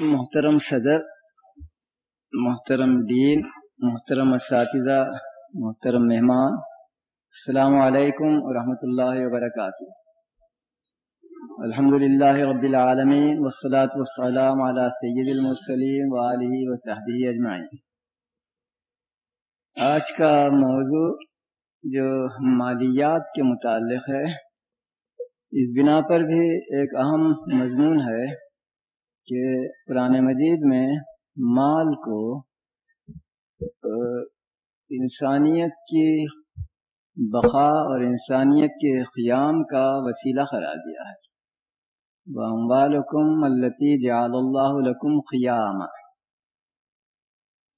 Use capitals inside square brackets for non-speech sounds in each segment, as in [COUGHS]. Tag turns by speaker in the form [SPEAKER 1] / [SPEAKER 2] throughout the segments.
[SPEAKER 1] محترم صدر، محترم دین، محترم اساتذہ، محترم مہمان، السلام علیکم ورحمۃ اللہ وبرکاتہ۔ الحمد للہ رب العالمین والصلاة والسلام علی سید المرسلین وآلہ وصحبہ اجمعین۔ آج کا موضوع جو مالیات کے متعلق ہے، اس بنا پر بھی ایک اہم مضمون ہے۔ کہ قرآن مجید میں مال کو انسانیت کی بقا اور انسانیت کے قیام کا وسیلہ قرار دیا ہے۔ وَأَمْوَالُكُمْ الَّتِي جَعَلَ اللَّهُ لَكُمْ قِيَامًا۔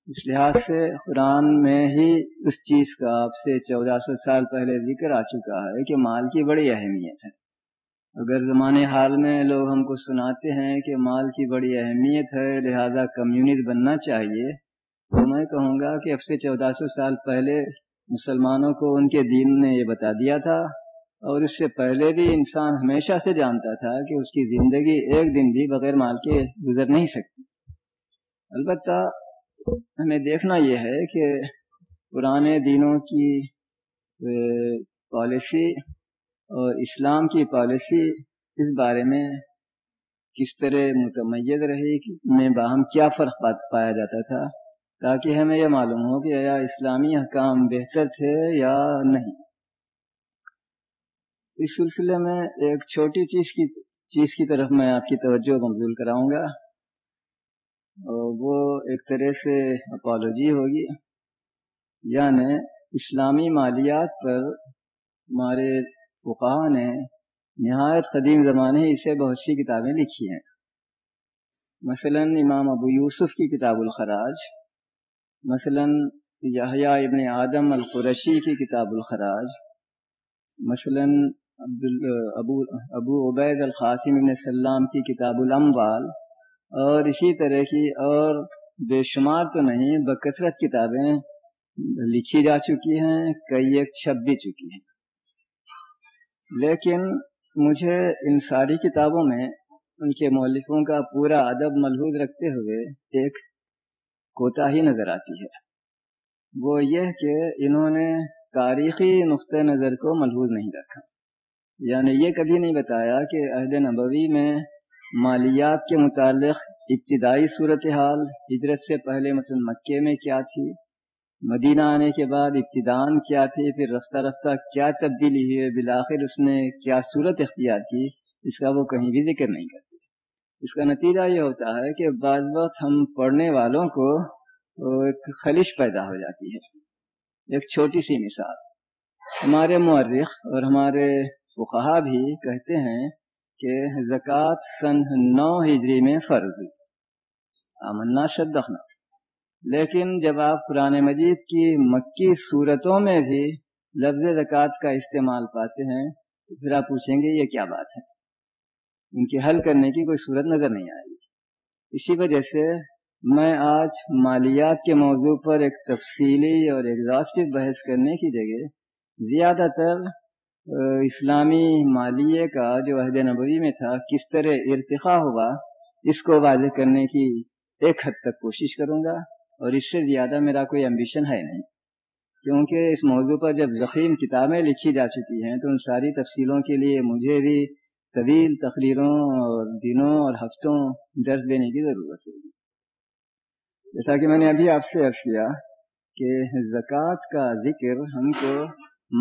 [SPEAKER 1] اس لحاظ سے قرآن میں ہی اس چیز کا اب سے چودہ سو سال پہلے ذکر آ چکا ہے کہ مال کی بڑی اہمیت ہے۔ اگر زمانے حال میں لوگ ہم کو سناتے ہیں کہ مال کی بڑی اہمیت ہے، لہذا کمیونٹ بننا چاہیے، تو میں کہوں گا کہ اب سے چودہ سو سال پہلے مسلمانوں کو ان کے دین نے یہ بتا دیا تھا، اور اس سے پہلے بھی انسان ہمیشہ سے جانتا تھا کہ اس کی زندگی ایک دن بھی بغیر مال کے گزر نہیں سکتی۔ البتہ ہمیں دیکھنا یہ ہے کہ پرانے دینوں کی پالیسی اور اسلام کی پالیسی اس بارے میں کس طرح متمیز رہی میں باہم کیا فرق پایا جاتا تھا، تاکہ ہمیں یہ معلوم ہو کہ یا اسلامی حکام بہتر تھے یا نہیں۔ اس سلسلے میں ایک چھوٹی چیز کی چیز کی طرف میں آپ کی توجہ مبزول کراؤں گا۔ وہ ایک طرح سے اپالوجی ہوگی۔ یعنی اسلامی مالیات پر ہمارے فقہ نے نہایت قدیم زمانے اسے بہت سی کتابیں لکھی ہیں۔ مثلا امام ابو یوسف کی کتاب الخراج، مثلا یحییٰ ابن آدم القرشی کی کتاب الخراج، مثلا ابو ابو عبید القاسم ابن سلام کی کتاب الاموال اور اسی طرح کی اور بے شمار تو نہیں، بکثرت کتابیں لکھی جا چکی ہیں، کئی ایک چھپ بھی چکی ہیں۔ لیکن مجھے ان ساری کتابوں میں ان کے مولفوں کا پورا ادب ملحوظ رکھتے ہوئے ایک کوتا ہی نظر آتی ہے۔ وہ یہ کہ انہوں نے تاریخی نقطۂ نظر کو ملحوظ نہیں رکھا۔ یعنی یہ کبھی نہیں بتایا کہ عہد نبوی میں مالیات کے متعلق ابتدائی صورتحال ہجرت سے پہلے مثلا مکے میں کیا تھی۔ مدینہ آنے کے بعد ابتدان کیا تھی پھر رفتہ رفتہ کیا تبدیلی ہوئی بلاخر اس نے کیا صورت اختیار کی، اس کا وہ کہیں بھی ذکر نہیں کرتے اس کا نتیجہ یہ ہوتا ہے کہ بعض وقت ہم پڑھنے والوں کو ایک خلش پیدا ہو جاتی ہے۔ ایک چھوٹی سی مثال، ہمارے مورخ اور ہمارے فقہا بھی کہتے ہیں کہ زکوٰۃ سن نو ہجری میں فرض ہوئی۔ آمنا شدخنا لیکن جب آپ قرآن مجید کی مکی صورتوں میں بھی لفظ زکوٰۃ کا استعمال پاتے ہیں، تو پھر آپ پوچھیں گے، یہ کیا بات ہے؟ ان کی حل کرنے کی کوئی صورت نظر نہیں آئے گی۔ اسی وجہ سے میں آج مالیات کے موضوع پر ایک تفصیلی اور ایگزاسٹو بحث کرنے کی جگہ زیادہ تر اسلامی مالیے کا جو عہد نبوی میں تھا، کس طرح ارتقا ہوا، اس کو واضح کرنے کی ایک حد تک کوشش کروں گا۔ اور اس سے زیادہ میرا کوئی امبیشن ہے نہیں۔ کیونکہ اس موضوع پر جب ذخیم کتابیں لکھی جا چکی ہیں، تو ان ساری تفصیلوں کے لیے مجھے بھی طویل تقریروں اور دنوں اور ہفتوں درد دینے کی ضرورت ہوگی۔ جیسا کہ میں نے ابھی آپ سے عرض کیا کہ زکوٰۃ کا ذکر ہم کو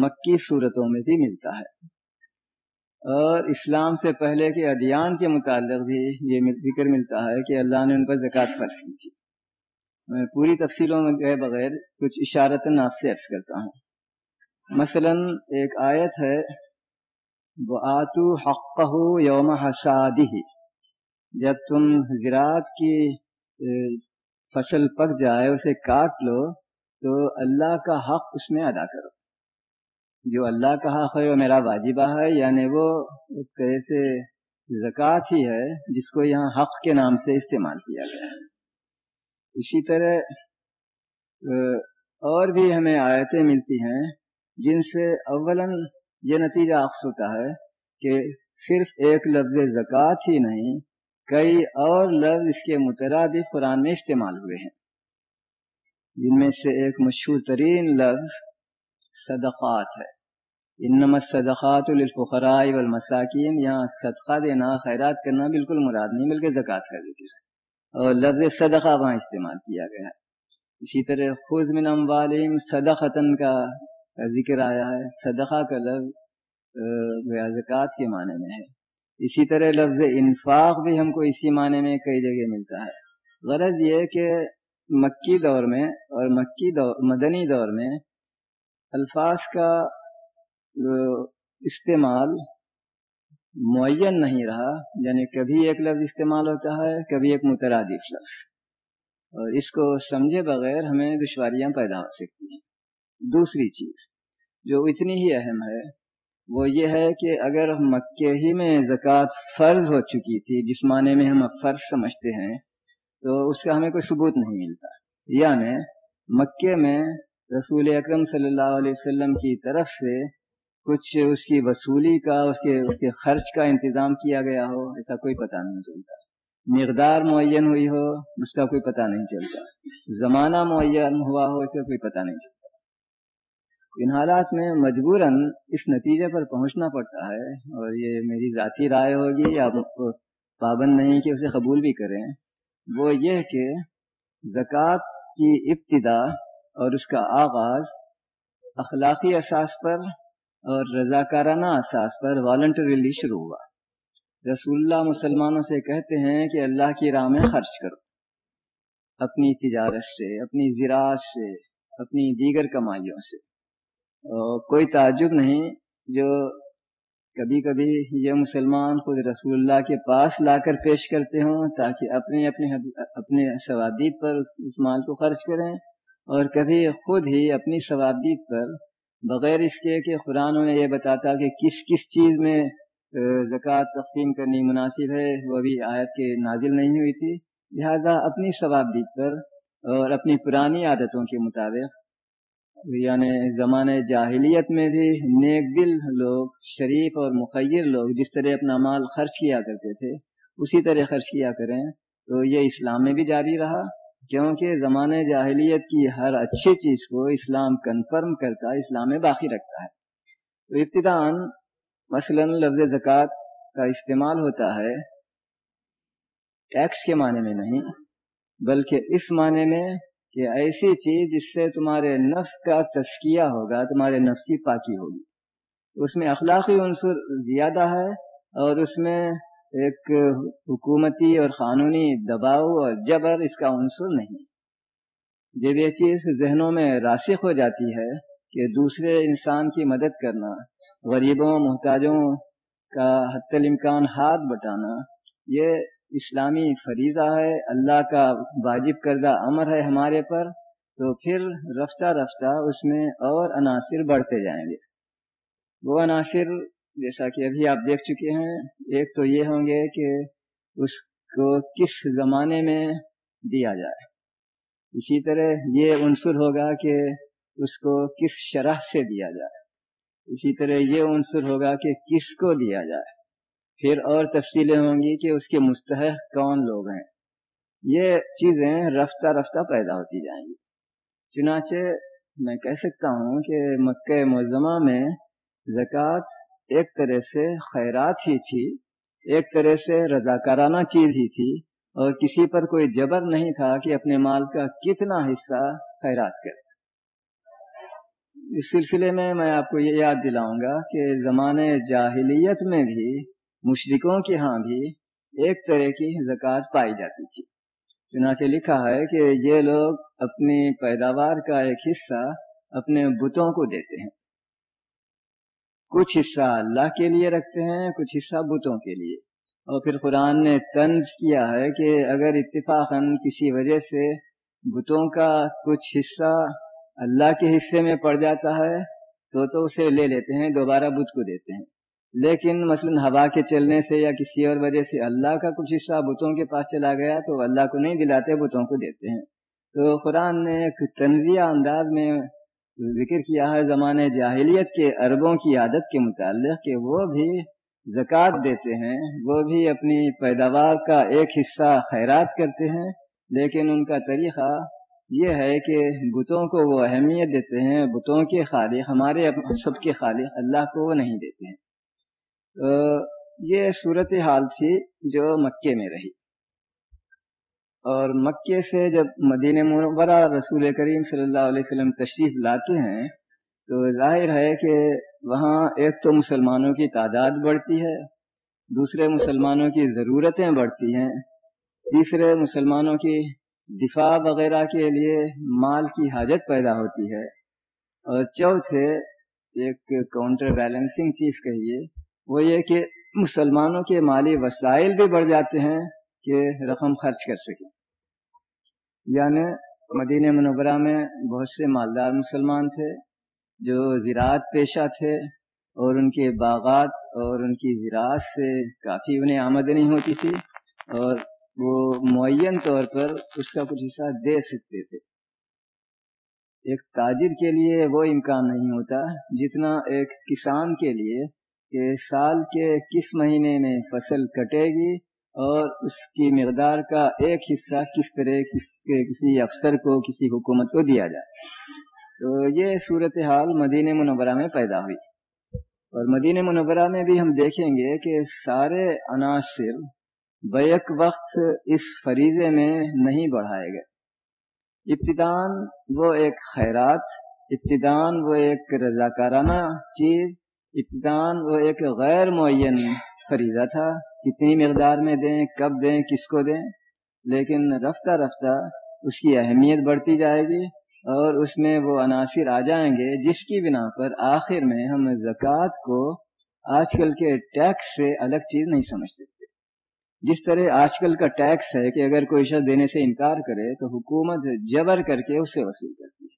[SPEAKER 1] مکی صورتوں میں بھی ملتا ہے۔ اور اسلام سے پہلے کے ادیان کے متعلق بھی یہ ذکر ملتا ہے کہ اللہ نے ان پر زکوٰۃ فرض کی تھی۔ میں پوری تفصیلوں میں گئے بغیر کچھ اشارت آپ سے عرض کرتا ہوں۔ مثلا ایک آیت ہے وہ آتو حق یوم حسادی جب تم زراعت کی فصل پک جائے، اسے کاٹ لو، تو اللہ کا حق اس میں ادا کرو۔ جو اللہ کا حق ہے، وہ میرا واجبہ ہے یعنی وہ ایک طرح سے زکوٰۃ ہی ہے، جس کو یہاں حق کے نام سے استعمال کیا گیا۔ ہے اسی طرح اور بھی ہمیں آیتیں ملتی ہیں جن سے اولا یہ نتیجہ عکس ہوتا ہے کہ صرف ایک لفظ زکوٰۃ ہی نہیں، کئی اور لفظ اس کے مترادف قرآن میں استعمال ہوئے ہیں۔ جن میں سے ایک مشہور ترین لفظ صدقات ہے۔ انما صدقات للفقراء والمساکین، یہاں صدقہ دینا، خیرات کرنا بالکل مراد نہیں، بلکہ زکوٰۃ کا ذکر ہے۔ اور لفظ صدقہ وہاں استعمال کیا گیا ہے۔ اسی طرح خود من اموالہم صدقتن کا ذکر آیا ہے۔ صدقہ کا لفظ زکوٰۃ کے معنی میں ہے۔ اسی طرح لفظ انفاق بھی ہم کو اسی معنی میں کئی جگہ ملتا ہے۔ غرض یہ کہ مکی دور میں اور مکی دور مدنی دور میں الفاظ کا استعمال معین نہیں رہا یعنی کبھی ایک لفظ استعمال ہوتا ہے، کبھی ایک مترادف لفظ۔ اور اس کو سمجھے بغیر ہمیں دشواریاں پیدا ہو سکتی ہیں۔ دوسری چیز، جو اتنی ہی اہم ہے، وہ یہ ہے کہ اگر مکے ہی میں زکوٰۃ فرض ہو چکی تھی، جس معنی میں ہم اب فرض سمجھتے ہیں، تو اس کا ہمیں کوئی ثبوت نہیں ملتا۔ یعنی مکے میں رسول اکرم صلی اللہ علیہ وسلم کی طرف سے کچھ اس کی وصولی کا، اس کے اس کے خرچ کا انتظام کیا گیا ہو، ایسا کوئی پتہ نہیں چلتا۔ مقدار معین ہوئی ہو، اس کا کوئی پتہ نہیں چلتا۔ زمانہ معین ہوا ہو، اس کا کوئی پتہ نہیں چلتا۔ ان حالات میں مجبوراً اس نتیجے پر پہنچنا پڑتا ہے اور یہ میری ذاتی رائے ہوگی، یا پابند نہیں کہ اسے قبول بھی کریں۔ وہ یہ کہ زکوٰۃ کی ابتدا اور اس کا آغاز اخلاقی اساس پر اور رضاکارانہ اساس پر والنٹریلی شروع ہوا۔ رسول اللہ مسلمانوں سے کہتے ہیں کہ اللہ کی راہ میں خرچ کرو۔ اپنی تجارت سے، اپنی زراعت سے، اپنی دیگر کمائیوں سے۔ کوئی تعجب نہیں جو کبھی کبھی یہ مسلمان خود رسول اللہ کے پاس لا کر پیش کرتے ہوں تاکہ اپنے اپنے اپنے ثوابدید پر اس مال کو خرچ کریں اور کبھی خود ہی اپنی ثوابدید پر بغیر اس کے کہ قرآن انہیں یہ بتاتا کہ کس کس چیز میں زکوٰۃ تقسیم کرنی مناسب ہے، وہ بھی آیت کے نازل نہیں ہوئی تھی۔ لہذا اپنی ثوابدید پر اور اپنی پرانی عادتوں کے مطابق یعنی زمانے جاہلیت میں بھی نیک دل لوگ، شریف اور مخیر لوگ جس طرح اپنا مال خرچ کیا کرتے تھے، اسی طرح خرچ کیا کریں، تو یہ اسلام میں بھی جاری رہا۔ کیونکہ زمانے جاہلیت کی ہر اچھی چیز کو اسلام کنفرم کرتا ہے اسلام میں باقی رکھتا ہے۔ تو ابتدان مثلا لفظ زکوٰۃ کا استعمال ہوتا ہے ٹیکس کے معنی میں نہیں، بلکہ اس معنی میں کہ ایسی چیز جس سے تمہارے نفس کا تسکیہ ہوگا، تمہارے نفس کی پاکی ہوگی۔ اس میں اخلاقی عنصر زیادہ ہے اور اس میں ایک حکومتی اور قانونی دباؤ اور جبر اس کا عنصر نہیں۔ جب یہ چیز ذہنوں میں راسخ ہو جاتی ہے کہ دوسرے انسان کی مدد کرنا، غریبوں، محتاجوں کا حت الامکان ہاتھ بٹانا، یہ اسلامی فریضہ ہے، اللہ کا واجب کردہ امر ہے ہمارے پر، تو پھر رفتہ رفتہ اس میں اور عناصر بڑھتے جائیں گے۔ وہ عناصر جیسا کہ ابھی آپ دیکھ چکے ہیں، ایک تو یہ ہوں گے کہ اس کو کس زمانے میں دیا جائے۔ اسی طرح یہ عنصر ہوگا کہ اس کو کس شرح سے دیا جائے۔ اسی طرح یہ عنصر ہوگا کہ کس کو دیا جائے۔ پھر اور تفصیلیں ہوں گی کہ اس کے مستحق کون لوگ ہیں۔ یہ چیزیں رفتہ رفتہ پیدا ہوتی جائیں گی۔ چنانچہ میں کہہ سکتا ہوں کہ مکہ معظمہ میں زکوٰۃ ایک طرح سے خیرات ہی تھی، ایک طرح سے رضاکارانہ چیز ہی تھی، اور کسی پر کوئی جبر نہیں تھا کہ اپنے مال کا کتنا حصہ خیرات کرے۔ اس سلسلے میں میں آپ کو یہ یاد دلاؤں گا کہ زمانے جاہلیت میں بھی مشرقوں کے ہاں بھی ایک طرح کی زکوٰۃ پائی جاتی تھی۔ چنانچہ لکھا ہے کہ یہ لوگ اپنی پیداوار کا ایک حصہ اپنے بتوں کو دیتے ہیں۔ کچھ حصہ اللہ کے لیے رکھتے ہیں، کچھ حصہ بتوں کے لیے۔ اور پھر قرآن نے طنز کیا ہے کہ اگر اتفاقاً کسی وجہ سے بتوں کا کچھ حصہ اللہ کے حصے میں پڑ جاتا ہے، تو تو اسے لے لیتے ہیں، دوبارہ بت کو دیتے ہیں۔ لیکن مثلا ہوا کے چلنے سے یا کسی اور وجہ سے اللہ کا کچھ حصہ بتوں کے پاس چلا گیا، تو اللہ کو نہیں دلاتے، بتوں کو دیتے ہیں۔ تو قرآن نے ایک تنزیہ انداز میں ذکر کیا ہے زمانے جاہلیت کے عربوں کی عادت کے متعلق کہ وہ بھی زکوٰۃ دیتے ہیں، وہ بھی اپنی پیداوار کا ایک حصہ خیرات کرتے ہیں، لیکن ان کا طریقہ یہ ہے کہ بتوں کو وہ اہمیت دیتے ہیں، بتوں کے خالق، ہمارے سب کے خالق اللہ کو وہ نہیں دیتے ہیں۔ تو یہ صورت حال تھی جو مکے میں رہی۔ اور مکے سے جب مدینہ منورہ رسول کریم صلی اللہ علیہ وسلم تشریف لاتے ہیں، تو ظاہر ہے کہ وہاں ایک تو مسلمانوں کی تعداد بڑھتی ہے، دوسرے مسلمانوں کی ضرورتیں بڑھتی ہیں، تیسرے مسلمانوں کی دفاع وغیرہ کے لیے مال کی حاجت پیدا ہوتی ہے۔ اور چوتھے، ایک کاؤنٹر بیلنسنگ چیز کہیے، وہ یہ کہ مسلمانوں کے مالی وسائل بھی بڑھ جاتے ہیں کہ رقم خرچ کر سکیں۔ یعنی مدینہ منورہ میں بہت سے مالدار مسلمان تھے جو زراعت پیشہ تھے اور ان کے باغات اور ان کی زراعت سے کافی انہیں آمدنی ہوتی تھی اور وہ معین طور پر اس کا کچھ حصہ دے سکتے تھے۔ ایک تاجر کے لیے وہ امکان نہیں ہوتا جتنا ایک کسان کے لیے کہ سال کے کس مہینے میں فصل کٹے گی اور اس کی مقدار کا ایک حصہ کس طرح کس کے کسی افسر کو، کسی حکومت کو دیا جائے۔ تو یہ صورتحال مدینہ منورہ میں پیدا ہوئی۔ اور مدینہ منورہ میں بھی ہم دیکھیں گے کہ سارے عناصر بیک وقت اس فریضے میں نہیں بڑھائے گئے۔ ابتدان وہ ایک خیرات، ابتدان وہ ایک رضاکارانہ چیز، ابتدان وہ ایک غیر معین فریضہ تھا، کتنی مقدار میں دیں، کب دیں، کس کو دیں، لیکن رفتہ رفتہ اس کی اہمیت بڑھتی جائے گی اور اس میں وہ عناصر آ جائیں گے، جس کی بنا پر آخر میں ہم زکوٰۃ کو آج کل کے ٹیکس سے الگ چیز نہیں سمجھ سکتے۔ جس طرح آج کل کا ٹیکس ہے کہ اگر کوئی شخص دینے سے انکار کرے تو حکومت جبر کر کے اس سے وصول کرتی ہے۔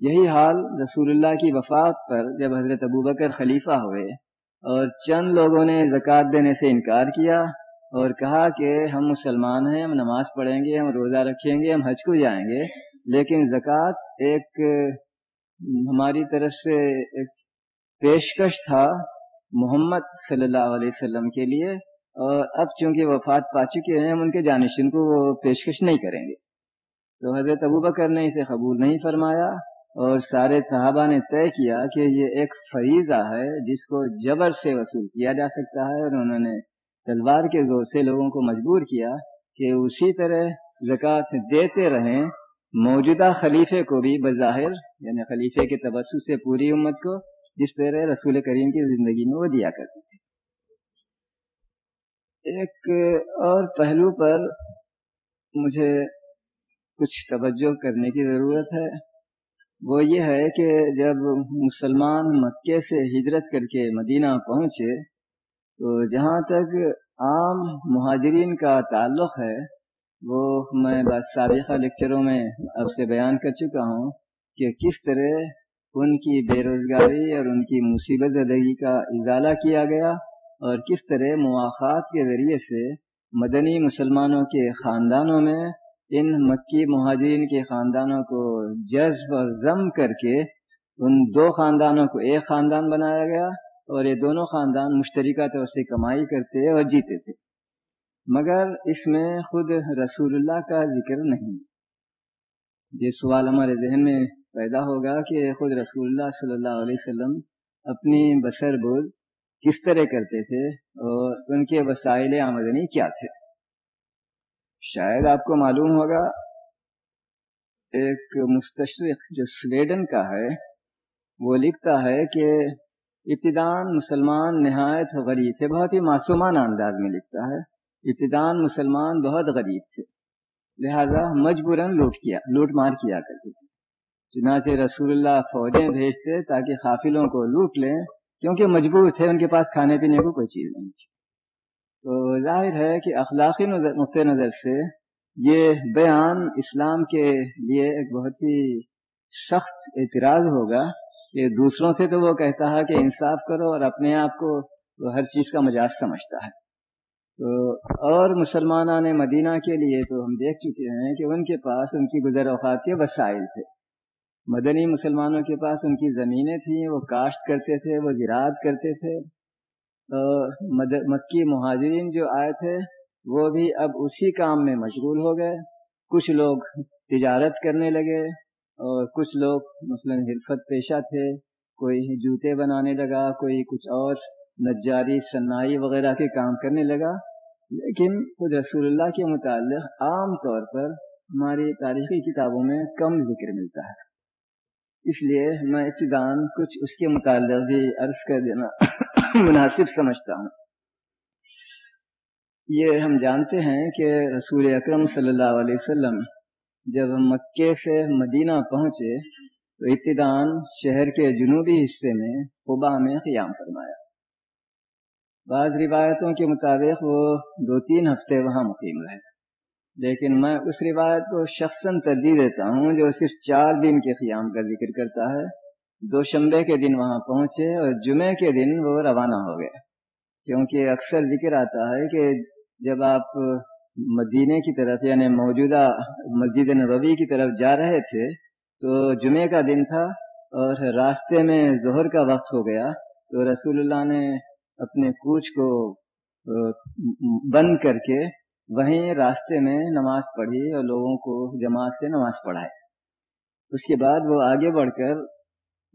[SPEAKER 1] یہی حال رسول اللہ کی وفات پر جب حضرت ابوبکر خلیفہ ہوئے اور چند لوگوں نے زکوٰۃ دینے سے انکار کیا اور کہا کہ ہم مسلمان ہیں، ہم نماز پڑھیں گے، ہم روزہ رکھیں گے، ہم حج کو جائیں گے۔ لیکن زکوٰۃ ایک ہماری طرف سے ایک پیشکش تھا محمد صلی اللہ علیہ وسلم کے لیے۔ اور اب چونکہ وفات پا چکے ہیں، ہم ان کے جانشین کو وہ پیشکش نہیں کریں گے۔ تو حضرت ابو بکر نے اسے قبول نہیں فرمایا۔ اور سارے صحابہ نے طے کیا کہ یہ ایک فریضہ ہے جس کو جبر سے وصول کیا جا سکتا ہے اور انہوں نے تلوار کے زور سے لوگوں کو مجبور کیا کہ اسی طرح زکوٰۃ دیتے رہیں۔ موجودہ خلیفے کو بھی بظاہر یعنی خلیفے کے تبسر سے پوری امت کو جس طرح رسول کریم کی زندگی میں وہ دیا کرتے تھے۔ ایک اور پہلو پر مجھے کچھ توجہ کرنے کی ضرورت ہے۔ وہ یہ ہے کہ جب مسلمان مکے سے ہجرت کر کے مدینہ پہنچے، تو جہاں تک عام مہاجرین کا تعلق ہے، وہ میں بس سابقہ لیکچروں میں اب سے بیان کر چکا ہوں کہ کس طرح ان کی بے روزگاری اور ان کی مصیبت زدگی کا اضالہ کیا گیا اور کس طرح مواقع کے ذریعے سے مدنی مسلمانوں کے خاندانوں میں ان مکی مہاجرین کے خاندانوں کو جذب اور ضم کر کے ان دو خاندانوں کو ایک خاندان بنایا گیا اور یہ دونوں خاندان مشترکہ طور سے کمائی کرتے اور جیتے تھے۔ مگر اس میں خود رسول اللہ کا ذکر نہیں۔ یہ سوال ہمارے ذہن میں پیدا ہوگا کہ خود رسول اللہ صلی اللہ علیہ وسلم اپنی بسر بود کس طرح کرتے تھے اور ان کے وسائل آمدنی کیا تھے۔ شاید آپ کو معلوم ہوگا، ایک مستشرق جو سویڈن کا ہے، وہ لکھتا ہے کہ ابتدان مسلمان نہایت غریب تھے، بہت ہی معصومانہ انداز میں لکھتا ہے، ابتدان مسلمان بہت غریب تھے، لہذا مجبوراً لوٹ کیا، لوٹ مار کیا کرتے تھے۔ چنانچہ رسول اللہ فوجیں بھیجتے تاکہ قافلوں کو لوٹ لیں، کیونکہ مجبور تھے، ان کے پاس کھانے پینے کو کوئی چیز نہیں تھی۔ تو ظاہر ہے کہ اخلاقی نقطۂ نظر سے یہ بیان اسلام کے لیے ایک بہت ہی سخت اعتراض ہوگا کہ دوسروں سے تو وہ کہتا ہے کہ انصاف کرو اور اپنے آپ کو وہ ہر چیز کا مجاز سمجھتا ہے۔ تو اور مسلمان مدینہ کے لیے تو ہم دیکھ چکے ہیں کہ ان کے پاس ان کی گزر اوقات کے وسائل تھے۔ مدنی مسلمانوں کے پاس ان کی زمینیں تھیں، وہ کاشت کرتے تھے، وہ زراعت کرتے تھے۔ مکی مہاجرین جو آئے تھے، وہ بھی اب اسی کام میں مشغول ہو گئے۔ کچھ لوگ تجارت کرنے لگے اور کچھ لوگ مثلا حرفت پیشہ تھے، کوئی جوتے بنانے لگا، کوئی کچھ اور نجاری سنائی وغیرہ کے کام کرنے لگا۔ لیکن خود رسول اللہ کے متعلق عام طور پر ہماری تاریخی کتابوں میں کم ذکر ملتا ہے۔ اس لیے میں ابتدان کچھ اس کے متعلق بھی عرض کر دینا۔ [LAUGHS] مناسب سمجھتا ہوں۔ یہ ہم جانتے ہیں کہ رسول اکرم صلی اللہ علیہ وسلم جب مکے سے مدینہ پہنچے تو ابتدان شہر کے جنوبی حصے میں قبا میں قیام فرمایا۔ بعض روایتوں کے مطابق وہ دو تین ہفتے وہاں مقیم رہے۔ لیکن میں اس روایت کو شخصاً ترجیح دیتا ہوں جو صرف چار دن کے قیام کا ذکر کرتا ہے۔ دو شمبے کے دن وہاں پہنچے اور جمعے کے دن وہ روانہ ہو گئے۔ کیونکہ اکثر ذکر آتا ہے کہ جب آپ مدینے کی طرف یعنی موجودہ مسجد نبوی کی طرف جا رہے تھے تو جمعے کا دن تھا اور راستے میں ظہر کا وقت ہو گیا۔ تو رسول اللہ نے اپنے کوچ کو بند کر کے وہیں راستے میں نماز پڑھی اور لوگوں کو جماعت سے نماز پڑھائے اس کے بعد وہ آگے بڑھ کر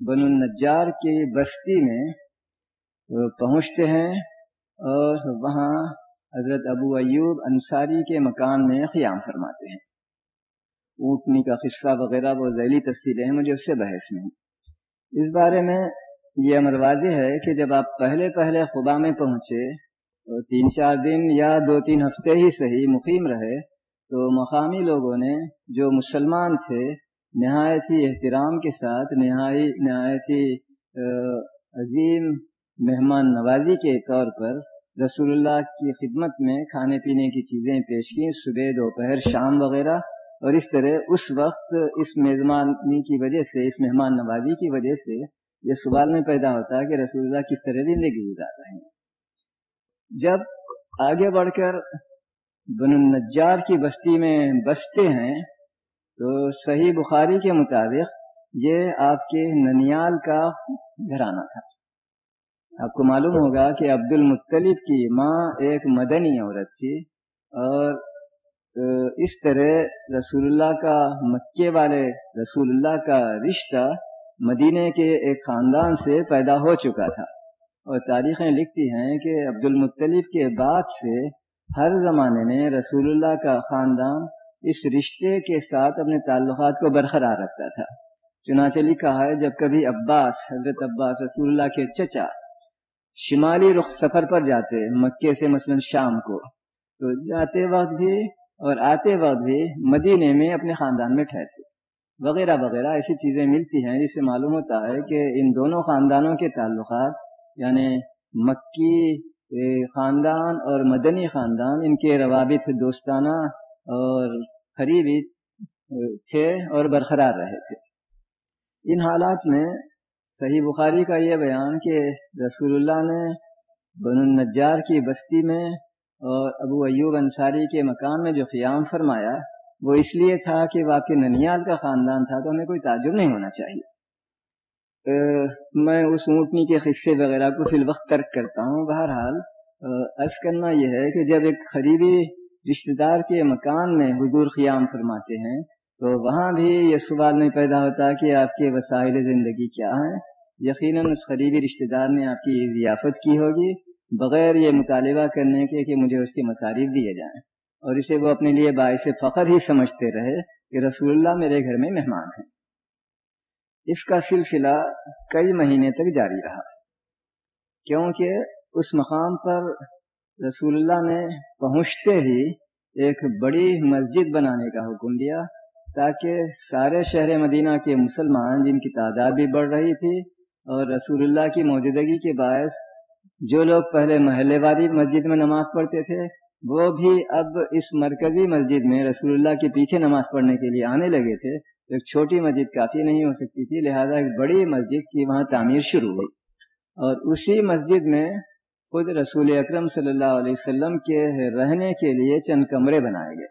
[SPEAKER 1] بن النجار کی بستی میں پہنچتے ہیں اور وہاں حضرت ابو ایوب انصاری کے مکان میں قیام فرماتے ہیں۔ اونٹنی کا قصہ وغیرہ وہ ذیلی تفصیلیں ہیں، مجھے اس سے بحث نہیں۔ اس بارے میں یہ امر واضح ہے کہ جب آپ پہلے پہلے خبا میں پہنچے تو تین چار دن یا دو تین ہفتے ہی صحیح مقیم رہے تو مقامی لوگوں نے جو مسلمان تھے نہایت ہی احترام کے ساتھ، نہائی، نہایت ہی عظیم مہمان نوازی کے طور پر رسول اللہ کی خدمت میں کھانے پینے کی چیزیں پیش کیں، صبح، دوپہر، شام وغیرہ۔ اور اس طرح اس وقت اس میزبانی کی وجہ سے، اس مہمان نوازی کی وجہ سے یہ سوال میں پیدا ہوتا ہے کہ رسول اللہ کس طرح زندگی گزار رہے ہیں۔ جب آگے بڑھ کر بن النجار کی بستی میں بستے ہیں تو صحیح بخاری کے مطابق یہ آپ کے ننیال کا گھرانہ تھا۔ آپ کو معلوم ہوگا کہ عبد المطلب کی ماں ایک مدنی عورت تھی اور اس طرح رسول اللہ کا مکے والے رسول اللہ کا رشتہ مدینے کے ایک خاندان سے پیدا ہو چکا تھا۔ اور تاریخیں لکھتی ہیں کہ عبد المطلب کے بعد سے ہر زمانے میں رسول اللہ کا خاندان اس رشتے کے ساتھ اپنے تعلقات کو برقرار رکھتا تھا۔ چنانچہ لکھا ہے، جب کبھی عباس، حضرت عباس رسول اللہ کے چچا شمالی رخ سفر پر جاتے مکے سے مثلا شام کو، تو جاتے وقت بھی اور آتے وقت بھی مدینے میں اپنے خاندان میں ٹھہرتے۔ وغیرہ وغیرہ ایسی چیزیں ملتی ہیں جس سے معلوم ہوتا ہے کہ ان دونوں خاندانوں کے تعلقات یعنی مکی خاندان اور مدنی خاندان، ان کے روابط دوستانہ اور قریبی تھے اور برقرار رہے تھے۔ ان حالات میں صحیح بخاری کا یہ بیان کہ رسول اللہ نے بن النجار کی بستی میں اور ابو ایوب انصاری کے مکان میں جو قیام فرمایا، وہ اس لیے تھا کہ واقعی ننیال کا خاندان تھا تو ہمیں کوئی تعجب نہیں ہونا چاہیے۔ میں اس اونٹنی کے قصے وغیرہ کو فی الوقت ترک کرتا ہوں۔ بہرحال عرض کرنا یہ ہے کہ جب ایک قریبی رشتہ دار کے مکان میں حضور قیام فرماتے ہیں، تو وہاں بھی یہ سوال نہیں پیدا ہوتا کہ آپ کے وسائل زندگی کیا ہیں۔ یقیناً اس قریبی رشتہ دار نے آپ کی ضیافت کی ہوگی، بغیر یہ مطالبہ کرنے کے کہ مجھے اس کے مصارف دیے جائیں۔ اور اسے وہ اپنے لیے باعث فخر ہی سمجھتے رہے کہ رسول اللہ میرے گھر میں مہمان ہیں۔ اس کا سلسلہ کئی مہینے تک جاری رہا۔ کیونکہ اس مقام پر رسول اللہ نے پہنچتے ہی ایک بڑی مسجد بنانے کا حکم دیا تاکہ سارے شہر مدینہ کے مسلمان جن کی تعداد بھی بڑھ رہی تھی اور رسول اللہ کی موجودگی کے باعث جو لوگ پہلے محلے وادی مسجد میں نماز پڑھتے تھے، وہ بھی اب اس مرکزی مسجد میں رسول اللہ کے پیچھے نماز پڑھنے کے لیے آنے لگے تھے۔ ایک چھوٹی مسجد کافی نہیں ہو سکتی تھی، لہذا ایک بڑی مسجد کی وہاں تعمیر شروع ہوئی۔ اور اسی مسجد میں خود رسول اکرم صلی اللہ علیہ وسلم کے رہنے کے لیے چند کمرے بنائے گئے۔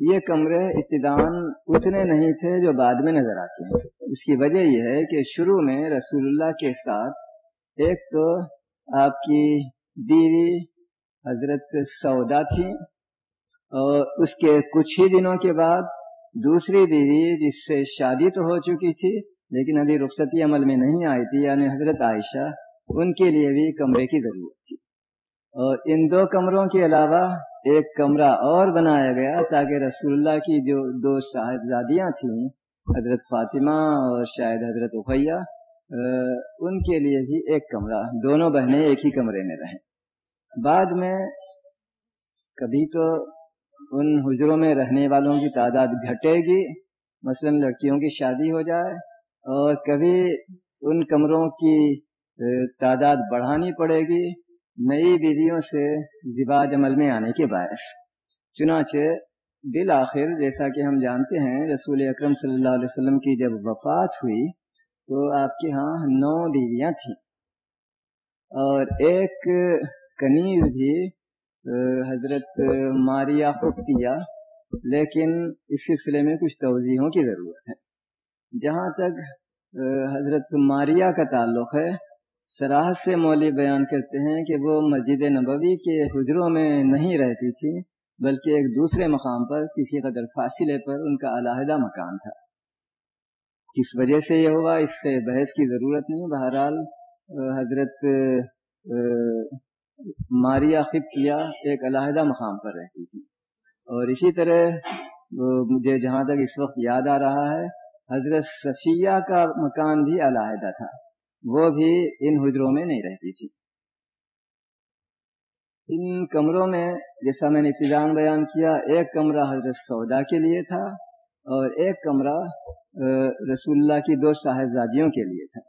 [SPEAKER 1] یہ کمرے ابتدان اتنے نہیں تھے جو بعد میں نظر آتے ہیں۔ اس کی وجہ یہ ہے کہ شروع میں رسول اللہ کے ساتھ ایک تو آپ کی بیوی حضرت سودا تھی اور اس کے کچھ ہی دنوں کے بعد دوسری بیوی جس سے شادی تو ہو چکی تھی لیکن ابھی رخصتی عمل میں نہیں آئی تھی یعنی حضرت عائشہ ان کے لیے بھی کمرے کی ضرورت تھی۔ اور ان دو کمروں کے علاوہ ایک کمرہ اور بنایا گیا تاکہ رسول اللہ کی جو دو صاحبزادیاں تھیں، حضرت فاطمہ اور شاید حضرت اخیہ ان کے لیے بھی ایک کمرہ، دونوں بہنیں ایک ہی کمرے میں رہیں۔ بعد میں کبھی تو ان حجروں میں رہنے والوں کی تعداد گھٹے گی، مثلا لڑکیوں کی شادی ہو جائے اور کبھی ان کمروں کی تعداد بڑھانی پڑے گی نئی بیویوں سے رواج عمل میں آنے کے باعث۔ چنانچہ بالآخر جیسا کہ ہم جانتے ہیں رسول اکرم صلی اللہ علیہ وسلم کی جب وفات ہوئی تو آپ کے ہاں نو بیویاں تھیں۔ اور ایک کنیز بھی حضرت ماریا خفتیا لیکن اس سلسلے میں کچھ توضیحوں کی ضرورت ہے۔ جہاں تک حضرت ماریا کا تعلق ہے سراحت سے مولوی بیان کرتے ہیں کہ وہ مسجد نبوی کے حجروں میں نہیں رہتی تھی، بلکہ ایک دوسرے مقام پر کسی قدر فاصلے پر ان کا علیحدہ مکان تھا۔ کس وجہ سے یہ ہوا، اس سے بحث کی ضرورت نہیں۔ بہرحال، حضرت ماریا خبتیا ایک علیحدہ مقام پر رہتی تھی۔ اور اسی طرح مجھے جہاں تک اس وقت یاد آ رہا ہے، حضرت صفیہ کا مکان بھی علیحدہ تھا۔ وہ بھی ان حجروں میں نہیں رہتی تھی۔ ان کمروں میں جیسا میں نے ابتدان بیان کیا، ایک کمرہ حضرت سودا کے لیے تھا اور ایک کمرہ رسول اللہ کی دو صاحبزادیوں کے لیے تھا۔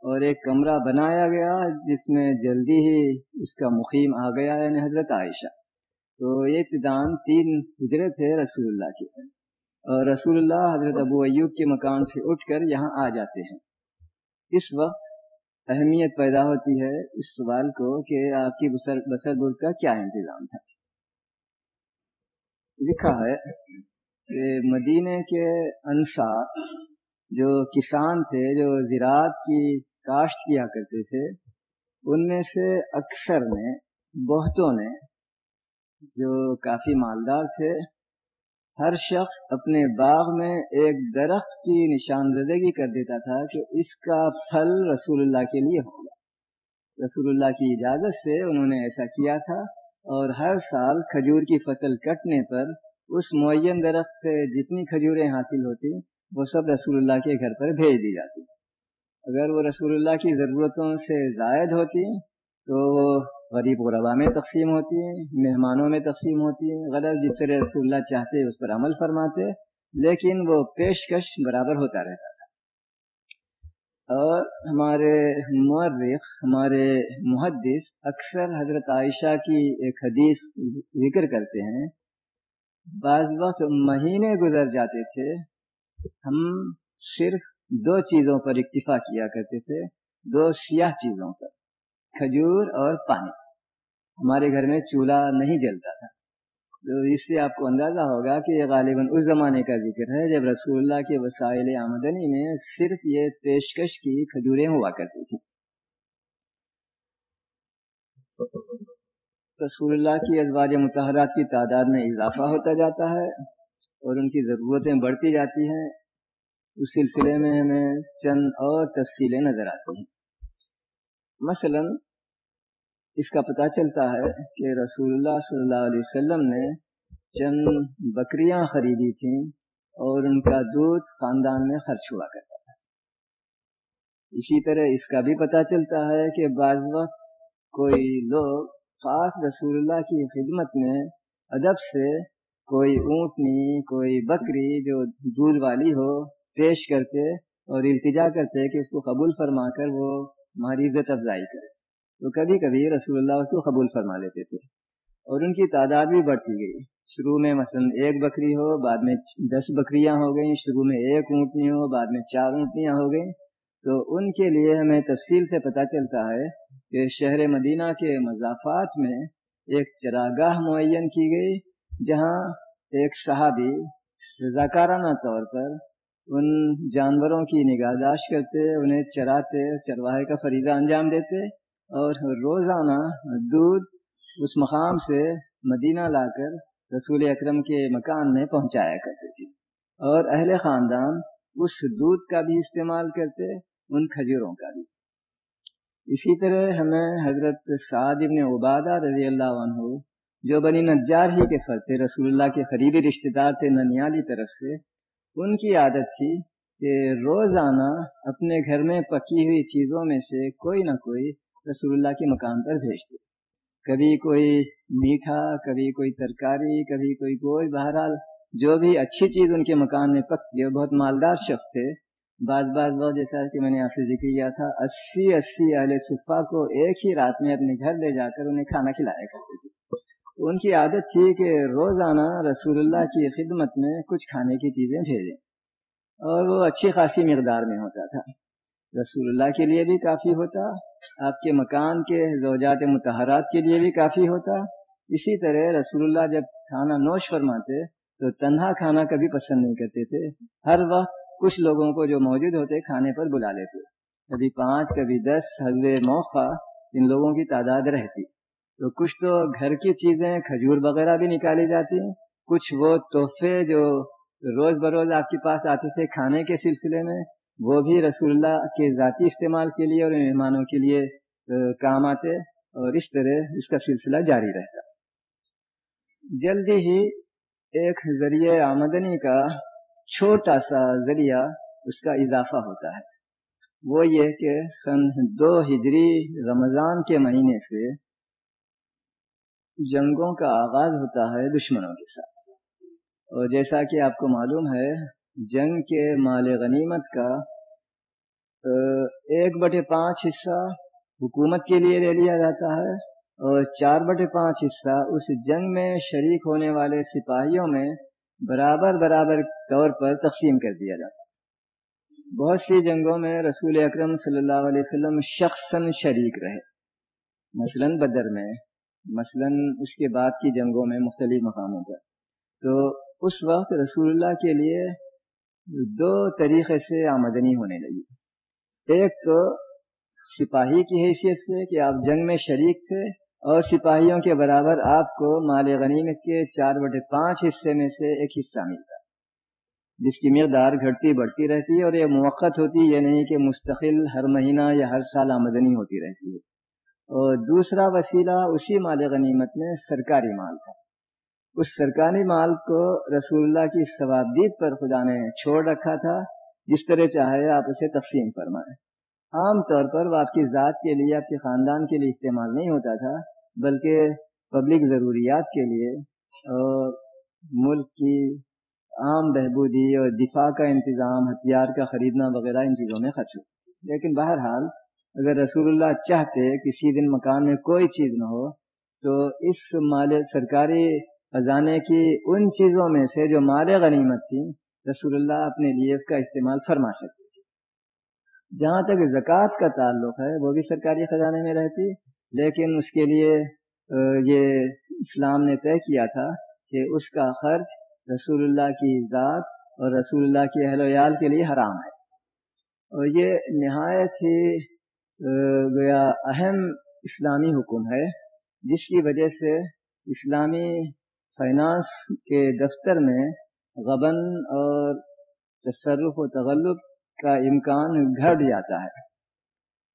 [SPEAKER 1] اور ایک کمرہ بنایا گیا جس میں جلدی ہی اس کا مقیم آ گیا یعنی حضرت عائشہ۔ تو یہ ابتدان تین حجرے تھے رسول اللہ کے۔ اور رسول اللہ حضرت ابو ایوب کے مکان سے اٹھ کر یہاں آ جاتے ہیں۔ اس وقت اہمیت پیدا ہوتی ہے اس سوال کو کہ آپ کی بسر بسر بر کا کیا انتظام تھا؟ لکھا ہے کہ مدینے کے انصار جو کسان تھے، جو زراعت کی کاشت کیا کرتے تھے، ان میں سے اکثر نے بہتوں نے جو کافی مالدار تھے ہر شخص اپنے باغ میں ایک درخت کی نشاندہی کر دیتا تھا کہ اس کا پھل رسول اللہ کے لیے ہوگا۔ رسول اللہ کی اجازت سے انہوں نے ایسا کیا تھا اور ہر سال کھجور کی فصل کٹنے پر اس معین درخت سے جتنی کھجوریں حاصل ہوتی وہ سب رسول اللہ کے گھر پر بھیج دی جاتی۔ اگر وہ رسول اللہ کی ضرورتوں سے زائد ہوتی تو غریب غربا میں تقسیم ہوتی ہیں، مہمانوں میں تقسیم ہوتی ہیں، غلط جس طرح رسول اللہ چاہتے اس پر عمل فرماتے لیکن وہ پیشکش برابر ہوتا رہتا تھا۔ اور ہمارے مورخ، ہمارے محدث اکثر حضرت عائشہ کی ایک حدیث ذکر کرتے ہیں۔ بعض وقت مہینے گزر جاتے تھے، ہم صرف دو چیزوں پر اکتفا کیا کرتے تھے، دو سیاہ چیزوں پر۔ کھجور اور پانی۔ ہمارے گھر میں چولہا نہیں جلتا تھا۔ تو اس سے آپ کو اندازہ ہوگا کہ یہ غالباً اس زمانے کا ذکر ہے جب رسول اللہ کے وسائل آمدنی میں صرف یہ پیشکش کی کھجوریں ہوا کرتی تھیں۔ رسول اللہ کی ازواج متحرات کی تعداد میں اضافہ ہوتا جاتا ہے اور ان کی ضرورتیں بڑھتی جاتی ہیں۔ اس سلسلے میں ہمیں چند اور تفصیلیں نظر آتی ہیں۔ مثلا اس کا پتہ چلتا ہے کہ رسول اللہ صلی اللہ علیہ وسلم نے چند بکریاں خریدی تھیں اور ان کا دودھ خاندان میں خرچ ہوا کرتا تھا۔ اسی طرح اس کا بھی پتہ چلتا ہے کہ بعض وقت کوئی لوگ خاص رسول اللہ کی خدمت میں ادب سے کوئی اونٹنی، کوئی بکری جو دودھ والی ہو، پیش کرتے اور التجا کرتے کہ اس کو قبول فرما کر وہ ہماری عزت افزائی کرے۔ تو کبھی کبھی رسول اللہ کو قبول فرما لیتے تھے اور ان کی تعداد بھی بڑھتی گئی۔ شروع میں مثلا ایک بکری ہو، بعد میں دس بکریاں ہو گئیں۔ شروع میں ایک اونٹنی ہو، بعد میں چار اونٹنیاں ہو گئیں۔ تو ان کے لیے ہمیں تفصیل سے پتہ چلتا ہے کہ شہر مدینہ کے مضافات میں ایک چراگاہ معین کی گئی، جہاں ایک صحابی رضاکارانہ طور پر ان جانوروں کی نگہداشت کرتے، انہیں چراتے، چرواہے کا فریضہ انجام دیتے اور روزانہ دودھ اس مقام سے مدینہ لا کر رسول اکرم کے مکان میں پہنچایا کرتے تھے۔ اور اہل خاندان اس دودھ کا بھی استعمال کرتے، ان کھجوروں کا بھی۔ اسی طرح ہمیں حضرت سعد ابن عبادہ رضی اللہ عنہ، جو بنی نجار ہی کے فرتے رسول اللہ کے قریبی رشتے دار تھے، ننیالی طرف سے ان کی عادت تھی کہ روزانہ اپنے گھر میں پکی ہوئی چیزوں میں سے کوئی نہ کوئی رسول اللہ کے مکان پر بھیجتے کبھی کوئی میٹھا، کبھی کوئی ترکاری، کبھی کوئی گوشت، بہرحال جو بھی اچھی چیز ان کے مکان میں پکتی ہے بہت مالدار شخص تھے۔ بعض بعض بہت جیسا کہ میں نے آپ سے ذکر کیا تھا، اسی اسی اہل صفا کو ایک ہی رات میں اپنے گھر لے جا کر انہیں کھانا کھلایا کرتے تھے۔ ان کی عادت تھی کہ روزانہ رسول اللہ کی خدمت میں کچھ کھانے کی چیزیں بھیجیں اور وہ اچھی خاصی مقدار میں ہوتا تھا۔ رسول اللہ کے لیے بھی کافی ہوتا، آپ کے مکان کے زوجات متحرات کے لیے بھی کافی ہوتا۔ اسی طرح رسول اللہ جب کھانا نوش فرماتے تو تنہا کھانا کبھی پسند نہیں کرتے تھے۔ ہر وقت کچھ لوگوں کو جو موجود ہوتے کھانے پر بلا لیتے۔ کبھی پانچ، کبھی دس حضر موقع، ان لوگوں کی تعداد رہتی۔ تو کچھ تو گھر کی چیزیں کھجور وغیرہ بھی نکالی جاتی ہیں۔ کچھ وہ تحفے جو روز بروز آپ کے پاس آتے تھے کھانے کے سلسلے میں، وہ بھی رسول اللہ کے ذاتی استعمال کے لیے اور مہمانوں کے لیے کام آتے اور اس طرح اس کا سلسلہ جاری رہتا۔ جلدی ہی ایک ذریعہ آمدنی کا چھوٹا سا ذریعہ اس کا اضافہ ہوتا ہے۔ وہ یہ کہ سن دو ہجری رمضان کے مہینے سے جنگوں کا آغاز ہوتا ہے دشمنوں کے ساتھ۔ اور جیسا کہ آپ کو معلوم ہے، جنگ کے مال غنیمت کا ایک بٹے پانچ حصہ حکومت کے لیے لے لیا جاتا ہے اور چار بٹے پانچ حصہ اس جنگ میں شریک ہونے والے سپاہیوں میں برابر برابر طور پر تقسیم کر دیا جاتا ہے۔ بہت سی جنگوں میں رسول اکرم صلی اللہ علیہ وسلم شخصاً شریک رہے۔ مثلا بدر میں مثلا اس کے بعد کی جنگوں میں مختلف مقاموں پر۔ تو اس وقت رسول اللہ کے لیے دو طریقے سے آمدنی ہونے لگی۔ ایک تو سپاہی کی حیثیت سے کہ آپ جنگ میں شریک تھے اور سپاہیوں کے برابر آپ کو مال غنیمت کے چار بٹے پانچ حصے میں سے ایک حصہ ملتا۔ جس کی مقدار گھٹتی بڑھتی رہتی ہے اور یہ موقع ہوتی یہ یعنی نہیں کہ مستقل ہر مہینہ یا ہر سال آمدنی ہوتی رہتی ہے۔ اور دوسرا وسیلہ اسی مال غنیمت میں سرکاری مال تھا۔ اس سرکاری مال کو رسول اللہ کی ثوابدید پر خدا نے چھوڑ رکھا تھا، جس طرح چاہے آپ اسے تقسیم فرمائیں۔ عام طور پر وہ آپ کی ذات کے لیے، آپ کے خاندان کے لیے استعمال نہیں ہوتا تھا، بلکہ پبلک ضروریات کے لیے اور ملک کی عام بہبودی اور دفاع کا انتظام، ہتھیار کا خریدنا وغیرہ ان چیزوں میں خرچ ہو۔ لیکن بہرحال اگر رسول اللہ چاہتے کسی دن مکان میں کوئی چیز نہ ہو، تو اس مال سرکاری خزانے کی ان چیزوں میں سے جو مال غنیمت تھی رسول اللہ اپنے لیے اس کا استعمال فرما سکتے تھے۔ جہاں تک زکوٰۃ کا تعلق ہے، وہ بھی سرکاری خزانے میں رہتی۔ لیکن اس کے لیے یہ اسلام نے طے کیا تھا کہ اس کا خرچ رسول اللہ کی ذات اور رسول اللہ کی اہل ویال کے لیے حرام ہے۔ اور یہ نہایت ہی گیا اہم اسلامی حکم ہے، جس کی وجہ سے اسلامی فائنانس کے دفتر میں غبن اور تصرف و تغلب کا امکان گھٹ جاتا ہے۔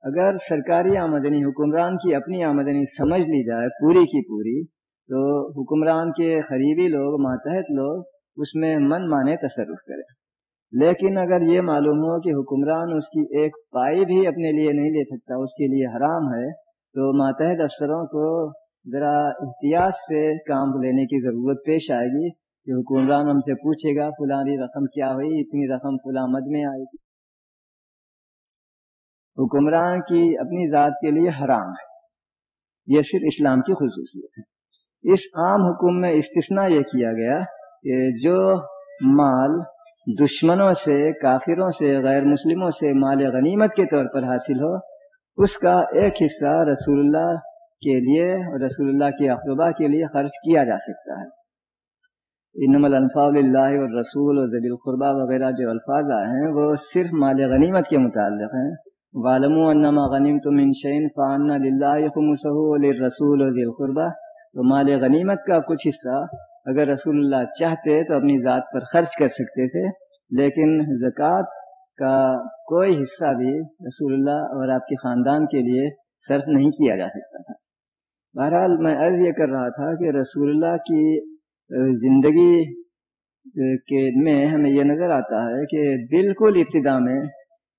[SPEAKER 1] اگر سرکاری آمدنی حکمران کی اپنی آمدنی سمجھ لی جائے پوری کی پوری، تو حکمران کے قریبی لوگ، ماتحت لوگ، اس میں من مانے تصرف کریں۔ لیکن اگر یہ معلوم ہو کہ حکمران اس کی ایک پائی بھی اپنے لیے نہیں لے سکتا، اس کے لیے حرام ہے، تو ماتحت افسروں کو ذرا احتیاط سے کام لینے کی ضرورت پیش آئے گی کہ حکمران ہم سے پوچھے گا، فلاں رقم کیا ہوئی، اتنی رقم فلاں مد میں آئے گی۔ حکمران کی اپنی ذات کے لیے حرام ہے۔ یہ صرف اسلام کی خصوصیت ہے۔ اس عام حکم میں استثنا یہ کیا گیا کہ جو مال دشمنوں سے، کافروں سے، غیر مسلموں سے مال غنیمت کے طور پر حاصل ہو، اس کا ایک حصہ رسول اللہ کے لیے اور رسول اللہ کے اقربا کے لیے خرچ کیا جا سکتا ہے۔ انم الفاظ اللہ اور رسول اور ذبی القربہ وغیرہ جو الفاظ آئے ہیں، وہ صرف مال غنیمت کے متعلق ہیں۔ والم انما غنیم تم انشین فان اللہ رسول القربہ تو مال غنیمت کا کچھ حصہ اگر رسول اللہ چاہتے تو اپنی ذات پر خرچ کر سکتے تھے، لیکن زکوٰۃ کا کوئی حصہ بھی رسول اللہ اور آپ کے خاندان کے لیے صرف نہیں کیا جا سکتا تھا۔ بہرحال میں عرض یہ کر رہا تھا کہ رسول اللہ کی زندگی کے میں ہمیں یہ نظر آتا ہے کہ بالکل ابتدا میں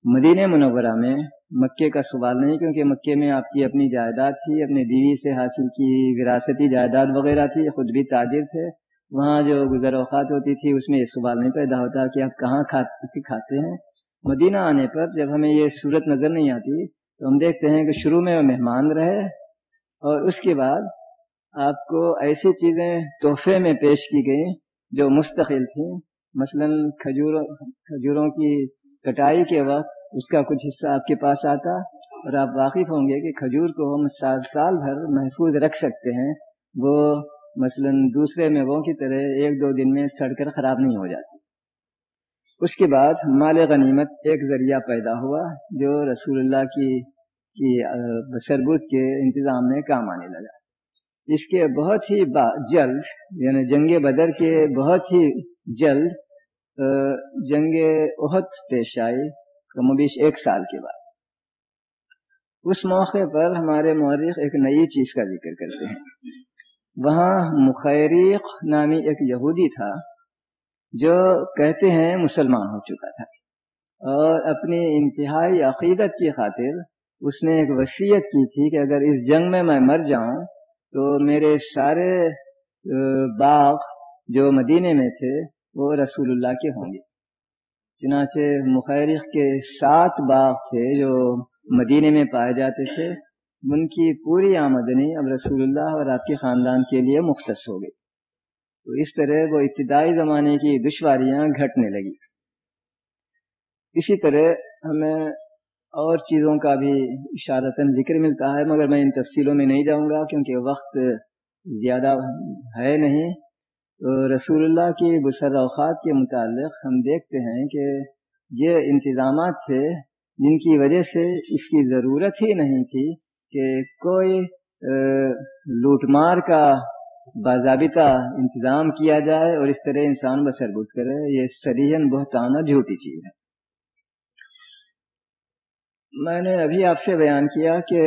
[SPEAKER 1] مدینہ منورہ میں مکے کا سوال نہیں، کیونکہ مکے میں آپ کی اپنی جائیداد تھی، اپنی بیوی سے حاصل کی وراثتی جائیداد وغیرہ تھی، خود بھی تاجر تھے۔ وہاں جو گزر اوقات ہوتی تھی، اس میں یہ سوال نہیں پیدا ہوتا کہ آپ کہاں کھاتے کھاتے ہیں۔ مدینہ آنے پر جب ہمیں یہ صورت نظر نہیں آتی، تو ہم دیکھتے ہیں کہ شروع میں وہ مہمان رہے اور اس کے بعد آپ کو ایسی چیزیں تحفے میں پیش کی گئیں جو مستقل تھیں۔ مثلا کھجوروں کھجوروں کی کٹائی کے وقت اس کا کچھ حصہ آپ کے پاس آتا اور آپ واقف ہوں گے کہ کھجور کو ہم سال سال بھر محفوظ رکھ سکتے ہیں، وہ مثلا دوسرے میووں کی طرح ایک دو دن میں سڑ کر خراب نہیں ہو جاتی۔ اس کے بعد مال غنیمت ایک ذریعہ پیدا ہوا جو رسول اللہ کی کی بشربت کے انتظام میں کام آنے لگا۔ اس کے بہت ہی جلد یعنی جنگ بدر کے بہت ہی جلد جنگ عہد پیش آئی۔ کم و بیش ایک سال کے بعد۔ اس موقع پر ہمارے مورخ ایک نئی چیز کا ذکر کرتے ہیں۔ وہاں مخیریق نامی ایک یہودی تھا جو کہتے ہیں مسلمان ہو چکا تھا۔ اور اپنی انتہائی عقیدت کی خاطر اس نے ایک وصیت کی تھی کہ اگر اس جنگ میں میں مر جاؤں تو میرے سارے باغ جو مدینے میں تھے وہ رسول اللہ کے ہوں گے۔ چنانچہ مخیرق کے سات باغ تھے جو مدینے میں پائے جاتے تھے، ان کی پوری آمدنی اب رسول اللہ اور آپ کے خاندان کے لیے مختص ہو گئی۔ تو اس طرح وہ ابتدائی زمانے کی دشواریاں گھٹنے لگی۔ اسی طرح ہمیں اور چیزوں کا بھی اشارتاً ذکر ملتا ہے، مگر میں ان تفصیلوں میں نہیں جاؤں گا کیونکہ وقت زیادہ ہے نہیں۔ رسول اللہ کی بسر اوقات کے متعلق ہم دیکھتے ہیں کہ یہ انتظامات تھے جن کی وجہ سے اس کی ضرورت ہی نہیں تھی کہ کوئی لوٹ مار کا باضابطہ انتظام کیا جائے اور اس طرح انسان بسربت کرے، یہ سریحن بہتانہ جھوٹی چیز ہے۔ میں نے ابھی آپ سے بیان کیا کہ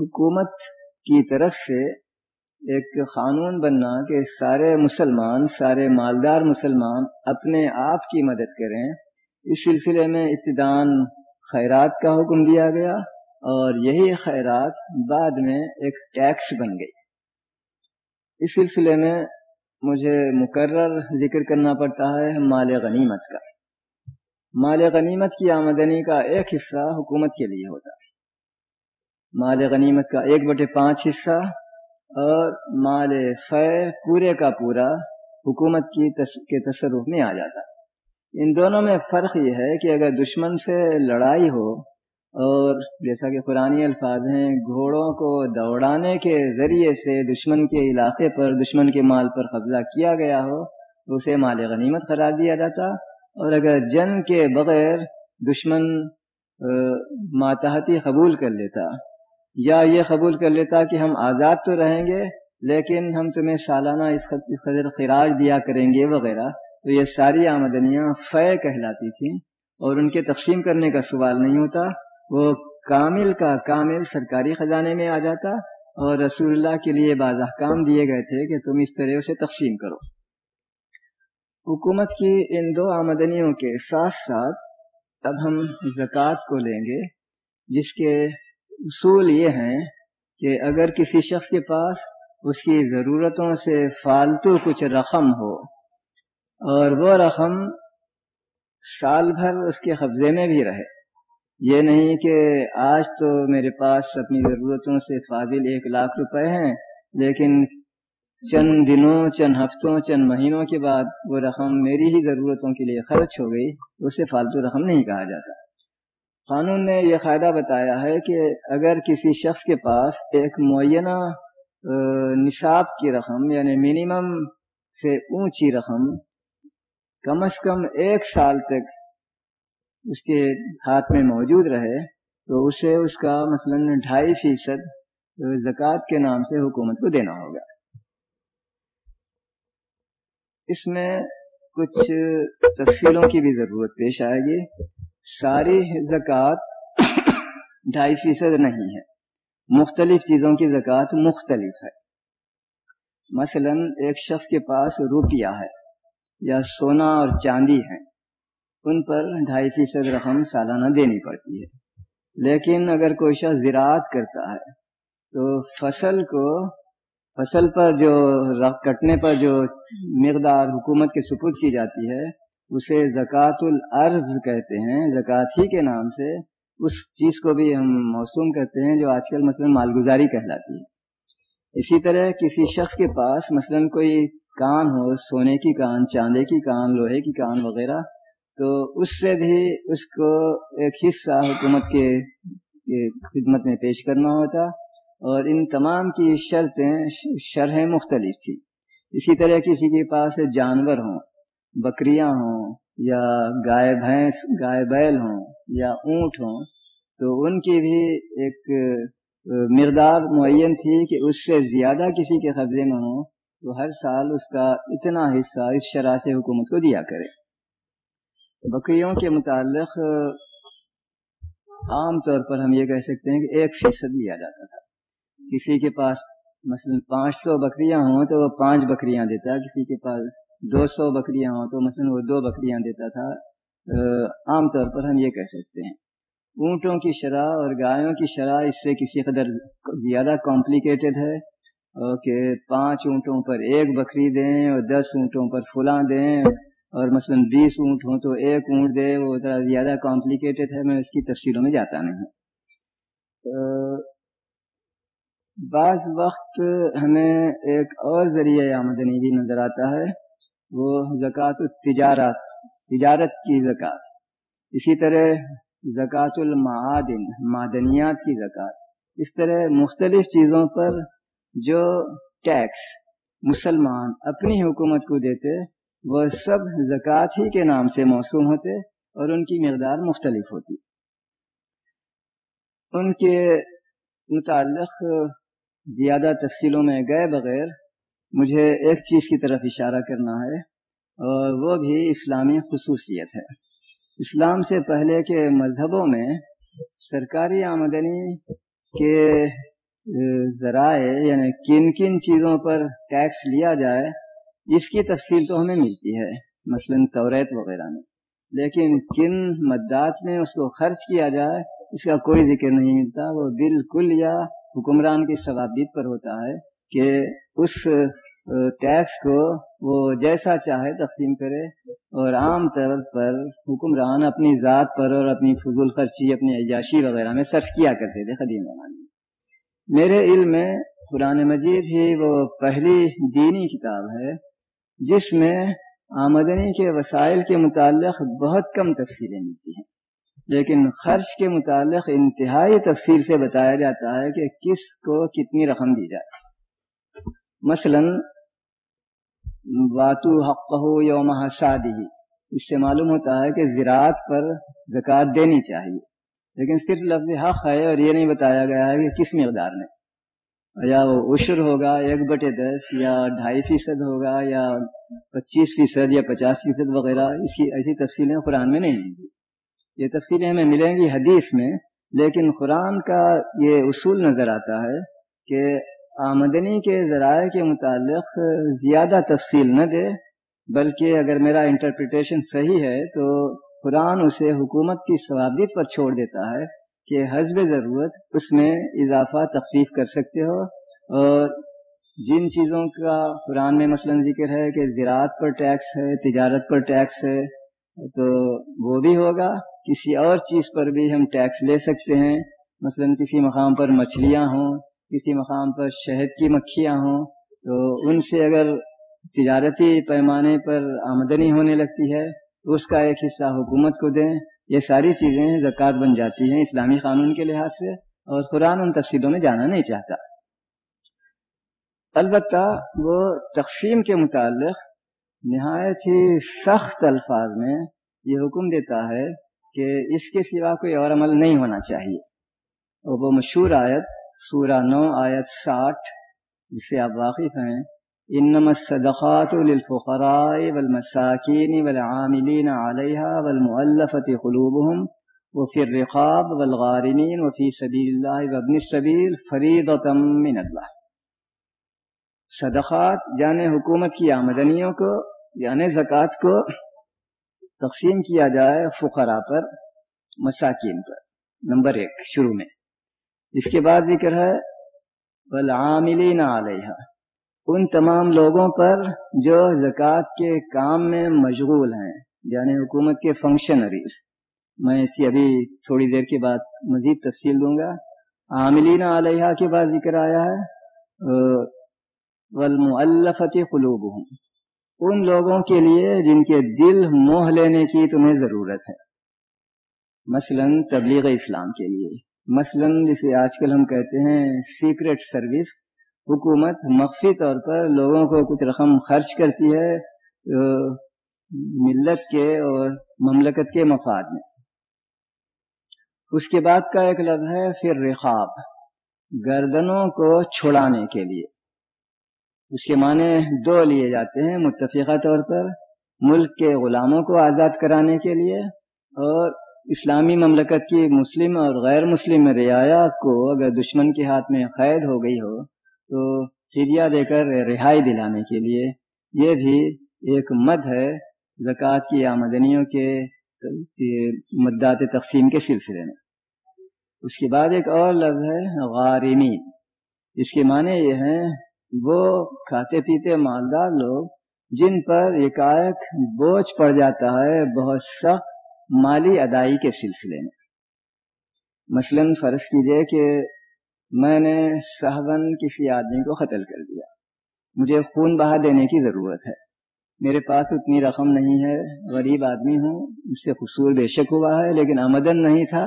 [SPEAKER 1] حکومت کی طرف سے ایک قانون بننا کہ سارے مسلمان، سارے مالدار مسلمان اپنے آپ کی مدد کریں۔ اس سلسلے میں ابتدان خیرات کا حکم دیا گیا اور یہی خیرات بعد میں ایک ٹیکس بن گئی۔ اس سلسلے میں مجھے مقرر ذکر کرنا پڑتا ہے مال غنیمت کا۔ مال غنیمت کی آمدنی کا ایک حصہ حکومت کے لیے ہوتا ہے۔ مال غنیمت کا ایک بٹے پانچ حصہ اور مال فیر پورے کا پورا حکومت کی کے تصرف میں آ جاتا۔ ان دونوں میں فرق یہ ہے کہ اگر دشمن سے لڑائی ہو اور جیسا کہ قرآن الفاظ ہیں، گھوڑوں کو دوڑانے کے ذریعے سے دشمن کے علاقے پر، دشمن کے مال پر قبضہ کیا گیا ہو تو اسے مال غنیمت قرار دیا جاتا۔ اور اگر جنگ کے بغیر دشمن ماتحتی قبول کر لیتا یا یہ قبول کر لیتا کہ ہم آزاد تو رہیں گے، لیکن ہم تمہیں سالانہ اس قدر خراج دیا کریں گے وغیرہ۔ تو یہ ساری آمدنیاں فے کہلاتی تھیں اور ان کے تقسیم کرنے کا سوال نہیں ہوتا۔ وہ کامل کا کامل سرکاری خزانے میں آ جاتا اور رسول اللہ کے لیے بعض احکام دیے گئے تھے کہ تم اس طرح اسے تقسیم کرو۔ حکومت کی ان دو آمدنیوں کے ساتھ ساتھ اب ہم زکوٰۃ کو لیں گے، جس کے اصول یہ ہیں کہ اگر کسی شخص کے پاس اس کی ضرورتوں سے فالتو کچھ رقم ہو اور وہ رقم سال بھر اس کے قبضے میں بھی رہے، یہ نہیں کہ آج تو میرے پاس اپنی ضرورتوں سے فاضل ایک لاکھ روپے ہیں، لیکن چند دنوں، چند ہفتوں، چند مہینوں کے بعد وہ رقم میری ہی ضرورتوں کے لیے خرچ ہو گئی، اسے فالتو رقم نہیں کہا جاتا۔ قانون نے یہ فائدہ بتایا ہے کہ اگر کسی شخص کے پاس ایک معینہ نصاب کی رقم یعنی منیمم سے اونچی رقم کم از کم ایک سال تک اس کے ہاتھ میں موجود رہے، تو اسے اس کا مثلا ڈھائی فیصد زکوٰۃ کے نام سے حکومت کو دینا ہوگا۔ اس میں کچھ تفصیلوں کی بھی ضرورت پیش آئے گی۔ ساری زکوٰۃ ڈھائی فیصد نہیں ہے۔ مختلف چیزوں کی زکوٰۃ مختلف ہے۔ مثلا ایک شخص کے پاس روپیہ ہے یا سونا اور چاندی ہے ان پر ڈھائی فیصد رقم سالانہ دینی پڑتی ہے۔ لیکن اگر کوئی شخص زراعت کرتا ہے، تو فصل کو، فصل پر جو کٹنے پر جو مقدار حکومت کے سپرد کی جاتی ہے اسے زکوٰۃ العرض کہتے ہیں، زکوٰۃ ہی کے نام سے اس چیز کو بھی ہم موسوم کرتے ہیں جو آج کل مثلاً مالگزاری کہلاتی ہے۔ اسی طرح کسی شخص کے پاس مثلاً کوئی کان ہو، سونے کی کان چاندے کی کان، لوہے کی کان وغیرہ، تو اس سے بھی اس کو ایک حصہ حکومت کے خدمت میں پیش کرنا ہوتا اور ان تمام کی شرطیں شرح مختلف تھی اسی طرح کسی کے پاس جانور ہوں بکریاں ہوں یا گائے بھینس، گائے بیل ہوں یا اونٹ ہوں، تو ان کی بھی ایک مقدار معین تھی کہ اس سے زیادہ کسی کے قبضے میں ہوں تو ہر سال اس کا اتنا حصہ اس شرح سے حکومت کو دیا کرے۔ بکریوں کے متعلق عام طور پر ہم یہ کہہ سکتے ہیں کہ ایک فیصد لیا جاتا تھا۔ کسی کے پاس مثلا پانچ سو بکریاں ہوں تو وہ پانچ بکریاں دیتا، کسی کے پاس دو سو بکریاں ہوں تو مثلا وہ دو بکریاں دیتا تھا عام طور پر ہم یہ کہہ سکتے ہیں۔ اونٹوں کی شرح اور گایوں کی شرح اس سے کسی قدر زیادہ کمپلیکیٹڈ ہے کہ پانچ اونٹوں پر ایک بکری دیں اور دس اونٹوں پر فلاں دیں اور مثلا بیس اونٹ ہوں تو ایک اونٹ دے، وہ ذرا زیادہ کمپلیکیٹڈ ہے، میں اس کی تفصیلوں میں جاتا نہیں بعض وقت ہمیں ایک اور ذریعہ آمدنی بھی نظر آتا ہے۔ وہ زکوٰۃ التجارت، تجارت کی زکوٰۃ۔ اسی طرح زکوٰۃ المعادن، معدنیات کی زکوٰۃ۔ اس طرح مختلف چیزوں پر جو ٹیکس مسلمان اپنی حکومت کو دیتے، وہ سب زکوٰۃ ہی کے نام سے موسوم ہوتے اور ان کی مقدار مختلف ہوتی۔ ان کے متعلق زیادہ تفصیلوں میں گئے بغیر مجھے ایک چیز کی طرف اشارہ کرنا ہے اور وہ بھی اسلامی خصوصیت ہے۔ اسلام سے پہلے کے مذہبوں میں سرکاری آمدنی کے ذرائع یعنی کن کن چیزوں پر ٹیکس لیا جائے، اس کی تفصیل تو ہمیں ملتی ہے، مثلا توریت وغیرہ میں۔ لیکن کن مدات میں اس کو خرچ کیا جائے، اس کا کوئی ذکر نہیں ملتا، وہ بالکل یا حکمران کی ثوابت پر ہوتا ہے۔ کہ اس ٹیکس کو وہ جیسا چاہے تقسیم کرے اور عام طور پر حکمران اپنی ذات پر اور اپنی فضول خرچی، اپنی عیاشی وغیرہ میں صرف کیا کرتے تھے قدیم زمانے میں۔ میرے علم میں قرآن مجید ہی وہ پہلی دینی کتاب ہے جس میں آمدنی کے وسائل کے متعلق بہت کم تفصیلیں ملتی ہیں۔ لیکن خرچ کے متعلق انتہائی تفصیل سے بتایا جاتا ہے کہ کس کو کتنی رقم دی جائے مثلا، واتو حق ہو یوم شادی اس سے معلوم ہوتا ہے کہ زراعت پر زکوٰۃ دینی چاہیے۔ لیکن صرف لفظ حق ہے اور یہ نہیں بتایا گیا ہے کہ کس مقدار میں۔ یا وہ عشر ہوگا، ایک بٹے دس، یا ڈھائی فیصد ہوگا، یا پچیس فیصد، یا پچاس فیصد وغیرہ، اس کی ایسی تفصیلیں قرآن میں نہیں ہوں گی۔ یہ تفصیلیں ہمیں ملیں گی حدیث میں، لیکن قرآن کا یہ اصول نظر آتا ہے کہ آمدنی کے ذرائع کے متعلق زیادہ تفصیل نہ دے، بلکہ اگر میرا انٹرپریٹیشن صحیح ہے تو قرآن اسے حکومت کی ثوابت پر چھوڑ دیتا ہے کہ حزب ضرورت اس میں اضافہ تخفیف کر سکتے ہو۔ اور جن چیزوں کا قرآن میں مثلا ذکر ہے کہ زراعت پر ٹیکس ہے، تجارت پر ٹیکس ہے، تو وہ بھی ہوگا۔ کسی اور چیز پر بھی ہم ٹیکس لے سکتے ہیں۔ مثلا کسی مقام پر مچھلیاں ہوں۔ کسی مقام پر شہد کی مکھیاں ہوں تو ان سے اگر تجارتی پیمانے پر آمدنی ہونے لگتی ہے تو اس کا ایک حصہ حکومت کو دیں۔ یہ ساری چیزیں زکوٰۃ بن جاتی ہیں اسلامی قانون کے لحاظ سے اور قرآن ان تفصیلوں میں جانا نہیں چاہتا۔ البتہ وہ تقسیم کے متعلق نہایت ہی سخت الفاظ میں یہ حکم دیتا ہے کہ اس کے سوا کوئی اور عمل نہیں ہونا چاہیے۔ اور وہ مشہور آیت سورہ نو آیت ساٹھ جس سے آپ واقف ہیں۔ انما الصدقات للفقراء والمساكين والعاملين عليها والمؤلفة قلوبهم وفي الرقاب والغارمين وفي سبيل الله وابن السبيل فريضة من الله صدقات یعنی حکومت کی آمدنیوں کو یعنی زکوٰۃ کو تقسیم کیا جائے فقراء پر، مساکین پر۔ نمبر ایک، شروع میں۔ اس کے بعد ذکر ہے، والعاملین علیہ ان تمام لوگوں پر جو زکوٰۃ کے کام میں مشغول ہیں یعنی حکومت کے فنکشنریز میں اسی ابھی تھوڑی دیر کے بعد مزید تفصیل دوں گا۔ عاملین علیہ کے بعد ذکر آیا ہے والمؤلفت قلوبهم ان لوگوں کے لیے جن کے دل موہ لینے کی تمہیں ضرورت ہے۔ مثلا تبلیغ اسلام کے لیے۔ مثلا جسے آج کل ہم کہتے ہیں سیکرٹ سروس حکومت مخفی طور پر لوگوں کو کچھ رقم خرچ کرتی ہے ملت کے اور مملکت کے مفاد میں۔ اس کے بعد کا ایک لفظ ہے پھر رخاب گردنوں کو چھڑانے کے لیے۔ اس کے معنی دو لیے جاتے ہیں، متفقہ طور پر ملک کے غلاموں کو آزاد کرانے کے لیے اور اسلامی مملکت کی مسلم اور غیر مسلم رعایا کو اگر دشمن کے ہاتھ میں قید ہو گئی ہو، تو فدیہ دے کر رہائی دلانے کے لیے۔ یہ بھی ایک مد ہے زکوٰۃ کی آمدنیوں کے مدات تقسیم کے سلسلے میں۔ اس کے بعد ایک اور لفظ ہے، غارمی۔ اس کے معنی یہ ہیں، وہ کھاتے پیتے مالدار لوگ جن پر ایک بوجھ پڑ جاتا ہے، بہت سخت مالی ادائی کے سلسلے میں۔ مثلا فرض کیجیے کہ میں نے صاحباً کسی آدمی کو قتل کر دیا۔ مجھے خون بہا دینے کی ضرورت ہے۔ میرے پاس اتنی رقم نہیں ہے۔ غریب آدمی ہوں۔ اس سے قصور بے شک ہوا ہے، لیکن آمدن نہیں تھا۔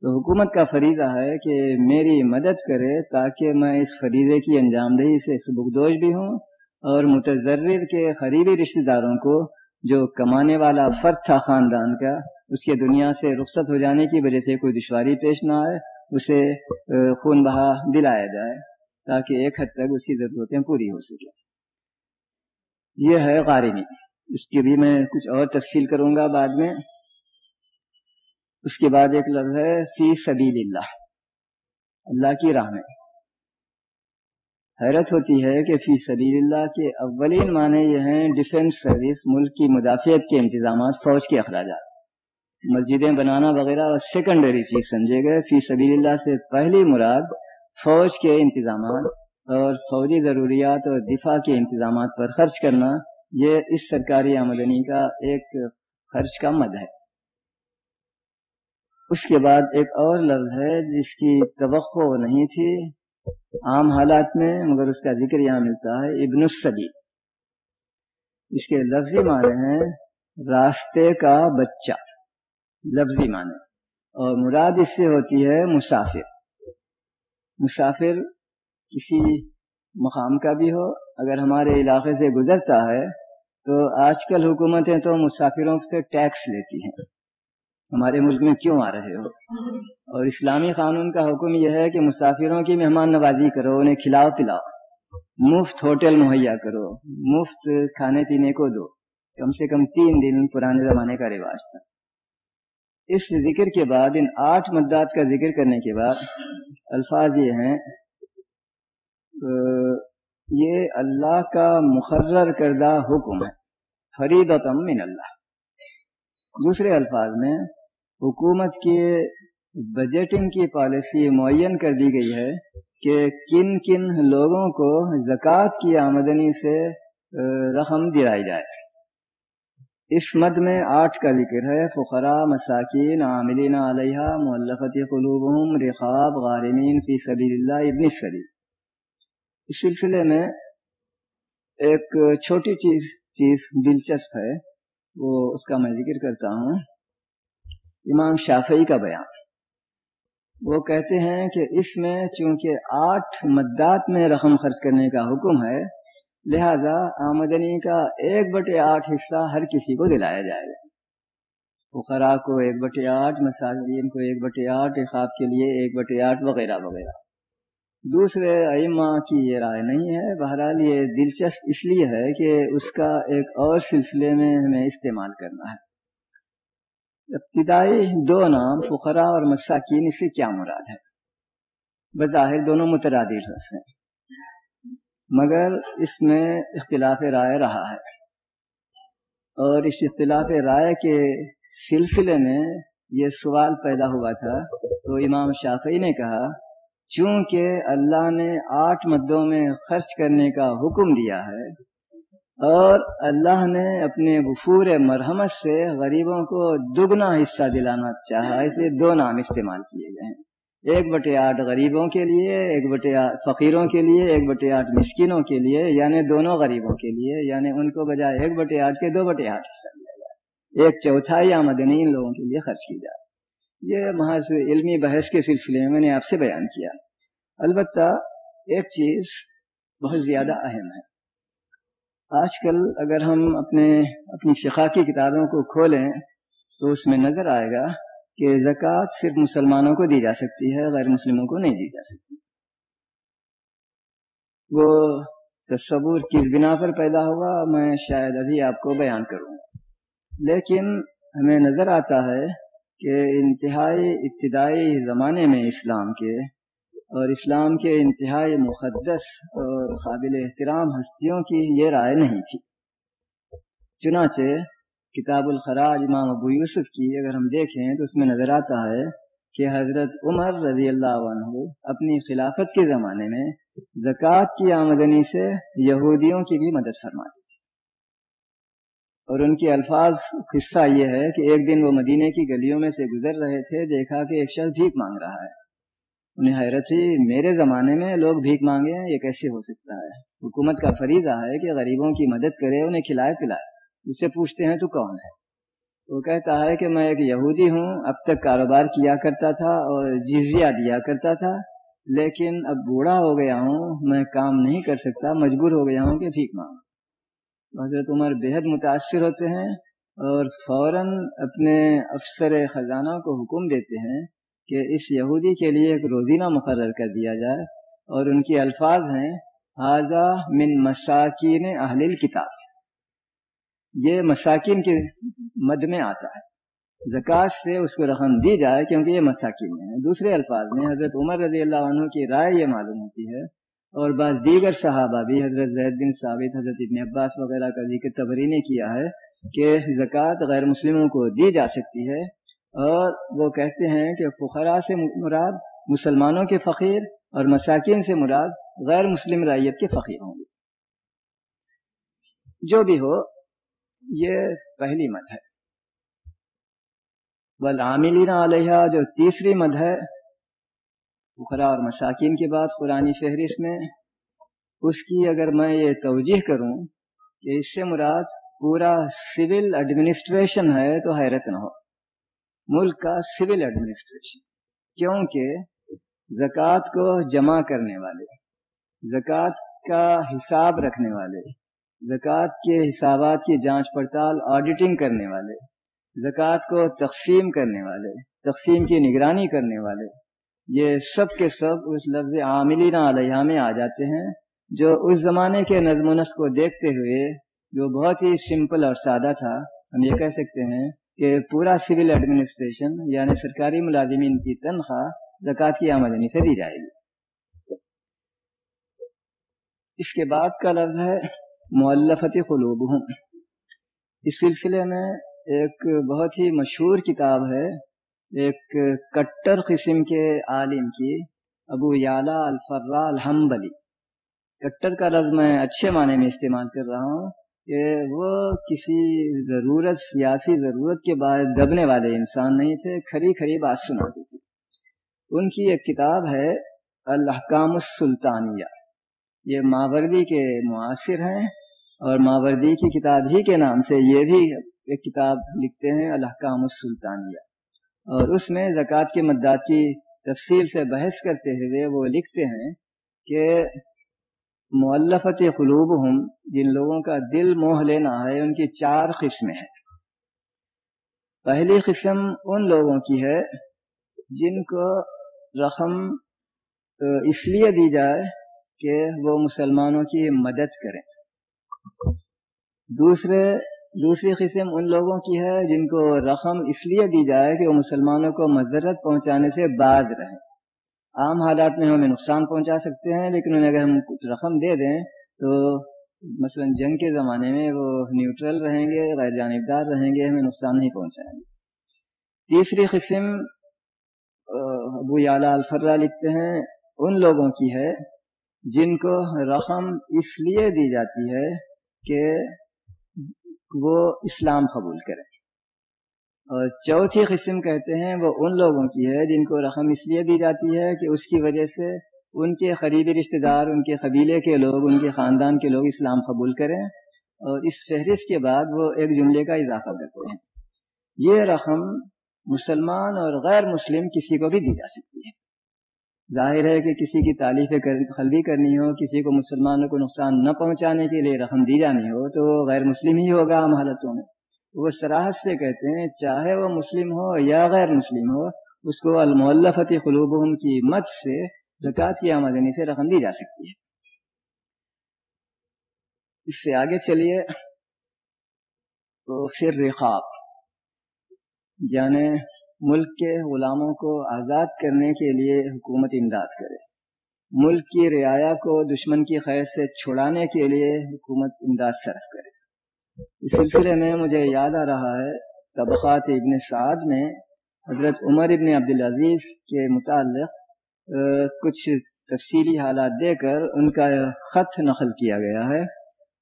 [SPEAKER 1] تو حکومت کا فریضہ ہے کہ میری مدد کرے تاکہ میں اس فریضے کی انجام دہی سے سبکدوش بھی ہوں اور متضرر کے قریبی رشتہ داروں کو جو کمانے والا فرد تھا خاندان کا، اس کے دنیا سے رخصت ہو جانے کی وجہ سے کوئی دشواری پیش نہ آئے، اسے خون بہا دلایا جائے تاکہ ایک حد تک اس کی ضرورتیں پوری ہو سکے یہ ہے غارمی۔ اس کی بھی میں کچھ اور تفصیل کروں گا بعد میں۔ اس کے بعد ایک لفظ ہے، فی سبیل اللہ۔ اللہ کی راہ میں۔ حیرت ہوتی ہے کہ فی سبیل اللہ کے اولین معنی یہ ہیں ڈیفنس سروس ملک کی مدافعت کے انتظامات، فوج کے اخراجات۔ مسجدیں بنانا وغیرہ اور سیکنڈری چیز سمجھے گئے۔ فی سبیل اللہ سے پہلی مراد فوج کے انتظامات اور فوجی ضروریات اور دفاع کے انتظامات پر خرچ کرنا، یہ اس سرکاری آمدنی کا ایک خرچ کا مد ہے۔ اس کے بعد ایک اور لفظ ہے جس کی توقع نہیں تھی۔ عام حالات میں، مگر اس کا ذکر یہاں ملتا ہے، ابن السبی اس کے لفظی معنی ہیں، راستے کا بچہ۔ لفظی معنی۔ اور مراد اس سے ہوتی ہے مسافر۔ مسافر کسی مقام کا بھی ہو، اگر ہمارے علاقے سے گزرتا ہے، تو آج کل حکومتیں تو مسافروں سے ٹیکس لیتی ہیں۔ ہمارے ملک میں کیوں آ رہے ہو؟ اور اسلامی قانون کا حکم یہ ہے کہ مسافروں کی مہمان نوازی کرو، انہیں کھلاؤ، پلاؤ۔ مفت ہوٹل مہیا کرو، مفت کھانے پینے کو دو۔ کم سے کم تین دن پرانے زمانے کا رواج تھا۔ اس ذکر کے بعد، ان آٹھ مدات کا ذکر کرنے کے بعد، الفاظ یہ ہیں یہ اللہ کا مقرر کردہ حکم ہے۔ فرید من اللہ۔ دوسرے الفاظ میں حکومت کے بجٹنگ کی پالیسی معین کر دی گئی ہے کہ کن کن لوگوں کو زکوٰۃ کی آمدنی سے رقم دلائی جائے۔ اس مد میں آٹھ کا ذکر ہے۔ فقراء، مساکین، عاملین علیہ مولفت قلوبہم رخاب غارمین فی سبیل اللہ ابن سبیل۔ اس سلسلے میں ایک چھوٹی چیز چیز دلچسپ ہے۔ وہ اس کا میں ذکر کرتا ہوں۔ امام شافعی کا بیان۔ وہ کہتے ہیں کہ اس میں چونکہ آٹھ مدات میں رقم خرچ کرنے کا حکم ہے، لہذا آمدنی کا ایک بٹے آٹھ حصہ ہر کسی کو دلایا جائے گا۔ فقراء کو ایک بٹے آٹھ مساجین کو ایک بٹے آٹھ اخاب کے لیے ایک بٹے آٹھ، وغیرہ وغیرہ۔ دوسرے ائمہ کی یہ رائے نہیں ہے۔ بہرحال یہ دلچسپ اس لیے ہے کہ اس کا ایک اور سلسلے میں ہمیں استعمال کرنا ہے۔ ابتدائی دو نام فقراء اور مساکین اس سے کیا مراد ہے؟ بظاہر دونوں مترادر ہیں۔ مگر اس میں اختلاف رائے رہا ہے۔ اور اس اختلاف رائے کے سلسلے میں یہ سوال پیدا ہوا تھا تو امام شافعی نے کہا، چونکہ اللہ نے آٹھ مدوں میں خرچ کرنے کا حکم دیا ہے اور اللہ نے اپنے وفور مرحمت سے غریبوں کو دگنا حصہ دلانا چاہا، اسے دو نام استعمال کیے گئے ہیں۔ ایک بٹے آٹھ غریبوں کے لیے، ایک بٹے فقیروں کے لیے، ایک بٹے آٹھ مسکینوں کے لیے یعنی دونوں غریبوں کے لیے یعنی ان کو بجائے ایک بٹے آٹھ کے دو بٹے آٹھ حصہ دیا جائے ایک چوتھائی آمدنی ان لوگوں کے لیے خرچ کی جائے یہ محض علمی بحث کے سلسلے میں میں نے آپ سے بیان کیا۔ البتہ ایک چیز بہت زیادہ اہم ہے۔ آج کل اگر ہم اپنے اپنی شخا کی کتابوں کو کھولیں تو اس میں نظر آئے گا کہ زکوٰۃ صرف مسلمانوں کو دی جا سکتی ہے، غیر مسلموں کو نہیں دی جا سکتی۔ وہ تصور کس بنا پر پیدا ہوا میں شاید ابھی آپ کو بیان کروں۔ لیکن ہمیں نظر آتا ہے کہ انتہائی ابتدائی زمانے میں اسلام کے اور اسلام کے انتہائی مقدس اور قابل احترام ہستیوں کی یہ رائے نہیں تھی۔ چنانچہ کتاب الخراج امام ابو یوسف کی اگر ہم دیکھیں تو اس میں نظر آتا ہے کہ حضرت عمر رضی اللہ عنہ اپنی خلافت کے زمانے میں زکوٰۃ کی آمدنی سے یہودیوں کی بھی مدد فرماتی تھی اور ان کے الفاظ، قصہ یہ ہے کہ ایک دن وہ مدینے کی گلیوں میں سے گزر رہے تھے، دیکھا کہ ایک شخص بھیک مانگ رہا ہے۔ انہیں حیرت تھی میرے زمانے میں لوگ بھیک مانگے ہیں، یہ کیسے ہو سکتا ہے؟ حکومت کا فریضہ ہے کہ غریبوں کی مدد کرے، انہیں کھلائے پلائے۔ اس سے پوچھتے ہیں، تو کون ہے؟ وہ کہتا ہے کہ میں ایک یہودی ہوں، اب تک کاروبار کیا کرتا تھا اور جزیہ دیا کرتا تھا، لیکن اب بوڑھا ہو گیا ہوں، میں کام نہیں کر سکتا، مجبور ہو گیا ہوں کہ بھیک مانگ۔ حضرت عمر بےحد متاثر ہوتے ہیں اور فوراً اپنے افسر خزانہ کو حکم دیتے ہیں کہ اس یہودی کے لیے ایک روزینہ مقرر کر دیا جائے اور ان کے الفاظ ہیں حاضہ من مساکین اہل کتاب یہ مساکین کے مد میں آتا ہے۔ زکوٰۃ سے اس کو رقم دی جائے کیونکہ یہ مساکین ہے دوسرے الفاظ میں حضرت عمر رضی اللہ عنہ کی رائے یہ معلوم ہوتی ہے اور بعض دیگر صحابہ بھی، حضرت زید بن ثابت، حضرت ابن عباس وغیرہ کا ذکر تبری نے کیا ہے کہ زکوٰۃ غیر مسلموں کو دی جا سکتی ہے اور وہ کہتے ہیں کہ فقراء سے مراد، مسلمانوں کے فقیر اور مساکین سے مراد غیر مسلم رائیت کے فقیر ہوں گے۔ جو بھی ہو، یہ پہلی مد ہے۔ والعاملین علیہ جو تیسری مد ہے بخرا اور مساکین کی بات قرآن فہرست میں، اس کی اگر میں یہ توجہ کروں کہ اس سے مراد پورا سول ایڈمنسٹریشن ہے تو حیرت نہ ہو۔ ملک کا سول ایڈمنسٹریشن، کیونکہ زکوٰۃ کو جمع کرنے والے، زکوٰۃ کا حساب رکھنے والے، زکوٰۃ کے حسابات کی جانچ پڑتال آڈیٹنگ کرنے والے، زکوٰۃ کو تقسیم کرنے والے، تقسیم کی نگرانی کرنے والے، یہ سب کے سب اس لفظ عاملین علیہ میں آ جاتے ہیں، جو اس زمانے کے نظم و نسق کو دیکھتے ہوئے جو بہت ہی سمپل اور سادہ تھا، ہم یہ کہہ سکتے ہیں کہ پورا سول ایڈمنسٹریشن یعنی سرکاری ملازمین کی تنخواہ زکوٰۃ کی آمدنی سے دی جائے گی۔ اس کے بعد کا لفظ ہے مولفت قلوب ہوں اس سلسلے میں ایک بہت ہی مشہور کتاب ہے، ایک کٹر قسم کے عالم کی، ابو یالا الفرا الحمبلی کٹر کا لفظ میں اچھے معنی میں استعمال کر رہا ہوں۔ کہ وہ کسی ضرورت، سیاسی ضرورت کے بعد دبنے والے انسان نہیں تھے، کھری کھری بات سناتے تھے۔ ان کی ایک کتاب ہے الحکام السلطانیہ۔ یہ ماوردی کے معاصر ہیں اور ماوردی کی کتاب ہی کے نام سے یہ بھی ایک کتاب لکھتے ہیں الحکام السلطانیہ۔ اور اس میں زکوٰۃ کے مدات کی تفصیل سے بحث کرتے ہوئے وہ لکھتے ہیں کہ مولفت قلوب ہم جن لوگوں کا دل موہ لینا ہے، ان کی چار قسمیں ہیں۔ پہلی قسم ان لوگوں کی ہے جن کو رقم اس لیے دی جائے کہ وہ مسلمانوں کی مدد کریں۔ دوسرے، دوسری قسم ان لوگوں کی ہے جن کو رقم اس لیے دی جائے کہ وہ مسلمانوں کو مذرت پہنچانے سے باز رہیں۔ عام حالات میں ہمیں نقصان پہنچا سکتے ہیں، لیکن انہیں اگر ہم کچھ رقم دے دیں تو مثلا جنگ کے زمانے میں وہ نیوٹرل رہیں گے، غیر جانبدار رہیں گے، ہمیں نقصان نہیں پہنچائیں گے۔ تیسری قسم ابو اعلیٰ الفرا لکھتے ہیں، ان لوگوں کی ہے جن کو رقم اس لیے دی جاتی ہے کہ وہ اسلام قبول کریں۔ اور چوتھی قسم کہتے ہیں وہ ان لوگوں کی ہے جن کو رقم اس لیے دی جاتی ہے کہ اس کی وجہ سے ان کے قریبی رشتہ دار، ان کے قبیلے کے لوگ، ان کے خاندان کے لوگ اسلام قبول کریں اور اس فہرست کے بعد وہ ایک جملے کا اضافہ کرتے ہیں۔ یہ رقم مسلمان اور غیر مسلم کسی کو بھی دی جا سکتی ہے۔ ظاہر ہے کہ کسی کی تعلیف خلبی کرنی ہو، کسی کو مسلمانوں کو نقصان نہ پہنچانے کے لیے رقم دی جانی ہو تو غیر مسلم ہی ہوگا عام حالتوں میں۔ وہ سراحت سے کہتے ہیں، چاہے وہ مسلم ہو یا غیر مسلم ہو، اس کو المولفتی قلوبہم کی مت سے زکوٰۃ کی آمدنی سے رقم دی جا سکتی ہے۔ اس سے آگے چلیے تو پھر رقاب۔ یعنی ملک کے غلاموں کو آزاد کرنے کے لیے حکومت امداد کرے۔ ملک کی رعایا کو دشمن کی خیر سے چھڑانے کے لیے حکومت امداد صرف کرے۔ اس سلسلے میں مجھے یاد آ رہا ہے، طبقات ابن سعد میں حضرت عمر ابن عبدالعزیز کے متعلق کچھ تفصیلی حالات دے کر ان کا خط نقل کیا گیا ہے۔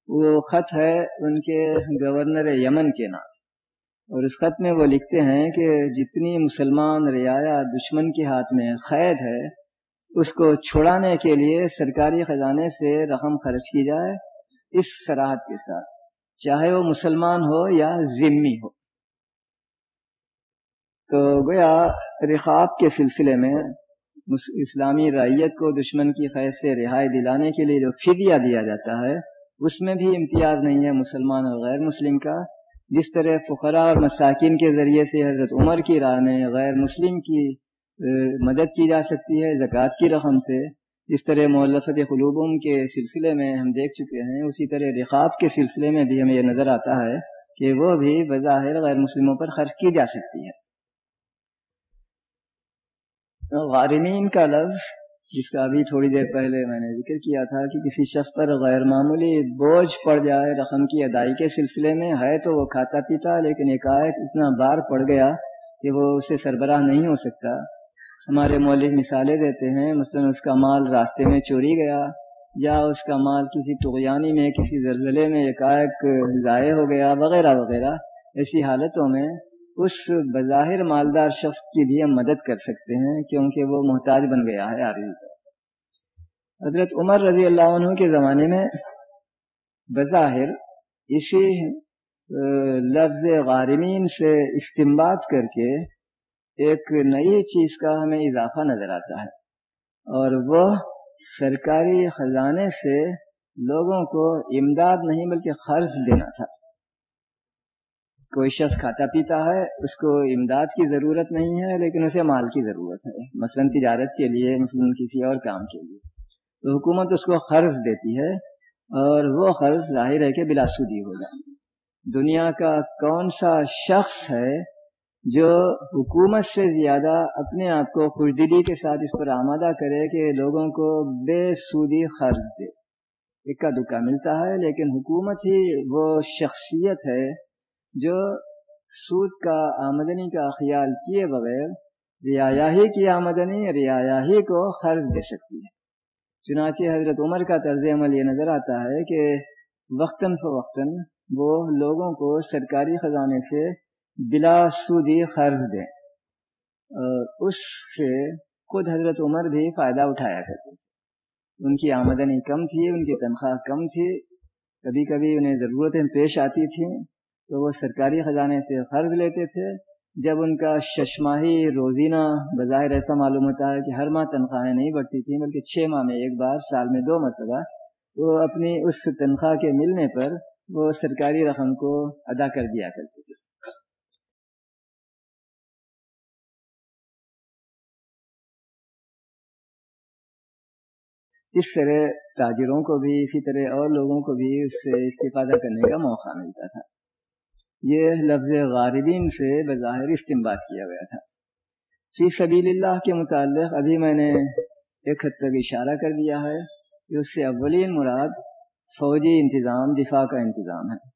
[SPEAKER 1] وہ خط ہے ان کے گورنر یمن کے نام۔ اور اس خط میں وہ لکھتے ہیں کہ جتنی مسلمان رعایا دشمن کے ہاتھ میں قید ہے، اس کو چھڑانے کے لیے سرکاری خزانے سے رقم خرچ کی جائے اس سراحت کے ساتھ۔ چاہے وہ مسلمان ہو یا ذمی ہو۔ تو گویا رقاب کے سلسلے میں اسلامی رعیت کو دشمن کی خیر سے رہائی دلانے کے لیے جو فدیہ دیا جاتا ہے، اس میں بھی امتیاز نہیں ہے مسلمان اور غیر مسلم کا۔ جس طرح فقراء اور مساکین کے ذریعے سے حضرت عمر کی راہ میں غیر مسلم کی مدد کی جا سکتی ہے زکوٰۃ کی رقم سے جس طرح مولفت قلوبم کے سلسلے میں ہم دیکھ چکے ہیں، اسی طرح رقاب کے سلسلے میں بھی ہمیں یہ نظر آتا ہے کہ وہ بھی بظاہر غیر مسلموں پر خرچ کی جا سکتی ہے۔ غارمین کا لفظ، جس کا ابھی تھوڑی دیر پہلے میں نے ذکر کیا تھا کہ کسی شخص پر غیر معمولی بوجھ پڑ جائے رقم کی ادائی کے سلسلے میں، ہے تو وہ کھاتا پیتا، لیکن ایک اتنا بار پڑ گیا کہ وہ اسے سربراہ نہیں ہو سکتا۔ ہمارے مولک مثالیں دیتے ہیں، مثلا اس کا مال راستے میں چوری گیا یا اس کا مال کسی تغیانی میں، کسی زلزلے میں ایک ضائع ہو گیا، وغیرہ وغیرہ۔ ایسی حالتوں میں اس بظاہر مالدار شخص کی بھی ہم مدد کر سکتے ہیں کیونکہ وہ محتاج بن گیا ہے عارضی طور حضرت عمر رضی اللہ عنہ کے زمانے میں بظاہر اسی لفظ غارمین سے استمباد کر کے ایک نئی چیز کا ہمیں اضافہ نظر آتا ہے اور وہ سرکاری خزانے سے لوگوں کو امداد نہیں بلکہ قرض دینا تھا۔ کوئی شخص کھاتا پیتا ہے، اس کو امداد کی ضرورت نہیں ہے، لیکن اسے مال کی ضرورت ہے۔ مثلا تجارت کے لیے، مثلا کسی اور کام کے لیے۔ تو حکومت اس کو قرض دیتی ہے اور وہ قرض ظاہر ہے کہ بلا سودی ہوگا۔ دنیا کا کون سا شخص ہے جو حکومت سے زیادہ اپنے آپ کو خوشدلی کے ساتھ اس پر آمادہ کرے کہ لوگوں کو بے سودی قرض دے۔ اکا دکا ملتا ہے، لیکن حکومت ہی وہ شخصیت ہے جو سود کا آمدنی کا خیال کیے بغیر رعایا ہی کی آمدنی، رعایا ہی کو قرض دے سکتی ہے۔ چنانچہ حضرت عمر کا طرز عمل یہ نظر آتا ہے کہ وقتاً فوقتاً وہ لوگوں کو سرکاری خزانے سے بلا سودی قرض دیں اس سے خود حضرت عمر بھی فائدہ اٹھایا کرتے تھے۔ ان کی آمدنی کم تھی، ان کی تنخواہ کم تھی۔ کبھی کبھی انہیں ضرورتیں پیش آتی تھیں، تو وہ سرکاری خزانے سے قرض لیتے تھے۔ جب ان کا ششماہی روزینہ بظاہر ایسا معلوم ہوتا ہے کہ ہر ماہ تنخواہیں نہیں بڑھتی تھیں، بلکہ چھ ماہ میں ایک بار، سال میں دو مرتبہ، وہ اپنی اس تنخواہ کے ملنے پر وہ سرکاری رقم کو ادا کر دیا کرتے تھے۔ اس طرح تاجروں کو بھی، اسی طرح اور لوگوں کو بھی اس سے استفادہ کرنے کا موقع ملتا تھا۔ یہ لفظ غاربین سے بظاہر استعمال کیا گیا تھا۔ فی سبیل اللہ کے متعلق ابھی میں نے ایک حد تک اشارہ کر دیا ہے کہ اس سے اولین مراد فوجی انتظام، دفاع کا انتظام ہے۔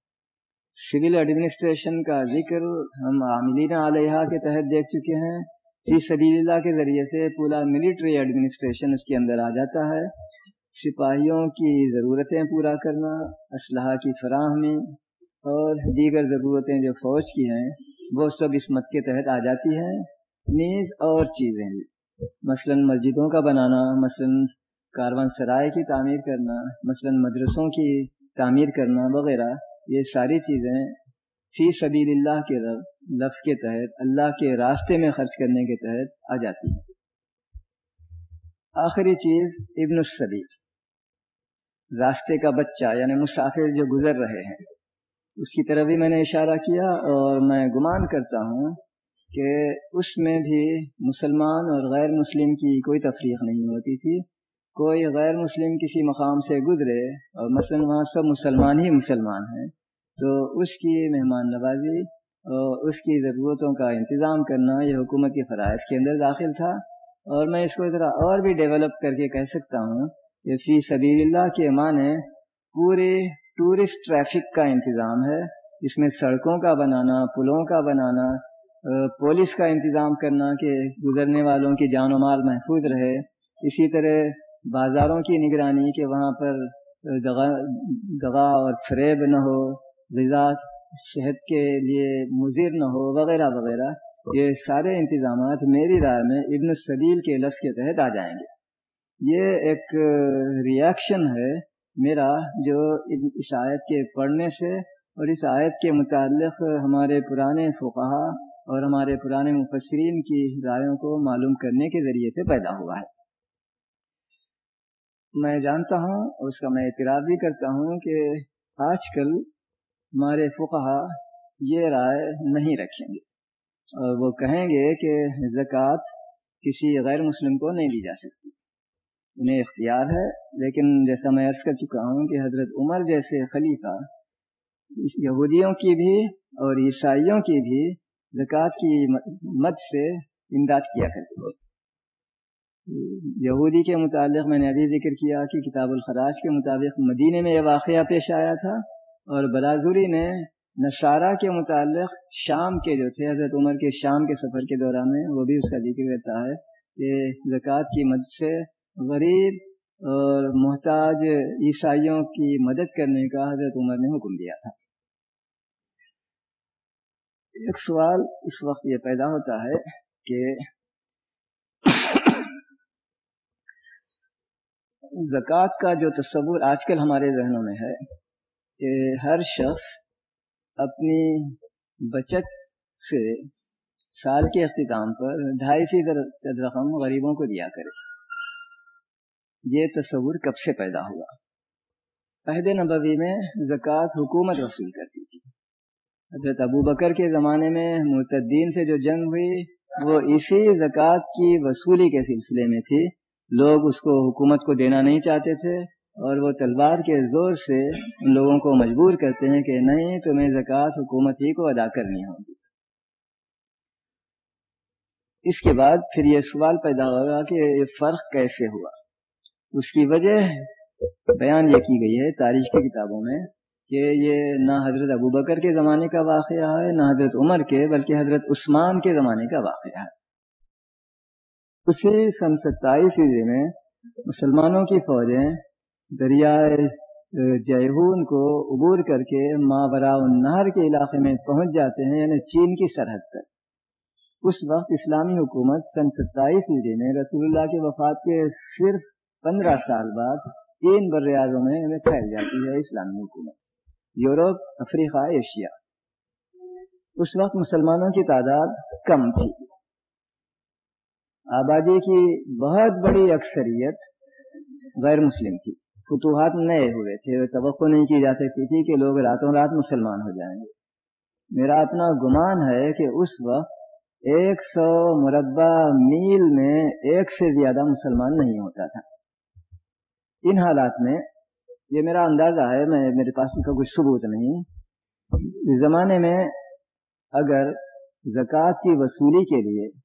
[SPEAKER 1] سول ایڈمنسٹریشن کا ذکر ہم عاملین علیہ کے تحت دیکھ چکے ہیں۔ فی سبیل اللہ کے ذریعے سے پورا ملٹری ایڈمنسٹریشن اس کے اندر آ جاتا ہے۔ سپاہیوں کی ضرورتیں پورا کرنا اسلحہ کی فراہمی اور دیگر ضرورتیں جو فوج کی ہیں، وہ سب اس مت کے تحت آ جاتی ہیں۔ نیز اور چیزیں بھی مثلا مسجدوں کا بنانا، مثلا کاروان سرائے کی تعمیر کرنا، مثلا مدرسوں کی تعمیر کرنا وغیرہ، یہ ساری چیزیں فی سبیل اللہ کے لفظ کے تحت، اللہ کے راستے میں خرچ کرنے کے تحت آ جاتی ہے۔ آخری چیز، ابن السبیل۔ راستے کا بچہ یعنی مسافر جو گزر رہے ہیں۔ اس کی طرف بھی میں نے اشارہ کیا اور میں گمان کرتا ہوں کہ اس میں بھی مسلمان اور غیر مسلم کی کوئی تفریق نہیں ہوتی تھی۔ کوئی غیر مسلم کسی مقام سے گزرے اور مثلاً وہاں سب مسلمان ہی مسلمان ہیں، تو اس کی مہمان نوازی اس کی ضرورتوں کا انتظام کرنا یہ حکومت کے فرائض کے اندر داخل تھا اور میں اس کو ذرا اور بھی ڈیولپ کر کے کہہ سکتا ہوں کہ فی سبیل اللہ کے معنی پورے ٹورسٹ ٹریفک کا انتظام ہے۔ اس میں سڑکوں کا بنانا، پلوں کا بنانا پولیس کا انتظام کرنا کہ گزرنے والوں کی جان و مال محفوظ رہے۔ اسی طرح بازاروں کی نگرانی کہ وہاں پر دغا اور فریب نہ ہو، غذا صحت کے لیے مضر نہ ہو، وغیرہ وغیرہ، یہ سارے انتظامات میری رائے میں ابن السبیل کے لفظ کے تحت آ جائیں گے۔ یہ ایک ریاکشن ہے میرا جو اس آیت کے پڑھنے سے اور اس آیت کے متعلق ہمارے پرانے فقہ اور ہمارے پرانے مفسرین کی رائےوں کو معلوم کرنے کے ذریعے سے پیدا ہوا ہے۔ میں جانتا ہوں اور اس کا میں اعتراض بھی کرتا ہوں کہ آج کل ہمارے فقہ یہ رائے نہیں رکھیں گے۔ اور وہ کہیں گے کہ زکوٰۃ کسی غیر مسلم کو نہیں دی جا سکتی۔ انہیں اختیار ہے، لیکن جیسا میں عرض کر چکا ہوں کہ حضرت عمر جیسے خلیفہ، یہودیوں کی بھی اور عیسائیوں کی بھی زکوٰۃ کی مد سے امداد کیا کرتے تھے یہودی کے متعلق میں نے ابھی ذکر کیا کہ کتاب الخراج کے مطابق مدینے میں یہ واقعہ پیش آیا تھا۔ اور بلازوری نے نصارہ کے متعلق شام کے جو تھے، حضرت عمر کے شام کے سفر کے دوران میں، وہ بھی اس کا ذکر رہتا ہے کہ زکوٰۃ کی مدد سے غریب اور محتاج عیسائیوں کی مدد کرنے کا حضرت عمر نے حکم دیا تھا۔ ایک سوال اس وقت یہ پیدا ہوتا ہے کہ [COUGHS] زکوٰۃ کا جو تصور آج کل ہمارے ذہنوں میں ہے کہ ہر شخص اپنی بچت سے سال کے اختتام پر ڈھائی فیصد رقم غریبوں کو دیا کرے۔ یہ تصور کب سے پیدا ہوا؟ عہد نبوی میں زکوٰۃ حکومت وصول کرتی تھی۔ حضرت ابو بکر کے زمانے میں مرتدین سے جو جنگ ہوئی، وہ اسی زکوٰۃ کی وصولی کے سلسلے میں تھی۔ لوگ اس کو حکومت کو دینا نہیں چاہتے تھے۔ اور وہ تلوار کے زور سے ان لوگوں کو مجبور کرتے ہیں کہ نہیں، تمہیں زکوٰۃ حکومت ہی کو ادا کرنی ہوگی۔ اس کے بعد پھر یہ سوال پیدا ہوگا کہ یہ فرق کیسے ہوا؟ اس کی وجہ بیان یہ کی گئی ہے تاریخ کی کتابوں میں کہ یہ نہ حضرت ابو بکر کے زمانے کا واقعہ ہے، نہ حضرت عمر کے، بلکہ حضرت عثمان کے زمانے کا واقعہ ہے۔ اسی سن ستائیس عیسوی میں مسلمانوں کی فوجیں دریائے جیہون کو عبور کر کے مابرا النہر کے علاقے میں پہنچ جاتے ہیں یعنی چین کی سرحد پر۔ اس وقت اسلامی حکومت سن ستائیس ہجری میں رسول اللہ کے وفات کے صرف پندرہ سال بعد تین بر اعظم میں پھیل جاتی ہے اسلامی حکومت۔ یورپ، افریقہ، ایشیا۔ اس وقت مسلمانوں کی تعداد کم تھی۔ آبادی کی بہت بڑی اکثریت غیر مسلم تھی۔ فتوحات نئے ہوئے تھے توقع نہیں کی جا سکتی تھی کہ لوگ راتوں رات مسلمان ہو جائیں گے۔ میرا اپنا گمان ہے کہ اس وقت ایک سو مربع میل میں ایک سے زیادہ مسلمان نہیں ہوتا تھا۔ ان حالات میں یہ میرا اندازہ ہے، میں میرے پاس ان کا کوئی ثبوت نہیں۔ اس زمانے میں اگر زکوٰۃ کی وصولی کے لیے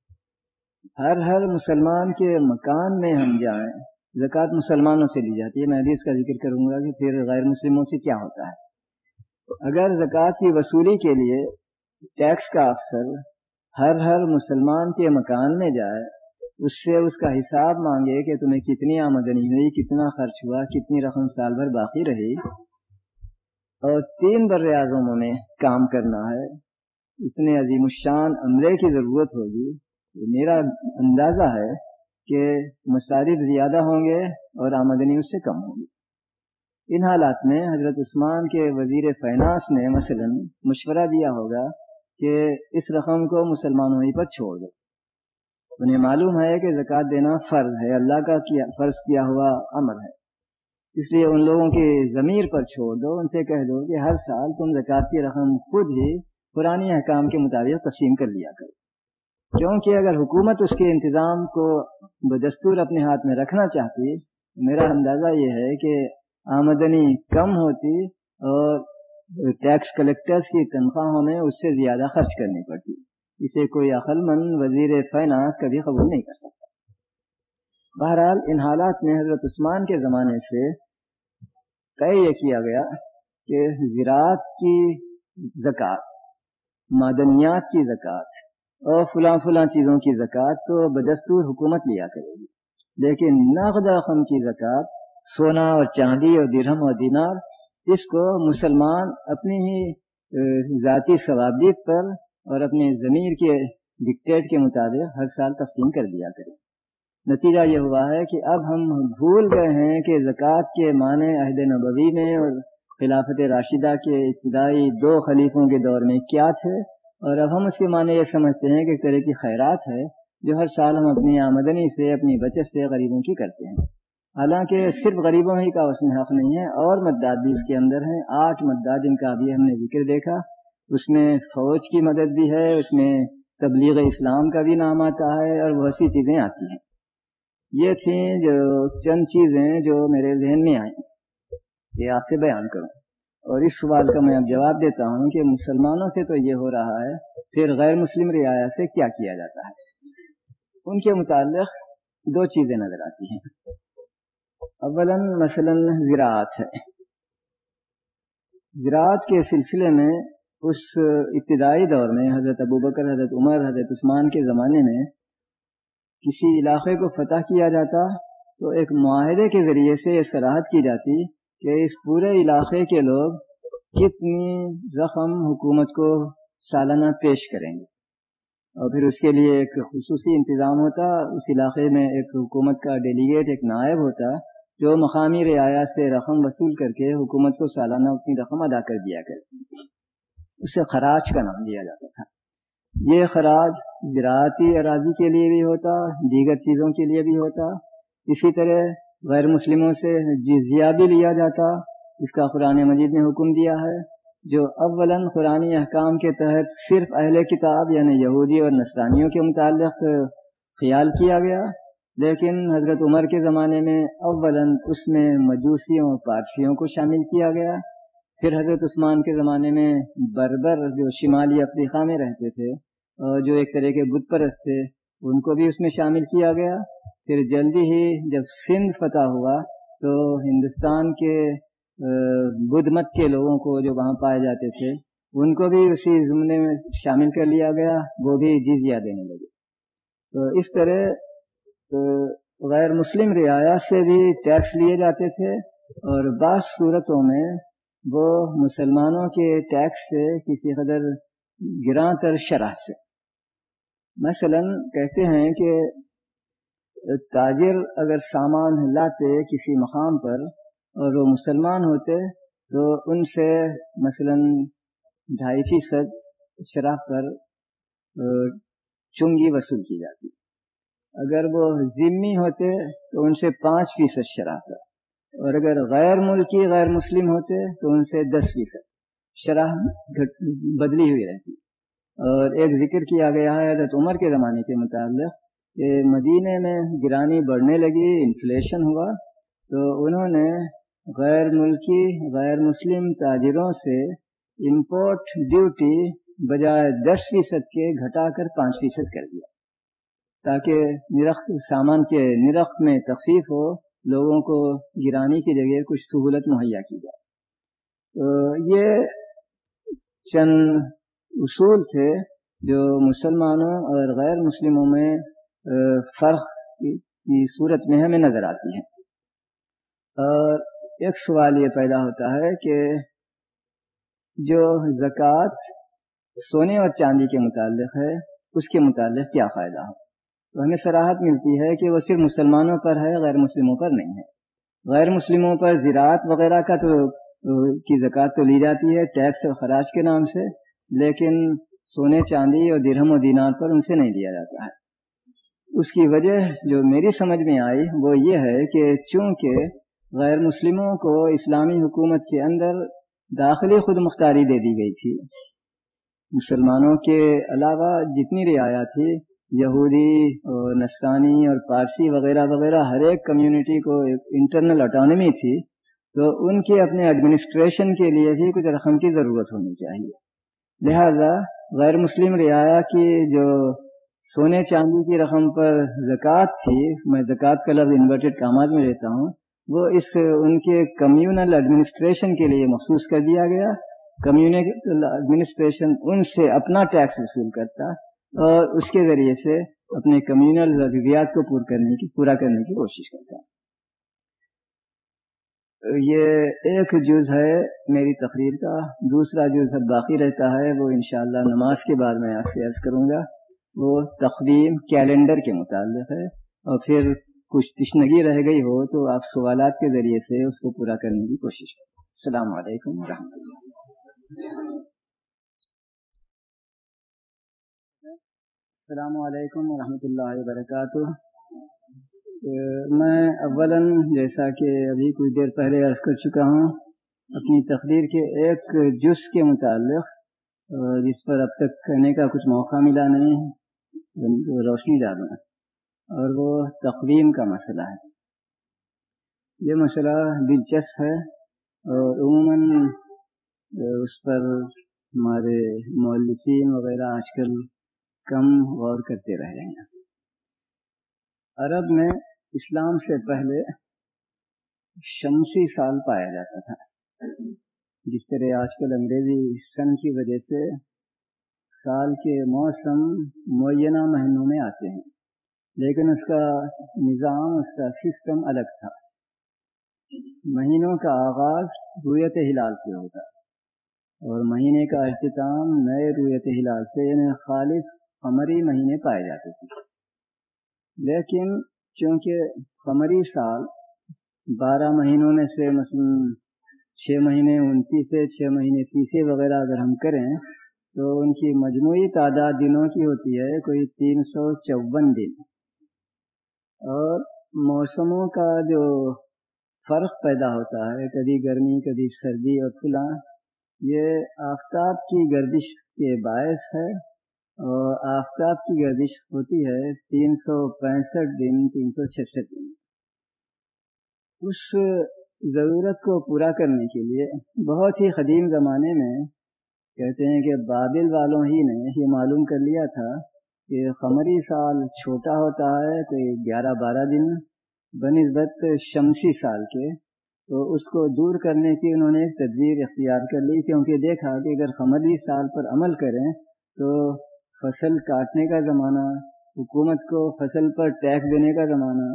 [SPEAKER 1] ہر ہر مسلمان کے مکان میں ہم جائیں زکوٰۃ مسلمانوں سے لی جاتی ہے۔ میں ابھی اس کا ذکر کروں گا کہ پھر غیر مسلموں سے کیا ہوتا ہے۔ اگر زکوٰۃ کی وصولی کے لیے ٹیکس کا افسر ہر ہر مسلمان کے مکان میں جائے، اس سے اس کا حساب مانگے کہ تمہیں کتنی آمدنی ہوئی، کتنا خرچ ہوا، کتنی رقم سال بھر باقی رہی، اور تین بر اعظموں میں کام کرنا ہے، اتنے عظیم الشان عملے کی ضرورت ہوگی۔ میرا اندازہ ہے کہ مصارف زیادہ ہوں گے اور آمدنی اس سے کم ہوگی۔ ان حالات میں حضرت عثمان کے وزیر فائنانس نے مثلا مشورہ دیا ہوگا کہ اس رقم کو مسلمانوں ہی پر چھوڑ دو۔ انہیں معلوم ہے کہ زکوٰۃ دینا فرض ہے، اللہ کا کیا فرض کیا ہوا امر ہے۔ اس لیے ان لوگوں کی ضمیر پر چھوڑ دو۔ ان سے کہہ دو کہ ہر سال تم زکوٰۃ کی رقم خود ہی پرانی احکام کے مطابق تقسیم کر لیا کرو۔ کیونکہ اگر حکومت اس کے انتظام کو بدستور اپنے ہاتھ میں رکھنا چاہتی، میرا اندازہ یہ ہے کہ آمدنی کم ہوتی اور ٹیکس کلیکٹرز کی تنخواہوں میں اس سے زیادہ خرچ کرنی پڑتی۔ اسے کوئی عقل مند وزیر فائنانس کبھی قبول نہیں کر سکتا۔ بہرحال، ان حالات میں حضرت عثمان کے زمانے سے طے یہ کیا گیا کہ زراعت کی زکوٰۃ معدنیات کی زکوٰۃ اور فلاں فلاں چیزوں کی زکوٰۃ تو بدستور حکومت لیا کرے گی۔ لیکن نقد رقم کی زکوٰۃ، سونا اور چاندی اور درہم اور دینار، اس کو مسلمان اپنی ہی ذاتی ثوابیت پر اور اپنے ضمیر کے ڈکٹیٹ کے مطابق ہر سال تقسیم کر دیا کریں نتیجہ یہ ہوا ہے کہ اب ہم بھول گئے ہیں کہ زکوٰۃ کے معنی عہد نبوی میں اور خلافت راشدہ کے ابتدائی دو خلیفوں کے دور میں کیا تھے۔ اور اب ہم اس کے معنی یہ سمجھتے ہیں کہ ایک طرح کی خیرات ہے جو ہر سال ہم اپنی آمدنی سے، اپنی بچت سے غریبوں کی کرتے ہیں۔ حالانکہ صرف غریبوں ہی کا اس میں حق نہیں ہے، اور مدداد بھی اس کے اندر ہیں۔ آٹھ مدداد جن کا ابھی ہم نے ذکر دیکھا۔ اس میں فوج کی مدد بھی ہے، اس میں تبلیغ اسلام کا بھی نام آتا ہے اور بہت سی چیزیں آتی ہیں۔ یہ تھیں جو چند چیزیں جو میرے ذہن میں آئیں۔ یہ آپ سے بیان کروں۔ اور اس سوال کا میں اب جواب دیتا ہوں کہ مسلمانوں سے تو یہ ہو رہا ہے، پھر غیر مسلم رعایا سے کیا کیا جاتا ہے؟ ان کے متعلق دو چیزیں نظر آتی ہیں۔ اولا مثلا زراعت ہے۔ زراعت کے سلسلے میں اس ابتدائی دور میں حضرت ابو بکر، حضرت عمر، حضرت عثمان کے زمانے میں کسی علاقے کو فتح کیا جاتا تو ایک معاہدے کے ذریعے سے یہ صلاحت کی جاتی کہ اس پورے علاقے کے لوگ کتنی رقم حکومت کو سالانہ پیش کریں گے۔ اور پھر اس کے لیے ایک خصوصی انتظام ہوتا، اس علاقے میں ایک حکومت کا ڈیلیگیٹ ایک نائب ہوتا، جو مقامی رعایا سے رقم وصول کر کے حکومت کو سالانہ اپنی رقم ادا کر دیا کرے۔ اسے خراج کا نام دیا جاتا تھا۔ یہ خراج زراعتی اراضی کے لیے بھی ہوتا، دیگر چیزوں کے لیے بھی ہوتا۔ اسی طرح غیر مسلموں سے جزیہ بھی لیا جاتا، اس کا قرآن مجید نے حکم دیا ہے، جو اولاً قرآن احکام کے تحت صرف اہل کتاب یعنی یہودی اور نسرانیوں کے متعلق خیال کیا گیا، لیکن حضرت عمر کے زمانے میں اولاً اس میں مجوسیوں، پارسیوں کو شامل کیا گیا۔ پھر حضرت عثمان کے زمانے میں بربر جو شمالی افریقہ میں رہتے تھے، اور جو ایک طرح کے بت پرست تھے، ان کو بھی اس میں شامل کیا گیا۔ پھر جلدی ہی جب سندھ فتح ہوا تو ہندوستان کے بدھ مت کے لوگوں کو جو وہاں پائے جاتے تھے، ان کو بھی اسی زمرے میں شامل کر لیا گیا، وہ بھی جزیہ دینے لگے۔ تو اس طرح غیر مسلم رعایات سے بھی ٹیکس لیے جاتے تھے اور بعض صورتوں میں وہ مسلمانوں کے ٹیکس سے کسی قدر گراں تر شرح سے۔ مثلا کہتے ہیں کہ تاجر اگر سامان لاتے کسی مقام پر اور وہ مسلمان ہوتے تو ان سے مثلا ڈھائی فیصد شرح پر چنگی وصول کی جاتی۔ اگر وہ ذمی ہوتے تو ان سے پانچ فیصد شرح پر۔ اور اگر غیر ملکی، غیر مسلم ہوتے تو ان سے دس فیصد شرح بدلی ہوئی رہتی۔ اور ایک ذکر کیا گیا ہے حضرت عمر کے زمانے کے متعلق۔ کہ مدینے میں گرانی بڑھنے لگی، انفلیشن ہوا، تو انہوں نے غیر ملکی، غیر مسلم تاجروں سے امپورٹ ڈیوٹی بجائے دس فیصد کے گھٹا کر پانچ فیصد کر دیا۔ تاکہ نرخ، سامان کے نرخ میں تخفیف ہو، لوگوں کو گرانے کی جگہ کچھ سہولت مہیا کی جائے۔ تو یہ چند اصول تھے جو مسلمانوں اور غیر مسلموں میں فرق کی صورت میں ہمیں نظر آتی ہیں۔ اور ایک سوال یہ پیدا ہوتا ہے کہ جو زکوٰۃ سونے اور چاندی کے متعلق ہے، اس کے متعلق کیا فائدہ ہو تو ہمیں سراحت ملتی ہے کہ وہ صرف مسلمانوں پر ہے، غیر مسلموں پر نہیں ہے۔ غیر مسلموں پر زراعت وغیرہ کا تو، کی زکوٰۃ تو لی جاتی ہے ٹیکس اور خراج کے نام سے، لیکن سونے، چاندی اور درہم و دینار پر ان سے نہیں دیا جاتا ہے۔ اس کی وجہ جو میری سمجھ میں آئی وہ یہ ہے کہ چونکہ غیر مسلموں کو اسلامی حکومت کے اندر داخلی خود مختاری دے دی گئی تھی، مسلمانوں کے علاوہ جتنی رعایا تھی، یہودی اور نسکانی اور پارسی وغیرہ وغیرہ ہر ایک کمیونٹی کو ایک انٹرنل اٹانومی تھی، تو ان کے اپنے ایڈمنسٹریشن کے لیے بھی کچھ رقم کی ضرورت ہونی چاہیے۔ لہذا غیر مسلم رعایا کی جو سونے چاندی کی رقم پر زکوٰۃ تھی، میں زکوٰۃ کا لفظ انورٹیڈ کامات میں لیتا ہوں۔ وہ اس ان کے کمیونل ایڈمنسٹریشن کے لیے مخصوص کر دیا گیا۔ کمیونل ایڈمنسٹریشن ان سے اپنا ٹیکس وصول کرتا اور اس کے ذریعے سے اپنے کمیونل ضروریات کو پور کرنے کی، پورا کرنے کی کوشش کرتا۔ یہ ایک جز ہے میری تقریر کا۔ دوسرا جز اب باقی رہتا ہے۔ وہ انشاءاللہ نماز کے بعد میں آپ سے عرض کروں گا۔ وہ تقویم کیلنڈر کے متعلق ہے۔ اور پھر کچھ تشنگی رہ گئی ہو تو آپ سوالات کے ذریعے سے اس کو پورا کرنے کی کوشش کریں۔ السلام علیکم ورحمۃ اللہ السلام علیکم ورحمۃ اللہ وبرکاتہ۔ میں اولا جیسا کہ ابھی کچھ دیر پہلے عرض کر چکا ہوں، اپنی تقریر کے ایک جز کے متعلق جس پر اب تک کہنے کا کچھ موقع ملا نہیں۔ روشنی ڈالوں اور وہ تقویم کا مسئلہ ہے۔ یہ مسئلہ دلچسپ ہے اور عموماً اس پر ہمارے مولفین وغیرہ آج کل کم غور کرتے رہے ہیں۔ عرب میں اسلام سے پہلے شمسی سال پایا جاتا تھا۔ جس طرح آج کل انگریزی سن کی وجہ سے سال کے موسم معینہ مہینوں میں آتے ہیں۔ لیکن اس کا نظام، اس کا سسٹم الگ تھا۔ مہینوں کا آغاز رویت ہلال سے ہوتا۔ اور مہینے کا اختتام نئے رویت ہلال سے یعنی خالص قمری مہینے پائے جاتے تھے۔ لیکن چونکہ قمری سال بارہ مہینوں میں سے مثلاً چھ مہینے انتیسے چھ مہینے تیسے وغیرہ اگر ہم کریں تو ان کی مجموعی تعداد دنوں کی ہوتی ہے، کوئی تین سو چون دن۔ اور موسموں کا جو فرق پیدا ہوتا ہے، کبھی گرمی، کبھی سردی اور فلاں، یہ آفتاب کی گردش کے باعث ہے۔ اور آفتاب کی گردش ہوتی ہے تین سو پینسٹھ دن، تین سو چھسٹھ دن۔ اس ضرورت کو پورا کرنے کے لیے بہت ہی قدیم زمانے میں کہتے ہیں کہ بابل والوں ہی نے یہ معلوم کر لیا تھا کہ قمری سال چھوٹا ہوتا ہے کوئی گیارہ بارہ دن بنسبت شمسی سال کے، تو اس کو دور کرنے کی انہوں نے ایک تدبیر اختیار کر لی، کیونکہ دیکھا کہ اگر قمری سال پر عمل کریں تو فصل کاٹنے کا زمانہ، حکومت کو فصل پر ٹیکس دینے کا زمانہ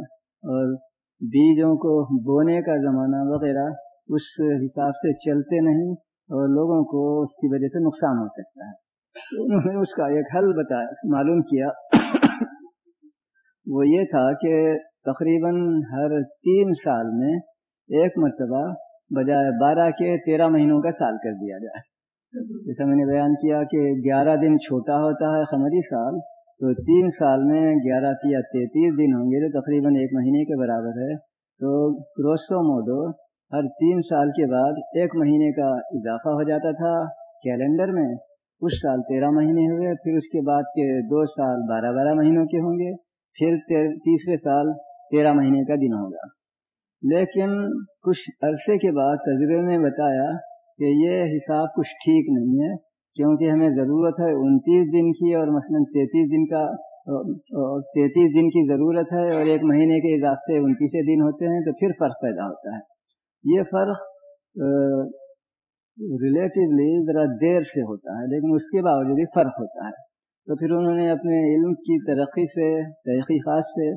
[SPEAKER 1] اور بیجوں کو بونے کا زمانہ وغیرہ اس حساب سے چلتے نہیں۔ اور لوگوں کو اس کی وجہ سے نقصان ہو سکتا ہے۔ انہوں نے اس کا ایک حل بتایا معلوم کیا۔ وہ یہ تھا کہ تقریباً ہر تین سال میں ایک مرتبہ بجائے بارہ کے تیرہ مہینوں کا سال کر دیا جائے۔ جیسا میں نے بیان کیا کہ گیارہ دن چھوٹا ہوتا ہے قمری سال، تو تین سال میں گیارہ یا تینتیس دن ہوں گے تو تقریباً ایک مہینے کے برابر ہے۔ تو کروسو موڈو ہر تین سال کے بعد ایک مہینے کا اضافہ ہو جاتا تھا کیلنڈر میں۔ کچھ سال تیرہ مہینے ہوئے، پھر اس کے بعد کے دو سال بارہ بارہ مہینوں کے ہوں گے، پھر تیسرے سال تیرہ مہینے کا دن ہوگا۔ لیکن کچھ عرصے کے بعد تجربے نے بتایا کہ یہ حساب کچھ ٹھیک نہیں ہے، کیونکہ ہمیں ضرورت ہے انتیس دن کی اور مثلاً تینتیس دن کا، تینتیس دن کی ضرورت ہے اور ایک مہینے کے حساب سے انتیس دن ہوتے ہیں تو پھر فرق پیدا ہوتا ہے۔ یہ فرق ریلیٹیولی ذرا دیر سے ہوتا ہے، لیکن اس کے باوجود بھی فرق ہوتا ہے۔ تو پھر انہوں نے اپنے علم کی ترقی سے، تحقیقات سے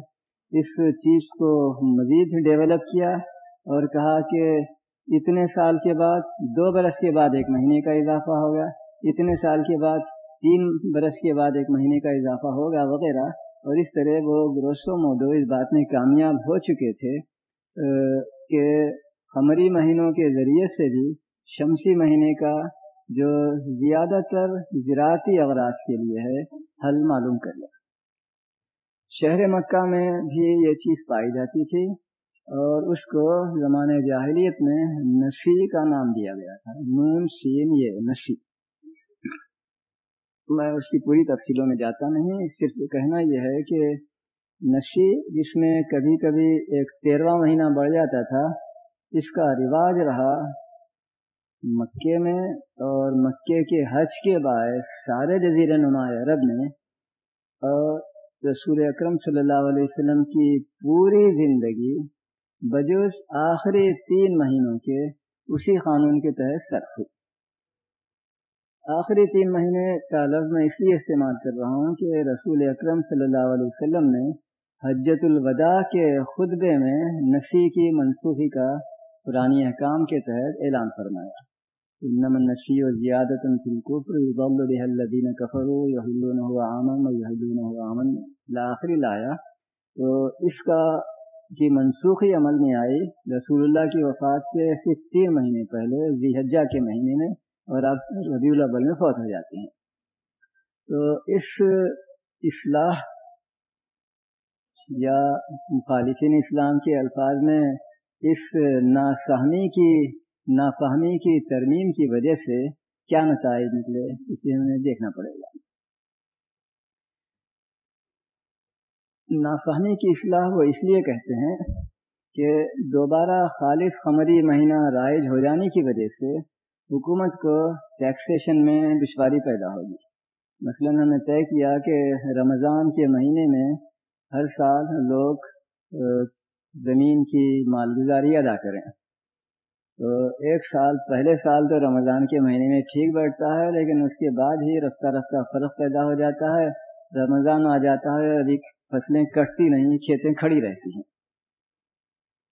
[SPEAKER 1] اس چیز کو مزید ڈیولپ کیا اور کہا کہ اتنے سال کے بعد، دو برس کے بعد ایک مہینے کا اضافہ ہوگا اتنے سال کے بعد تین برس کے بعد ایک مہینے کا اضافہ ہوگا وغیرہ۔ اور اس طرح وہ گروسو موڈو اس بات میں کامیاب ہو چکے تھے کہ قمری مہینوں کے ذریعے سے بھی شمسی مہینے کا جو زیادہ تر زراعتی اغراض کے لیے ہے، حل معلوم کر لیا۔ شہر مکہ میں بھی یہ چیز پائی جاتی تھی اور اس کو زمانے جاہلیت میں نشی کا نام دیا گیا تھا۔ نون شین یہ نشی۔ میں اس کی پوری تفصیلوں میں جاتا نہیں، صرف کہنا یہ ہے کہ نشی جس میں کبھی کبھی ایک تیرواں مہینہ بڑھ جاتا تھا اس کا رواج رہا مکے میں اور مکے کے حج کے باعث سارے جزیر نما عرب میں اور رسول اکرم صلی اللہ علیہ وسلم کی پوری زندگی بجوز آخری تین مہینوں کے اسی قانون کے تحت سرف ہوئی آخری تین مہینے کا لفظ میں اس لیے استعمال کر رہا ہوں کہ رسول اکرم صلی اللہ علیہ وسلم نے حجت الوداع کے خطبے میں نسی کی منسوخی کا پرانی احکام کے تحت اعلان فرمایا، انما النشي زيادة في الكفر يضل بها الذين كفروا يحلونه عاما ويحلونه عاما. لآخر لایا تو اس کا کی منسوخی عمل میں آئی، رسول اللہ کی وفات سے صرف تین مہینے پہلے ذی حجہ کے مہینے میں، اور اب ربیع الاول میں فوت ہو جاتے ہیں۔ تو اس اصلاح یا مخالفین اسلام کے الفاظ میں اس ناسہمی کی نافہمی کی ترمیم کی وجہ سے کیا نتائج نکلے؟ اسے ہمیں دیکھنا پڑے گا۔ نافہمی کی اصلاح وہ اس لیے کہتے ہیں کہ دوبارہ خالص خمری مہینہ رائج ہو جانے کی وجہ سے حکومت کو ٹیکسیشن میں دشواری پیدا ہوگی۔ مثلا ہم نے طے کیا کہ رمضان کے مہینے میں ہر سال لوگ زمین کی مالگزاری ادا کریں۔ تو ایک سال، پہلے سال تو رمضان کے مہینے میں ٹھیک بیٹھتا ہے، لیکن اس کے بعد ہی رفتہ رفتہ فرق پیدا ہو جاتا ہے، رمضان آ جاتا ہے، ابھی فصلیں کٹتی نہیں، کھیتیں کھڑی رہتی ہیں۔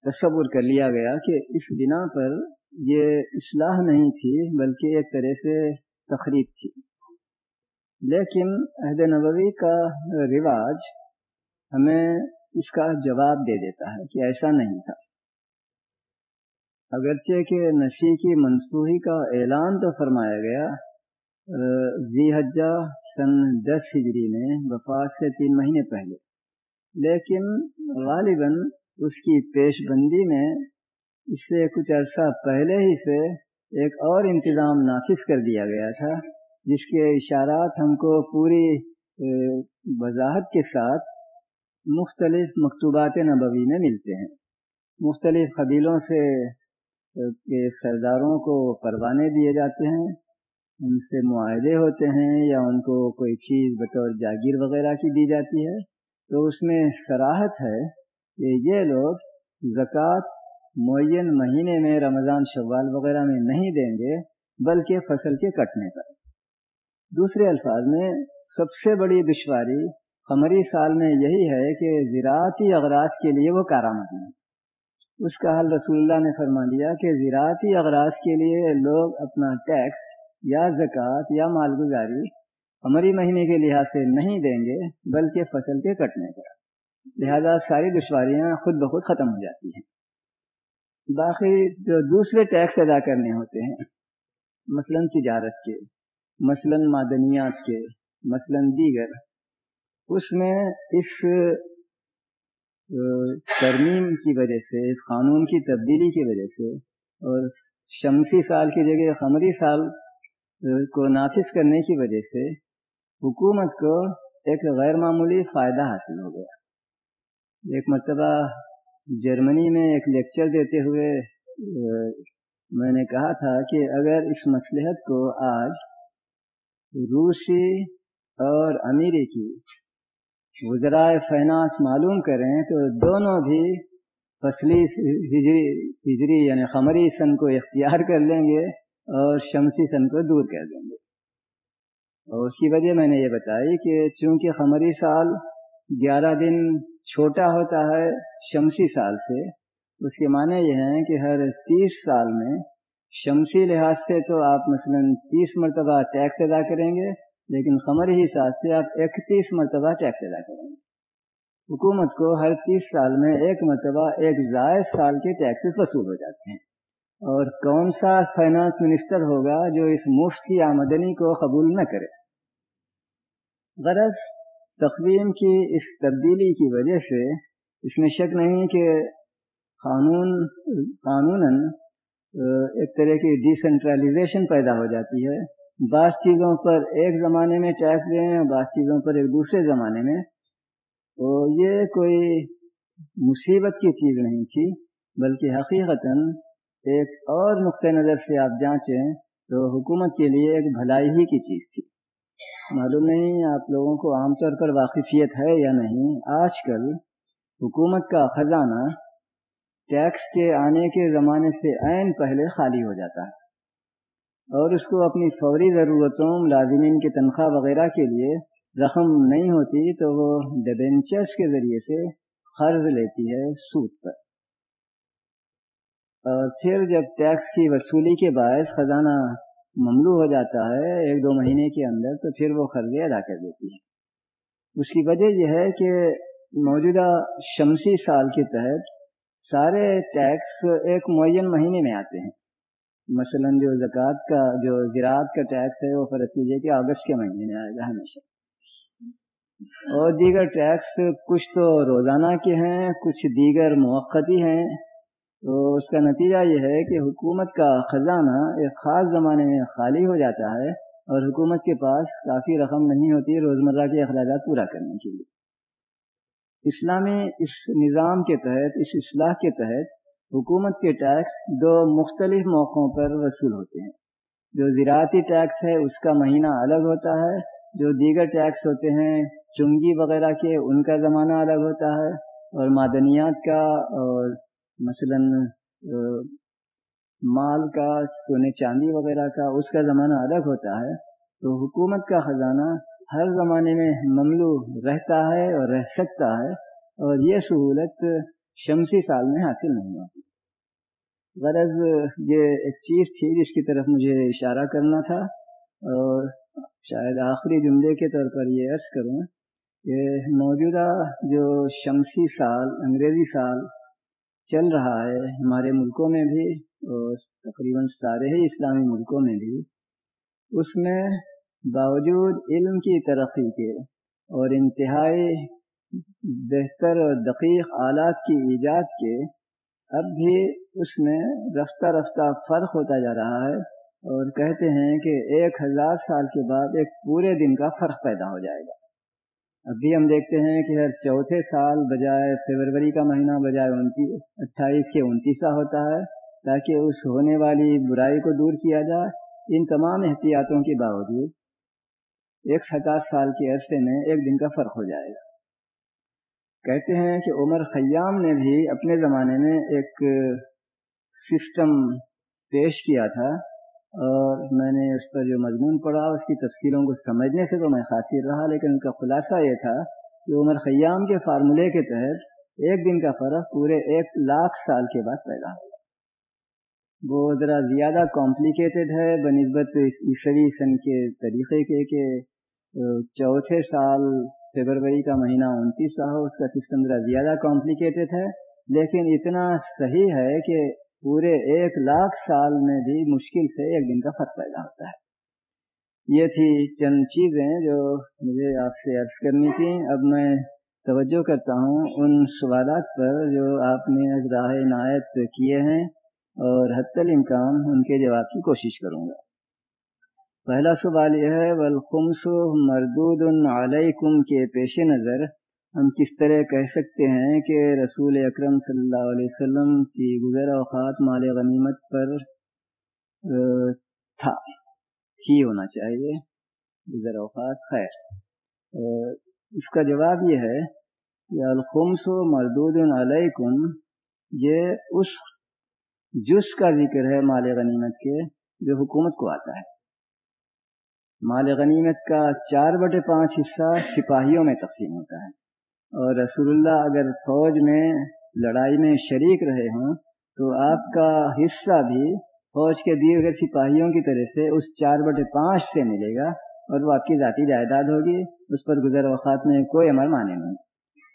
[SPEAKER 1] تصور کر لیا گیا کہ اس بنا پر یہ اصلاح نہیں تھی، بلکہ ایک طرح سے تقریب تھی۔ لیکن عہد نبوی کا رواج ہمیں اس کا جواب دے دیتا ہے کہ ایسا نہیں تھا۔ اگرچہ کہ نشی کی منسوخی کا اعلان تو فرمایا گیا ذی حجہ سن دس ہجری میں وفات سے تین مہینے پہلے۔ لیکن غالباً اس کی پیش بندی میں اس سے کچھ عرصہ پہلے ہی سے ایک اور انتظام نافذ کر دیا گیا تھا، جس کے اشارات ہم کو پوری وضاحت کے ساتھ مختلف مکتوبات نبوی میں ملتے ہیں۔ مختلف قبیلوں سے کے سرداروں کو پروانے دیے جاتے ہیں۔ ان سے معاہدے ہوتے ہیں یا ان کو کوئی چیز بطور جاگیر وغیرہ کی دی جاتی ہے۔ تو اس میں سراحت ہے کہ یہ لوگ زکوٰۃ معین مہینے میں رمضان، شوال وغیرہ میں نہیں دیں گے، بلکہ فصل کے کٹنے پر۔ دوسرے الفاظ میں، سب سے بڑی دشواری قمری سال میں یہی ہے کہ زراعتی اغراض کے لیے وہ کارآمد نہیں اس کا حل رسول اللہ نے فرما دیا کہ زراعتی اغراض کے لیے لوگ اپنا ٹیکس یا زکوٰۃ یا مالگزاری ہماری مہینے کے لحاظ سے نہیں دیں گے، بلکہ فصل کے کٹنے کا لہذا ساری دشواریاں خود بخود ختم ہو جاتی ہیں۔ باقی جو دوسرے ٹیکس ادا کرنے ہوتے ہیں، مثلا تجارت کے، مثلا معدنیات کے، مثلا دیگر اس میں اس ترمیم کی وجہ سے، اس قانون کی تبدیلی کی وجہ سے اور شمسی سال کی جگہ قمری سال کو نافذ کرنے کی وجہ سے حکومت کو ایک غیر معمولی فائدہ حاصل ہو گیا۔ ایک مرتبہ جرمنی میں ایک لیکچر دیتے ہوئے میں نے کہا تھا کہ اگر اس مصلحت کو آج روسی اور امریکی وزرائے فائنانس معلوم کریں تو دونوں بھی فصلی ہجری ہجری یعنی خمری سن کو اختیار کر لیں گے اور شمسی سن کو دور کر دیں گے۔ اور اس کی وجہ میں نے یہ بتائی کہ چونکہ خمری سال گیارہ دن چھوٹا ہوتا ہے شمسی سال سے، اس کے معنی یہ ہیں کہ ہر تیس سال میں شمسی لحاظ سے تو آپ مثلا تیس مرتبہ ٹیکس ادا کریں گے لیکن قمری حساب سے آپ اکتیس مرتبہ ٹیکس ادا کریں گے۔ حکومت کو ہر تیس سال میں ایک مرتبہ ایک زائد سال کے ٹیکسز وصول ہو جاتے ہیں۔ اور کون سا فائنانس منسٹر ہوگا جو اس مفت کی آمدنی کو قبول نہ کرے؟ غرض تقویم کی اس تبدیلی کی وجہ سے اس میں شک نہیں کہ قانون قانون ایک طرح کی ڈیسینٹرلائزیشن پیدا ہو جاتی ہے۔ بعض چیزوں پر ایک زمانے میں ٹیکس دیں اور بعض چیزوں پر ایک دوسرے زمانے میں۔ تو یہ کوئی مصیبت کی چیز نہیں تھی، بلکہ حقیقت ایک اور نقطۂ نظر سے آپ جانچیں تو حکومت کے لیے ایک بھلائی ہی کی چیز تھی۔ معلوم نہیں آپ لوگوں کو عام طور پر واقفیت ہے یا نہیں۔ آج کل حکومت کا خزانہ ٹیکس کے آنے کے زمانے سے عین پہلے خالی ہو جاتا ہے۔ اور اس کو اپنی فوری ضرورتوں، ملازمین کی تنخواہ وغیرہ کے لیے رقم نہیں ہوتی تو وہ ڈیبینچرس کے ذریعے سے قرض لیتی ہے سود پر۔ اور پھر جب ٹیکس کی وصولی کے باعث خزانہ مملو ہو جاتا ہے ایک دو مہینے کے اندر تو پھر وہ قرضے ادا کر دیتی ہے۔ اس کی وجہ یہ ہے کہ موجودہ شمسی سال کے تحت سارے ٹیکس ایک معین مہینے میں آتے ہیں۔ مثلا جو زکوٰۃ کا، جو زراعت کا ٹیکس ہے، وہ فرض کیجیے کہ اگست کے مہینے میں آئے گا ہمیشہ۔ اور دیگر ٹیکس کچھ تو روزانہ کے ہیں، کچھ دیگر موقعی ہیں۔ تو اس کا نتیجہ یہ ہے کہ حکومت کا خزانہ ایک خاص زمانے میں خالی ہو جاتا ہے اور حکومت کے پاس کافی رقم نہیں ہوتی روزمرہ کے اخراجات پورا کرنے کے لیے۔ اسلامی اس نظام کے تحت، اس اصلاح کے تحت حکومت کے ٹیکس دو مختلف موقعوں پر وصول ہوتے ہیں۔ جو زراعتی ٹیکس ہے، اس کا مہینہ الگ ہوتا ہے۔ جو دیگر ٹیکس ہوتے ہیں، چنگی وغیرہ کے، ان کا زمانہ الگ ہوتا ہے۔ اور معدنیات کا اور مثلا مال کا، سونے چاندی وغیرہ کا، اس کا زمانہ الگ ہوتا ہے۔ تو حکومت کا خزانہ ہر زمانے میں مملو رہتا ہے اور رہ سکتا ہے۔ اور یہ سہولت شمسی سال میں حاصل نہیں ہوتی۔ غرض یہ ایک چیز تھی جس کی طرف مجھے اشارہ کرنا تھا اور شاید آخری جملے کے طور پر یہ عرض کروں کہ موجودہ جو شمسی سال، انگریزی سال چل رہا ہے ہمارے ملکوں میں بھی اور تقریباً سارے ہی اسلامی ملکوں میں بھی، اس میں باوجود علم کی ترقی کے اور انتہائی بہتر اور دقیق آلات کی ایجاد کے اب بھی اس میں رفتہ رفتہ فرق ہوتا جا رہا ہے اور کہتے ہیں کہ ایک ہزار سال کے بعد ایک پورے دن کا فرق پیدا ہو جائے گا۔ ابھی ہم دیکھتے ہیں کہ ہر چوتھے سال بجائے فیبروری کا مہینہ بجائے انتیس اٹھائیس کے انتیسا ہوتا ہے تاکہ اس ہونے والی برائی کو دور کیا جائے۔ ان تمام احتیاطوں کے باوجود ایک ستاس سال کے عرصے میں ایک دن کا فرق ہو جائے گا۔ کہتے ہیں کہ عمر خیام نے بھی اپنے زمانے میں ایک سسٹم پیش کیا تھا اور میں نے اس پر جو مضمون پڑھا، اس کی تفصیلوں کو سمجھنے سے تو میں خاطر رہا، لیکن ان کا خلاصہ یہ تھا کہ عمر خیام کے فارمولے کے تحت ایک دن کا فرق پورے ایک لاکھ سال کے بعد پیدا ہوا۔ وہ ذرا زیادہ کمپلیکیٹڈ ہے، بنسبت عیسوی سن کے طریقے کے کہ چوتھے سال فیبروری کا مہینہ انتیس ہو، اس کا سسٹم ذرا زیادہ کمپلیکیٹڈ ہے، لیکن اتنا صحیح ہے کہ پورے ایک لاکھ سال میں بھی مشکل سے ایک دن کا فرق پیدا ہوتا ہے۔ یہ تھی چند چیزیں جو مجھے آپ سے عرض کرنی تھی اب میں توجہ کرتا ہوں ان سوالات پر جو آپ نے راہ عنایت کیے ہیں اور حت الامکان ان کے جواب کی کوشش کروں گا۔ پہلا سوال یہ ہے بالخمس مردود علیکم کے پیش نظر ہم کس طرح کہہ سکتے ہیں کہ رسول اکرم صلی اللہ علیہ وسلم کی گزر اوقات مال غنیمت پر تھا، تھی ہونا چاہیے گزر اوقات خیر۔ اس کا جواب یہ ہے کہ الخمس و مردود علیکم یہ اس جس کا ذکر ہے مال غنیمت کے جو حکومت کو آتا ہے۔ مال غنیمت کا چار بٹے پانچ حصہ سپاہیوں میں تقسیم ہوتا ہے۔ اور رسول اللہ اگر فوج میں، لڑائی میں شریک رہے ہوں، تو آپ کا حصہ بھی فوج کے دیے ہوئے سپاہیوں کی طرف سے اس چار بٹے پانچ سے ملے گا اور وہ آپ کی ذاتی جائیداد ہوگی، اس پر گزر وقات میں کوئی عمل مانے نہیں۔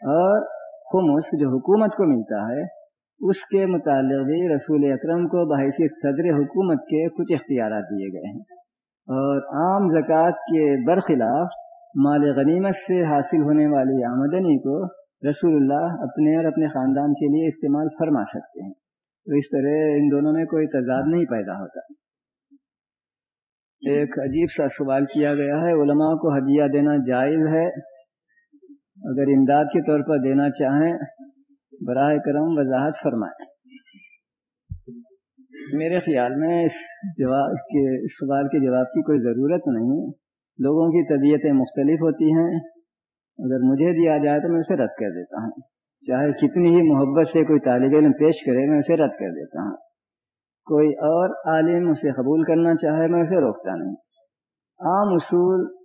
[SPEAKER 1] اور خمس جو حکومت کو ملتا ہے، اس کے متعلق بھی رسول اکرم کو بحیث صدر حکومت کے کچھ اختیارات دیے گئے ہیں۔ اور عام زکوٰۃ کے برخلاف مال غنیمت سے حاصل ہونے والی آمدنی کو رسول اللہ اپنے اور اپنے خاندان کے لیے استعمال فرما سکتے ہیں۔ تو اس طرح ان دونوں میں کوئی تضاد نہیں پیدا ہوتا۔ ایک عجیب سا سوال کیا گیا ہے۔ علماء کو ہدیہ دینا جائز ہے؟ اگر امداد کے طور پر دینا چاہیں براہ کرم وضاحت فرمائیں۔ میرے خیال میں اس جواب کے سوال کے جواب کی کوئی ضرورت نہیں۔ لوگوں کی طبیعتیں مختلف ہوتی ہیں۔ اگر مجھے دیا جائے تو میں اسے رد کر دیتا ہوں۔ چاہے کتنی ہی محبت سے کوئی طالب علم پیش کرے، میں اسے رد کر دیتا ہوں۔ کوئی اور عالم اسے قبول کرنا چاہے، میں اسے روکتا نہیں۔ عام اصول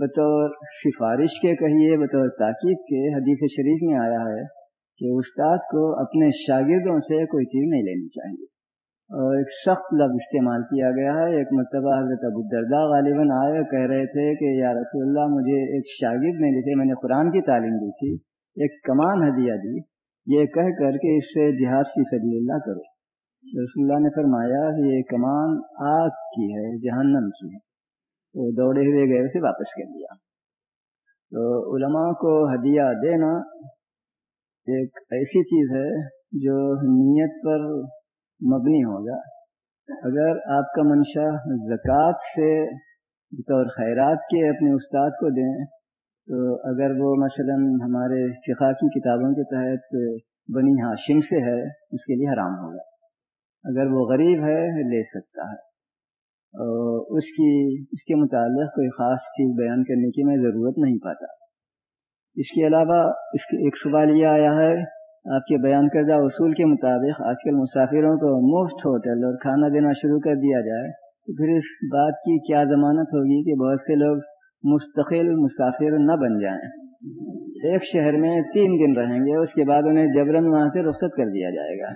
[SPEAKER 1] بطور سفارش کے کہیے، بطور تاکید کے حدیث شریف میں آیا ہے کہ استاد کو اپنے شاگردوں سے کوئی چیز نہیں لینی چاہیے۔ ایک سخت لفظ استعمال کیا گیا ہے۔ ایک مرتبہ حضرت ابو الدرداء غالباً آئے کہہ رہے تھے کہ یا رسول اللہ، مجھے ایک شاگرد نے جسے میں نے قرآن کی تعلیم دی تھی، ایک کمان ہدیہ دی، یہ کہہ کر کے اس سے جہاد کی سبیل اللہ کرو۔ رسول اللہ نے فرمایا کہ یہ کمان آگ کی ہے، جہنم کی ہے۔ تو دوڑے ہوئے گئے، اسے واپس کر دیا۔ تو علماء کو ہدیہ دینا ایک ایسی چیز ہے جو نیت پر مبنی ہوگا۔ اگر آپ کا منشا زکوٰۃ سے بطور خیرات کے اپنے استاد کو دیں، تو اگر وہ مثلا ہمارے فقہ کی کتابوں کے تحت بنی ہاشم سے ہے، اس کے لیے حرام ہوگا۔ اگر وہ غریب ہے، لے سکتا ہے۔ اور اس کی، اس کے متعلق کوئی خاص چیز بیان کرنے کی میں ضرورت نہیں پاتا۔ اس کے علاوہ، اس کے ایک سوال یہ آیا ہے آپ کے بیان کردہ اصول کے مطابق آج کل مسافروں کو مفت ہوٹل اور کھانا دینا شروع کر دیا جائے، تو پھر اس بات کی کیا ضمانت ہوگی کہ بہت سے لوگ مستقل مسافر نہ بن جائیں۔ ایک شہر میں تین دن رہیں گے، اس کے بعد انہیں جبرن وہاں سے رخصت کر دیا جائے گا۔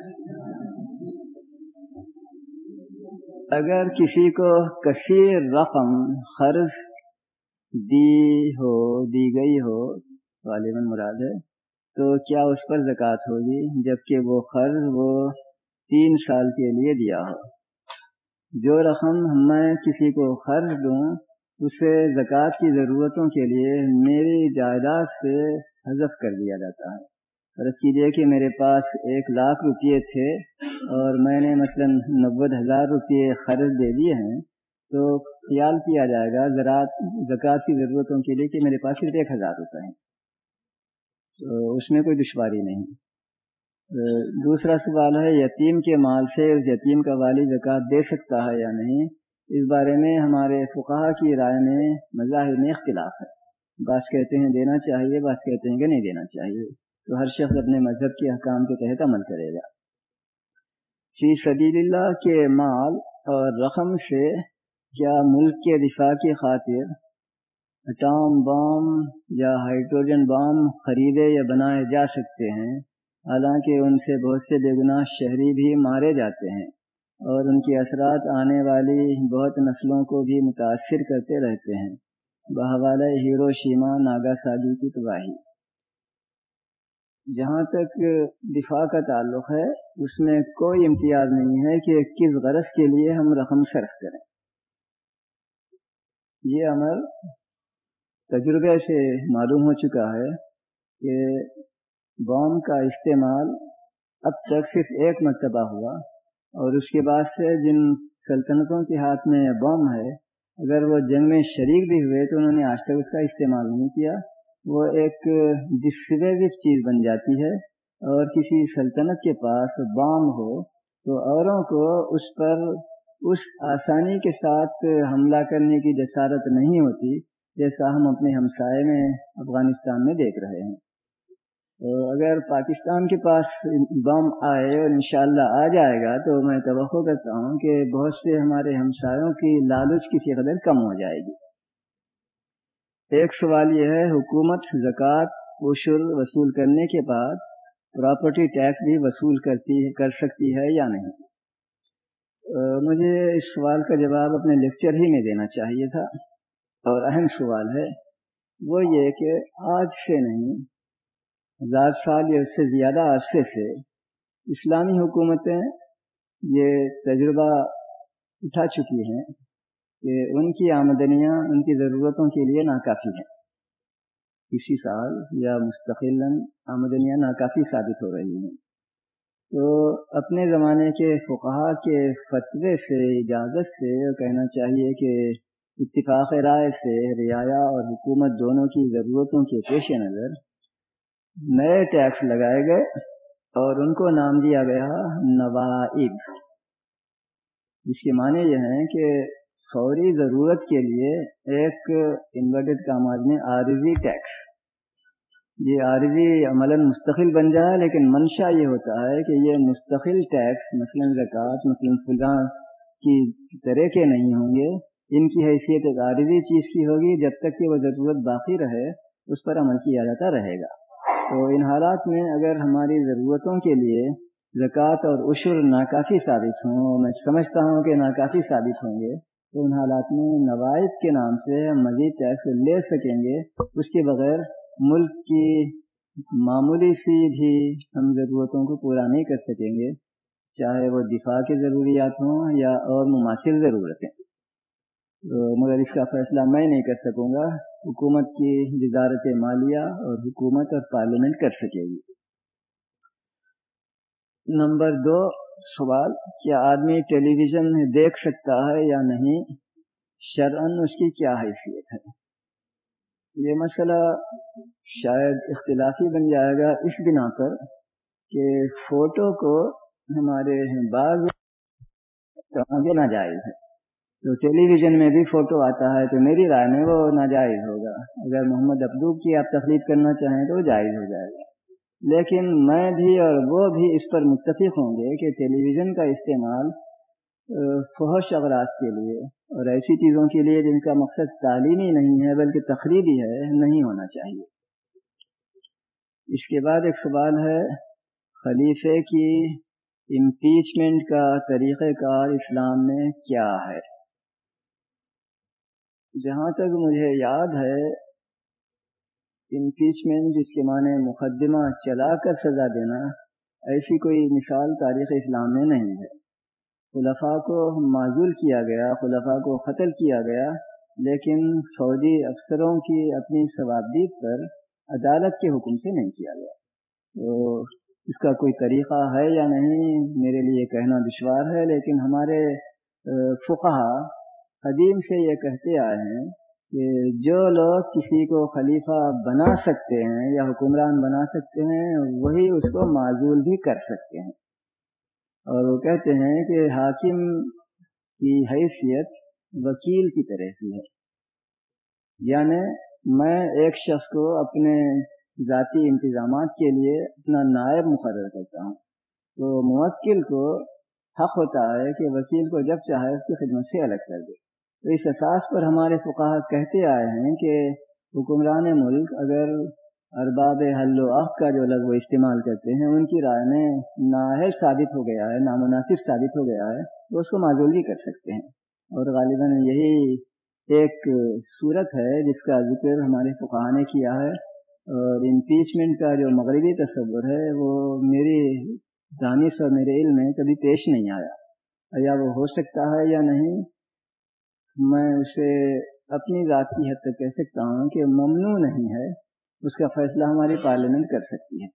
[SPEAKER 1] اگر کسی کو کثیر رقم قرض دی ہو، دی گئی ہو، غالباً مراد ہے تو کیا اس پر زکوٰۃ ہوگی جبکہ وہ قرض وہ تین سال کے لیے دیا ہو؟ جو رقم میں کسی کو قرض دوں، اسے زکوٰۃ کی ضرورتوں کے لیے میری جائیداد سے حذف کر دیا جاتا ہے۔ فرض کیجیے کہ میرے پاس ایک لاکھ روپیے تھے اور میں نے مثلا نوے ہزار روپیے قرض دے دیے ہیں، تو خیال کیا جائے گا زراعت، زکوٰۃ کی ضرورتوں کے لیے کہ میرے پاس صرف ایک ہزار روپے ہیں۔ تو اس میں کوئی دشواری نہیں۔ دوسرا سوال ہے، یتیم کے مال سے اس یتیم کا والد زکوٰۃ دے سکتا ہے یا نہیں؟ اس بارے میں ہمارے فقہ کی رائے میں مظاہر میں اختلاف ہے۔ بعض کہتے ہیں دینا چاہیے بعض کہتے ہیں کہ نہیں دینا چاہیے۔ تو ہر شخص اپنے مذہب کے حکام کے تحت عمل کرے گا۔ فی سبیل اللہ کے مال اور رقم سے کیا ملک کے دفاع کی خاطر اٹام بام یا ہائیڈروجن بام خریدے یا بنائے جا سکتے ہیں، حالانکہ ان سے بہت سے بے گناہ شہری بھی مارے جاتے ہیں اور ان کے اثرات آنے والی بہت نسلوں کو بھی متاثر کرتے رہتے ہیں۔ بحوالہ ہیرو شیما ناگا ساگی کی تباہی۔ جہاں تک دفاع کا تعلق ہے، اس میں کوئی امتیاز نہیں ہے کہ کس غرض کے لیے ہم رقم صرف کریں۔ یہ عمل تجربے سے معلوم ہو چکا ہے کہ بام کا استعمال اب تک صرف ایک مرتبہ ہوا اور اس کے بعد سے جن سلطنتوں کے ہاتھ میں بم ہے، اگر وہ جنگ میں شریک بھی ہوئے تو انہوں نے آج تک اس کا استعمال نہیں کیا۔ وہ ایک ڈسویزو چیز بن جاتی ہے اور کسی سلطنت کے پاس بام ہو تو اوروں کو اس پر اس آسانی کے ساتھ حملہ کرنے کی جسارت نہیں ہوتی۔ جیسا ہم اپنے ہمسائے میں افغانستان میں دیکھ رہے ہیں۔ تو اگر پاکستان کے پاس بم آئے اور انشاءاللہ آ جائے گا، تو میں توقع کرتا ہوں کہ بہت سے ہمارے ہمسایوں کی لالچ کسی قدر کم ہو جائے گی۔ ایک سوال یہ ہے، حکومت زکوٰۃ عشر وصول کرنے کے بعد پراپرٹی ٹیکس بھی وصول کرتی کر سکتی ہے یا نہیں؟ مجھے اس سوال کا جواب اپنے لیکچر ہی میں دینا چاہیے تھا۔ اور اہم سوال ہے، وہ یہ کہ آج سے نہیں، ہزار سال یا اس سے زیادہ عرصے سے اسلامی حکومتیں یہ تجربہ اٹھا چکی ہیں کہ ان کی آمدنیاں، ان کی ضرورتوں کے لیے ناکافی ہیں۔ کسی سال یا مستقل آمدنیاں ناکافی ثابت ہو رہی ہیں۔ تو اپنے زمانے کے فقہ کے فتوے سے، اجازت سے کہنا چاہیے کہ اتفاق رائے سے رعایا اور حکومت دونوں کی ضرورتوں کے پیش نظر نئے ٹیکس لگائے گئے اور ان کو نام دیا گیا نوائب۔ جس کے معنی یہ ہیں کہ فوری ضرورت کے لیے ایک انورٹڈ کاماز میں عارضی ٹیکس۔ یہ عارضی عمل مستقل بن جائے لیکن منشا یہ ہوتا ہے کہ یہ مستقل ٹیکس مثلاً زکوٰۃ، مثلاً فلاں کی طرح کے نہیں ہوں گے۔ ان کی حیثیت ایک عارضی چیز کی ہوگی، جب تک کہ وہ ضرورت باقی رہے، اس پر عمل کیا جاتا رہے گا۔ تو ان حالات میں اگر ہماری ضرورتوں کے لیے زکوٰۃ اور عشر ناکافی ثابت ہوں میں سمجھتا ہوں کہ ناکافی ثابت ہوں گے، تو ان حالات میں نوائد کے نام سے ہم مزید ٹیکس لے سکیں گے۔ اس کے بغیر ملک کی معمولی سی بھی ہم ضرورتوں کو پورا نہیں کر سکیں گے، چاہے وہ دفاع کی ضروریات ہوں یا اور مماثل ضرورتیں۔ مگر اس کا فیصلہ میں نہیں کر سکوں گا۔ حکومت کی وزارت مالیہ اور حکومت اور پارلیمنٹ کر سکے گی۔ نمبر دو، سوال، کیا آدمی ٹیلی ویژن دیکھ سکتا ہے یا نہیں؟ شرعن اس کی کیا حیثیت ہے؟ یہ مسئلہ شاید اختلافی بن جائے گا اس بنا پر کہ فوٹو کو ہمارے بعض ناجائز ہے۔ تو ٹیلی ویژن میں بھی فوٹو آتا ہے تو میری رائے میں وہ ناجائز ہوگا۔ اگر محمد ابدو کی آپ تخلیق کرنا چاہیں تو وہ جائز ہو جائے گا۔ لیکن میں بھی اور وہ بھی اس پر متفق ہوں گے کہ ٹیلی ویژن کا استعمال فحش اغراض کے لیے اور ایسی چیزوں کے لیے جن کا مقصد تعلیمی نہیں ہے بلکہ تقریبی ہے، نہیں ہونا چاہیے۔ اس کے بعد ایک سوال ہے، خلیفے کی امپیچمنٹ کا طریقہ کار اسلام میں کیا ہے؟ جہاں تک مجھے یاد ہے امپیچمنٹ جس کے معنی مقدمہ چلا کر سزا دینا ایسی کوئی مثال تاریخ اسلام میں نہیں ہے۔ خلفاء کو معذول کیا گیا، خلفاء کو قتل کیا گیا، لیکن فوجی افسروں کی اپنی ثوابدید پر عدالت کے حکم سے نہیں کیا گیا۔ تو اس کا کوئی طریقہ ہے یا نہیں، میرے لیے کہنا دشوار ہے، لیکن ہمارے فقہ قدیم سے یہ کہتے آئے ہیں کہ جو لوگ کسی کو خلیفہ بنا سکتے ہیں یا حکمران بنا سکتے ہیں، وہی اس کو معذول بھی کر سکتے ہیں۔ اور وہ کہتے ہیں کہ حاکم کی حیثیت وکیل کی طرح کی ہے۔ یعنی میں ایک شخص کو اپنے ذاتی انتظامات کے لیے اپنا نائب مقرر کرتا ہوں۔ تو موکل کو حق ہوتا ہے کہ وکیل کو جب چاہے اس کی خدمت سے الگ کر دے۔ تو اس احساس پر ہمارے فقہ کہتے آئے ہیں کہ حکمران ملک اگر ارباب حل و عق کا جو لفظ وہ استعمال کرتے ہیں، ان کی رائے میں نااہل ثابت ہو گیا ہے، نامناسب ثابت ہو گیا ہے، تو اس کو معذول بھی کر سکتے ہیں۔ اور غالباً یہی ایک صورت ہے جس کا ذکر ہمارے فقہ نے کیا ہے۔ اور امپیچمنٹ کا جو مغربی تصور ہے، وہ میری دانش اور میرے علم میں کبھی پیش نہیں آیا۔ یا وہ ہو سکتا ہے یا نہیں؟ میں اسے اپنی ذات کی حد تک کہہ سکتا ہوں کہ ممنوع نہیں ہے، اس کا فیصلہ ہماری پارلیمنٹ کر سکتی ہے۔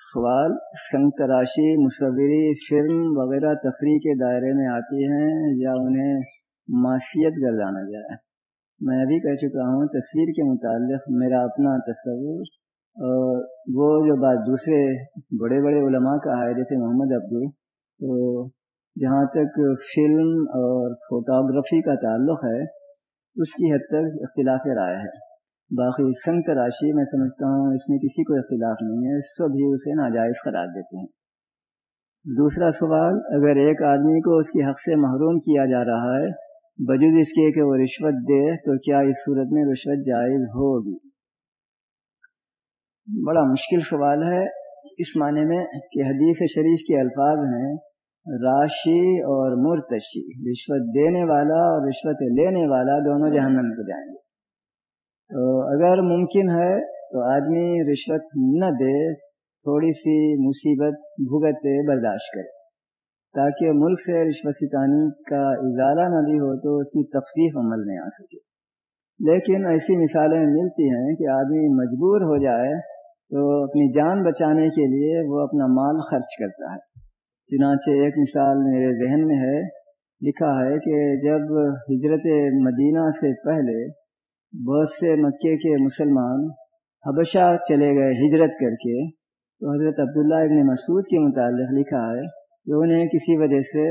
[SPEAKER 1] سوال سنگ تراشی مصوری فلم وغیرہ تفریح کے دائرے میں آتی ہیں یا انہیں معاشیت گردانا جائے میں ابھی کہہ چکا ہوں، تصویر کے متعلق میرا اپنا تصور اور وہ جو بات دوسرے بڑے بڑے علماء کا ہے جیسے محمد عبدو تو جہاں تک فلم اور فوٹوگرافی کا تعلق ہے، اس کی حد تک اختلاف رائے ہے۔ باقی سنگ تراشی میں سمجھتا ہوں اس میں کسی کو اختلاف نہیں ہے، سب ہی اسے ناجائز قرار دیتے ہیں۔ دوسرا سوال، اگر ایک آدمی کو اس کے حق سے محروم کیا جا رہا ہے، بجود اس کے کہ وہ رشوت دے، تو کیا اس صورت میں رشوت جائز ہوگی؟ بڑا مشکل سوال ہے۔ اس معنی میں کہ حدیث شریف کے الفاظ ہیں راشی اور مرتشی، رشوت دینے والا اور رشوت لینے والا دونوں جہنم کو جائیں گے۔ تو اگر ممکن ہے تو آدمی رشوت نہ دے، تھوڑی سی مصیبت بھگتے برداشت کرے۔ تاکہ ملک سے رشوت ستانی کا اضالہ نہ بھی ہو تو اس کی تخفیف عمل میں آ سکے۔ لیکن ایسی مثالیں ملتی ہیں کہ آدمی مجبور ہو جائے تو اپنی جان بچانے کے لیے وہ اپنا مال خرچ کرتا ہے۔ چنانچہ ایک مثال میرے ذہن میں ہے، لکھا ہے کہ جب ہجرت مدینہ سے پہلے بہت سے مکے کے مسلمان حبشہ چلے گئے ہجرت کر کے، تو حضرت عبداللہ ابن مسعود کے متعلق لکھا ہے کہ انہیں کسی وجہ سے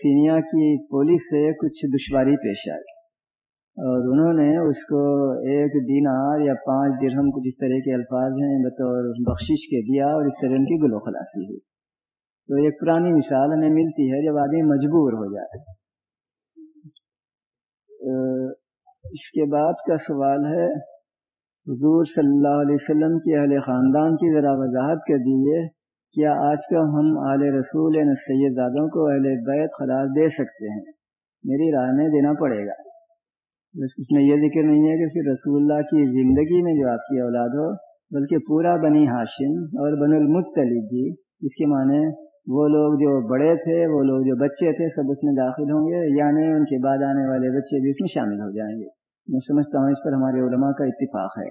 [SPEAKER 1] سینیا کی پولیس سے کچھ دشواری پیش آئی اور انہوں نے اس کو ایک دینار یا پانچ درہم، کچھ اس طرح کے الفاظ ہیں، بطور بخشش کے دیا اور اس طرح ان کی گلو خلاصی ہوئی۔ تو ایک پرانی مثال ہمیں ملتی ہے جب آدمی مجبور ہو جائے۔ اس کے بعد کا سوال ہے، حضور صلی اللہ علیہ وسلم کی اہل خاندان کی ذرا وضاحت کر دیجیے کیا آج کل ہم اعل رسول یعنی سید زادوں کو اہل بیت قرار دے سکتے ہیں؟ میری رائے میں دینا پڑے گا۔ بس اس میں یہ ذکر نہیں ہے کہ پھر رسول اللہ کی زندگی میں جو آپ کی اولاد ہو، بلکہ پورا بنی ہاشم اور بن المطلب جی جس کے معنی وہ لوگ جو بڑے تھے، وہ لوگ جو بچے تھے، سب اس میں داخل ہوں گے یعنی ان کے بعد آنے والے بچے بھی اس میں شامل ہو جائیں گے۔ میں سمجھتا ہوں اس پر ہمارے علماء کا اتفاق ہے۔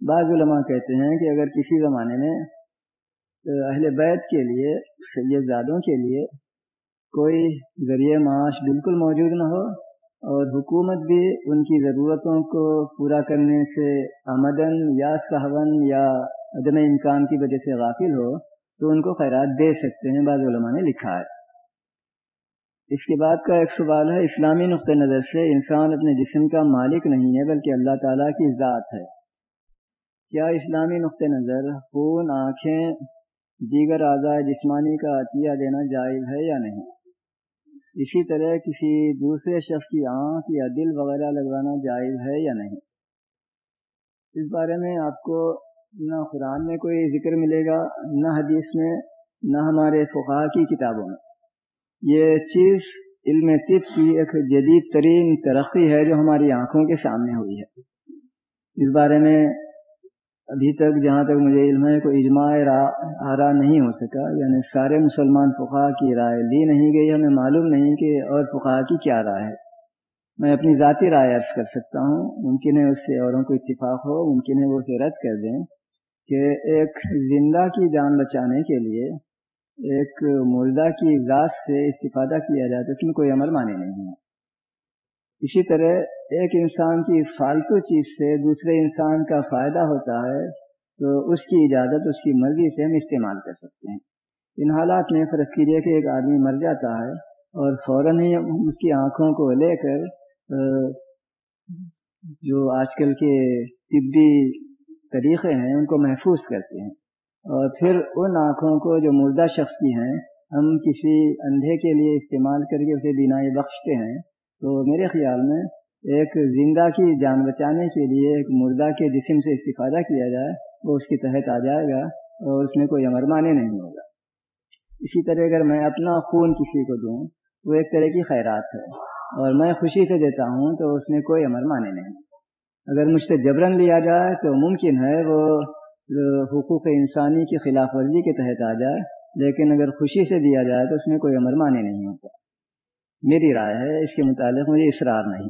[SPEAKER 1] بعض علماء کہتے ہیں کہ اگر کسی زمانے میں اہل بیت کے لیے، سید زادوں کے لیے کوئی ذریعہ معاش بالکل موجود نہ ہو اور حکومت بھی ان کی ضرورتوں کو پورا کرنے سے آمدن یا صحون یا عدم امکان کی وجہ سے غافل ہو تو ان کو خیرات دے سکتے ہیں، بعض علماء نے لکھا ہے۔ اس کے بعد کا ایک سوال ہے، اسلامی نقطۂ نظر سے انسان اپنے جسم کا مالک نہیں ہے، بلکہ اللہ تعالیٰ کی ذات ہے۔ کیا اسلامی نقطۂ نظر خون، آنکھیں، دیگر اعضاء جسمانی کا عطیہ دینا جائز ہے یا نہیں؟ اسی طرح کسی دوسرے شخص کی آنکھ یا دل وغیرہ لگوانا جائز ہے یا نہیں؟ اس بارے میں آپ کو نہ قرآن میں کوئی ذکر ملے گا، نہ حدیث میں، نہ ہمارے فقہ کی کتابوں میں۔ یہ چیز علم طب کی ایک جدید ترین ترقی ہے جو ہماری آنکھوں کے سامنے ہوئی ہے۔ اس بارے میں ابھی تک جہاں تک مجھے علم ہے، کوئی اجماع آرا نہیں ہو سکا۔ یعنی سارے مسلمان فقہ کی رائے لی نہیں گئی، ہمیں معلوم نہیں کہ اور فقہ کی کیا رائے ہے۔ میں اپنی ذاتی رائے عرض کر سکتا ہوں، ممکن ہے اس سے اوروں کو اتفاق ہو، ممکن ہے وہ اسے رد کر دیں۔ کہ ایک زندہ کی جان بچانے کے لیے ایک مردہ کی ذات سے استفادہ کیا جائے تو اس میں کوئی عمل مانے نہیں ہے۔ اسی طرح ایک انسان کی فالتو چیز سے دوسرے انسان کا فائدہ ہوتا ہے تو اس کی اجازت اس کی مرضی سے ہم استعمال کر سکتے ہیں۔ ان حالات میں فرق کیجیے کہ ایک آدمی مر جاتا ہے اور فوراً ہی اس کی آنکھوں کو لے کر جو آج کل کے طبی طریقے ہیں، ان کو محفوظ کرتے ہیں۔ اور پھر ان آنکھوں کو جو مردہ شخص کی ہیں، ہم کسی اندھے کے لیے استعمال کر کے اسے بینائی بخشتے ہیں۔ تو میرے خیال میں ایک زندہ کی جان بچانے کے لیے ایک مردہ کے جسم سے استفادہ کیا جائے، وہ اس کے تحت آ جائے گا اور اس میں کوئی امر مانے نہیں ہوگا۔ اسی طرح اگر میں اپنا خون کسی کو دوں، وہ ایک طرح کی خیرات ہے۔ اور میں خوشی سے دیتا ہوں تو اس میں کوئی امر مانے نہیں۔ اگر مجھ سے جبرن لیا جائے تو ممکن ہے وہ حقوق انسانی کی خلاف ورزی کے تحت آ جائے، لیکن اگر خوشی سے دیا جائے تو اس میں کوئی امر مانے نہیں ہوتا۔ میری رائے ہے، اس کے متعلق مجھے اصرار نہیں۔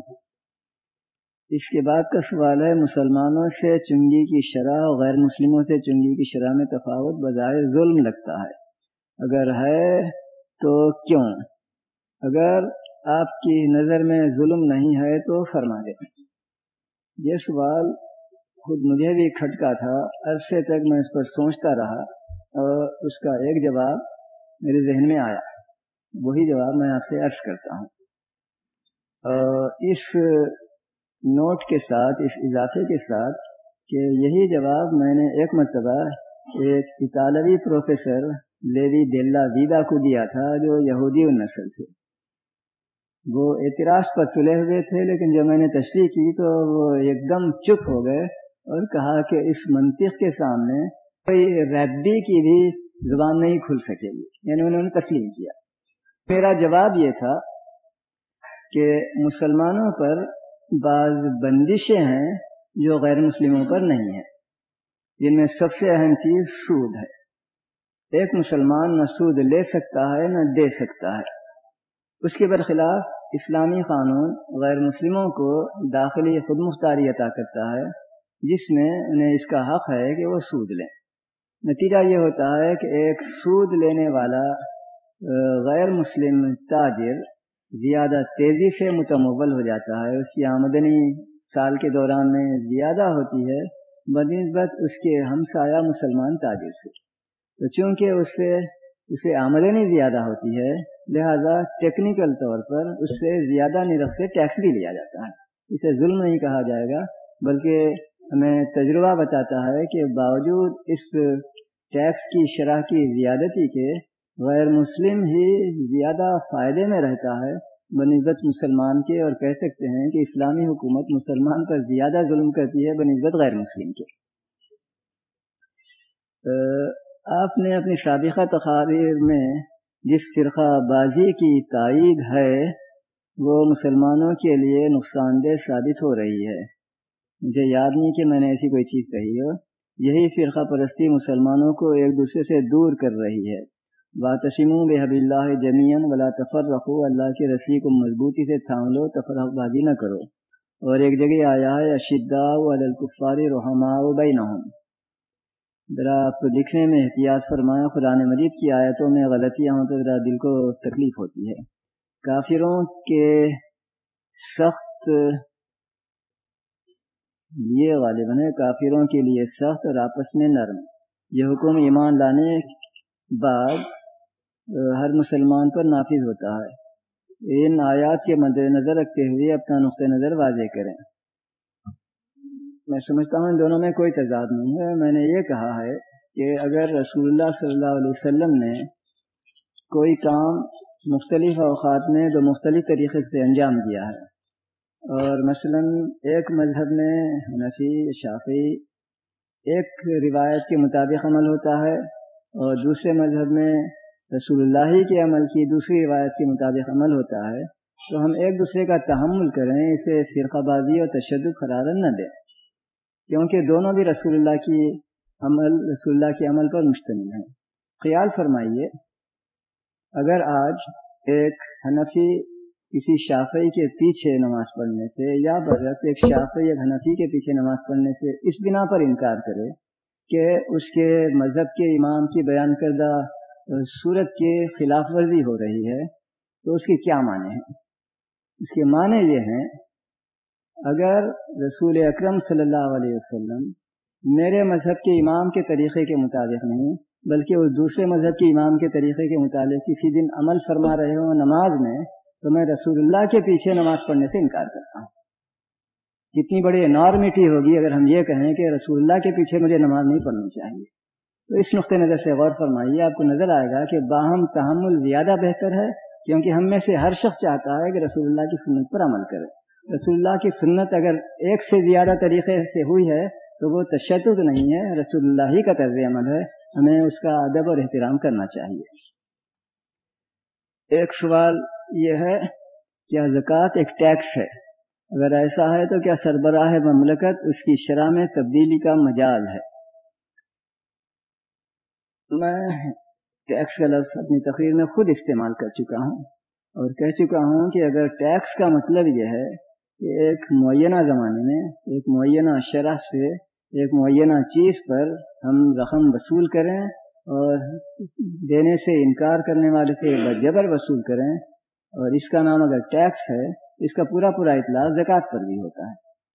[SPEAKER 1] اس کے بعد کا سوال ہے، مسلمانوں سے چنگی کی شرح اور غیر مسلموں سے چنگی کی شرح میں تفاوت بظاہر ظلم لگتا ہے۔ اگر ہے تو کیوں؟ اگر آپ کی نظر میں ظلم نہیں ہے تو فرما دیں یہ سوال خود مجھے بھی کھٹکا تھا، عرصے تک میں اس پر سوچتا رہا اور اس کا ایک جواب میرے ذہن میں آیا۔ وہی جواب میں آپ سے عرض کرتا ہوں۔ اس نوٹ کے ساتھ، اس اضافے کے ساتھ کہ یہی جواب میں نے ایک مرتبہ ایک اطالوی پروفیسر لیوی دیلا ویدا کو دیا تھا، جو یہودی النسل تھے۔ وہ اعتراض پر تلے ہوئے تھے، لیکن جب میں نے تشریح کی تو وہ ایک دم چپ ہو گئے اور کہا کہ اس منطق کے سامنے کوئی ریبی کی بھی زبان نہیں کھل سکے گی۔ یعنی انہوں نے تسلیم کیا۔ میرا جواب یہ تھا کہ مسلمانوں پر بعض بندشیں ہیں جو غیر مسلموں پر نہیں ہیں۔ جن میں سب سے اہم چیز سود ہے۔ ایک مسلمان نہ سود لے سکتا ہے، نہ دے سکتا ہے۔ اس کے برخلاف اسلامی قانون غیر مسلموں کو داخلی خود مختاری عطا کرتا ہے، جس میں انہیں اس کا حق ہے کہ وہ سود لیں۔ نتیجہ یہ ہوتا ہے کہ ایک سود لینے والا غیر مسلم تاجر زیادہ تیزی سے متمول ہو جاتا ہے۔ اس کی آمدنی سال کے دوران میں زیادہ ہوتی ہے۔ بنسبت اس کے ہمسایہ مسلمان تاجر سے۔ تو چونکہ اس سے، اسے آمدنی زیادہ ہوتی ہے لہذا ٹیکنیکل طور پر اس سے زیادہ نرخ سے ٹیکس بھی لیا جاتا ہے۔ اسے ظلم نہیں کہا جائے گا، بلکہ ہمیں تجربہ بتاتا ہے کہ باوجود اس ٹیکس کی شرح کی زیادتی کے غیر مسلم ہی زیادہ فائدے میں رہتا ہے۔ بنسبت مسلمان کے، اور کہہ سکتے ہیں کہ اسلامی حکومت مسلمان پر زیادہ ظلم کرتی ہے بنسبت غیر مسلم کے۔ آپ نے اپنی سابقہ تقاریر میں جس فرقہ بازی کی تائید ہے، وہ مسلمانوں کے لیے نقصان دہ ثابت ہو رہی ہے۔ مجھے یاد نہیں کہ میں نے ایسی کوئی چیز کہی ہو۔ یہی فرقہ پرستی مسلمانوں کو ایک دوسرے سے دور کر رہی ہے۔ باتشم بحب اللہ جمین ولا تفر رکھو اللہ کی رسی کو مضبوطی سے تھام لو تفرق بازی نہ کرو۔ اور ایک جگہ آیا ہے اشدا الکفار رحما بین ذرا آپ کو لکھنے میں احتیاط فرمایا قرآن مجید کی آیتوں میں غلطیاں ہوں تو ذرا دل کو تکلیف ہوتی ہے۔ کافروں کے سخت لیے غالباً کافروں کے لیے سخت اور آپس میں نرم۔ یہ حکم ایمان لانے بعد ہر مسلمان پر نافذ ہوتا ہے۔ ان آیات کے مد نظر رکھتے ہوئے اپنا نقطۂ نظر واضح کریں۔ میں سمجھتا ہوں، ان دونوں میں کوئی تضاد نہیں ہے۔ میں نے یہ کہا ہے کہ اگر رسول اللہ صلی اللہ علیہ وسلم نے کوئی کام مختلف اوقات میں دو مختلف طریقے سے انجام دیا ہے، اور مثلا ایک مذہب میں نفی شافی ایک روایت کے مطابق عمل ہوتا ہے، اور دوسرے مذہب میں رسول اللہ کے عمل کی دوسری روایت کے مطابق عمل ہوتا ہے۔ تو ہم ایک دوسرے کا تحمل کریں، اسے فرقہ بازی اور تشدد قرار نہ دیں۔ کیونکہ دونوں بھی رسول اللہ کی عمل، رسول اللہ کے عمل پر مشتمل ہیں۔ خیال فرمائیے، اگر آج ایک حنفی کسی شافعی کے پیچھے نماز پڑھنے سے یا برعکس ایک شافعی، ایک حنفی کے پیچھے نماز پڑھنے سے اس بنا پر انکار کرے کہ اس کے مذہب کے امام کی بیان کردہ صورت کی خلاف ورزی ہو رہی ہے، تو اس کے کیا معنی ہیں؟ اس کے معنی یہ ہیں اگر رسول اکرم صلی اللہ علیہ وسلم میرے مذہب کے امام کے طریقے کے مطابق نہیں، بلکہ اس دوسرے مذہب کے امام کے طریقے کے مطابق کسی دن عمل فرما رہے ہوں نماز میں، تو میں رسول اللہ کے پیچھے نماز پڑھنے سے انکار کرتا ہوں۔ کتنی بڑی انارمٹی ہوگی اگر ہم یہ کہیں کہ رسول اللہ کے پیچھے مجھے نماز نہیں پڑھنی چاہیے۔ تو اس نقطۂ نظر سے غور فرمائیے، آپ کو نظر آئے گا کہ باہم تحمل زیادہ بہتر ہے، کیونکہ ہم میں سے ہر شخص چاہتا ہے کہ رسول اللہ کی سنت پر عمل کرے۔ رسول اللہ کی سنت اگر ایک سے زیادہ طریقے سے ہوئی ہے تو وہ تشدد نہیں ہے، رسول اللہ ہی کا طرز عمل ہے۔ ہمیں اس کا ادب اور احترام کرنا چاہیے۔ ایک سوال یہ ہے کیا زکوٰۃ ایک ٹیکس ہے۔ اگر ایسا ہے تو کیا سربراہ مملکت اس کی شرح میں تبدیلی کا مجال ہے؟ میں ٹیکس کا لفظ اپنی تقریر میں خود استعمال کر چکا ہوں اور کہہ چکا ہوں کہ اگر ٹیکس کا مطلب یہ ہے کہ ایک معینہ زمانے میں ایک معینہ شرح سے ایک معینہ چیز پر ہم رقم وصول کریں اور دینے سے انکار کرنے والے سے جبر وصول کریں اور اس کا نام اگر ٹیکس ہے، اس کا پورا پورا اطلاع زکوٰۃ پر بھی ہوتا ہے۔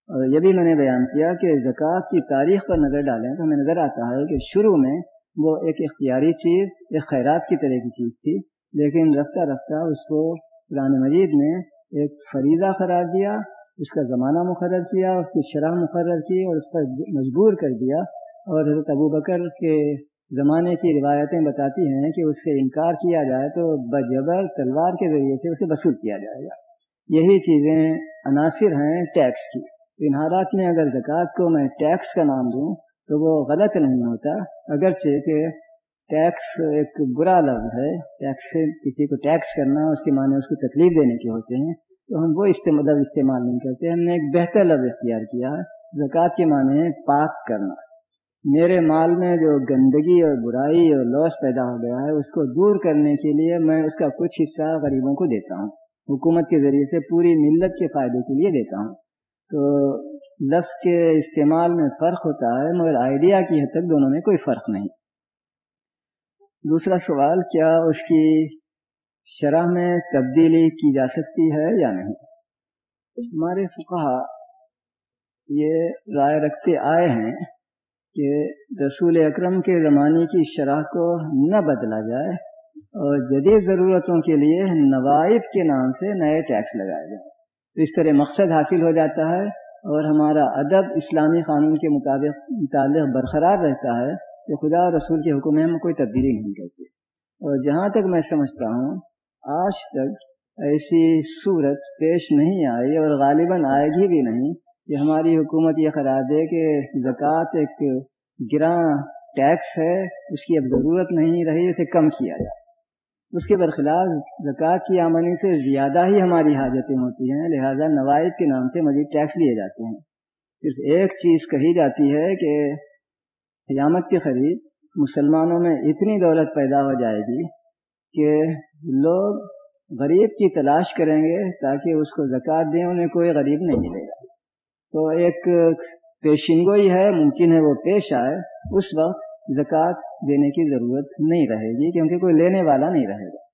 [SPEAKER 1] اور یہ بھی میں نے بیان کیا کہ زکوٰۃ کی تاریخ پر نظر ڈالیں تو ہمیں نظر آتا ہے کہ شروع میں وہ ایک اختیاری چیز، ایک خیرات کی طرح کی چیز تھی، لیکن رفتہ رفتہ اس کو قرآن مجید نے ایک فریضہ قرار دیا اس کا زمانہ مقرر کیا، اس کی شرح مقرر کی اور اس پر مجبور کر دیا اور حضرت ابو بکر کے زمانے کی روایتیں بتاتی ہیں کہ اس سے انکار کیا جائے تو بجبر تلوار کے ذریعے سے اسے وصول کیا جائے گا۔ یہی چیزیں عناصر ہیں ٹیکس کی۔ ان حالات میں اگر زکوٰۃ کو میں ٹیکس کا نام دوں تو وہ غلط نہیں ہوتا، اگرچہ کہ ٹیکس ایک برا لفظ ہے۔ ٹیکس سے کسی کو ٹیکس کرنا، اس کے معنی اس کو تکلیف دینے کے ہوتے ہیں۔ تو ہم وہ استعمال استعمال نہیں کرتے، ہم نے ایک بہتر لفظ اختیار کیا ہے۔ زکوٰۃ کے معنی ہے پاک کرنا۔ میرے مال میں جو گندگی اور برائی اور لوس پیدا ہو گیا ہے، اس کو دور کرنے کے لیے میں اس کا کچھ حصہ غریبوں کو دیتا ہوں۔ حکومت کے ذریعے سے پوری ملت کے فائدے کے لیے دیتا ہوں۔ تو لفظ کے استعمال میں فرق ہوتا ہے، مگر آئیڈیا کی حد تک دونوں میں کوئی فرق نہیں۔ دوسرا سوال، کیا اس کی شرح میں تبدیلی کی جا سکتی ہے یا نہیں؟ ہمارے فقہ یہ رائے رکھتے آئے ہیں کہ رسول اکرم کے زمانے کی شرح کو نہ بدلا جائے اور جدید ضرورتوں کے لیے نوائب کے نام سے نئے ٹیکس لگائے جائیں۔ تو اس طرح مقصد حاصل ہو جاتا ہے اور ہمارا ادب اسلامی قانون کے مطابق متعلق برقرار رہتا ہے کہ خدا رسول کے حکم میں کوئی تبدیلی نہیں کرتے۔ اور جہاں تک میں سمجھتا ہوں آج تک ایسی صورت پیش نہیں آئی اور غالباً آئے گی بھی نہیں کہ ہماری حکومت یہ قرار دے کہ زکوٰۃ ایک گراں ٹیکس ہے، اس کی اب ضرورت نہیں رہی، اسے کم کیا جائے۔ اس کے برخلاف زکوٰۃ کی آمدنی سے زیادہ ہی ہماری حاجتیں ہوتی ہیں، لہذا نوائد کے نام سے مزید ٹیکس لیے جاتے ہیں۔ صرف ایک چیز کہی جاتی ہے کہ قیامت کے قریب مسلمانوں میں اتنی دولت پیدا ہو جائے گی کہ لوگ غریب کی تلاش کریں گے تاکہ اس کو زکوٰۃ دیں، انہیں کوئی غریب نہیں ملے گا۔ تو ایک پیشنگوئی ہے، ممکن ہے وہ پیش آئے، اس وقت زکوٰۃ دینے کی ضرورت نہیں رہے گی، کیونکہ کوئی لینے والا نہیں رہے گا۔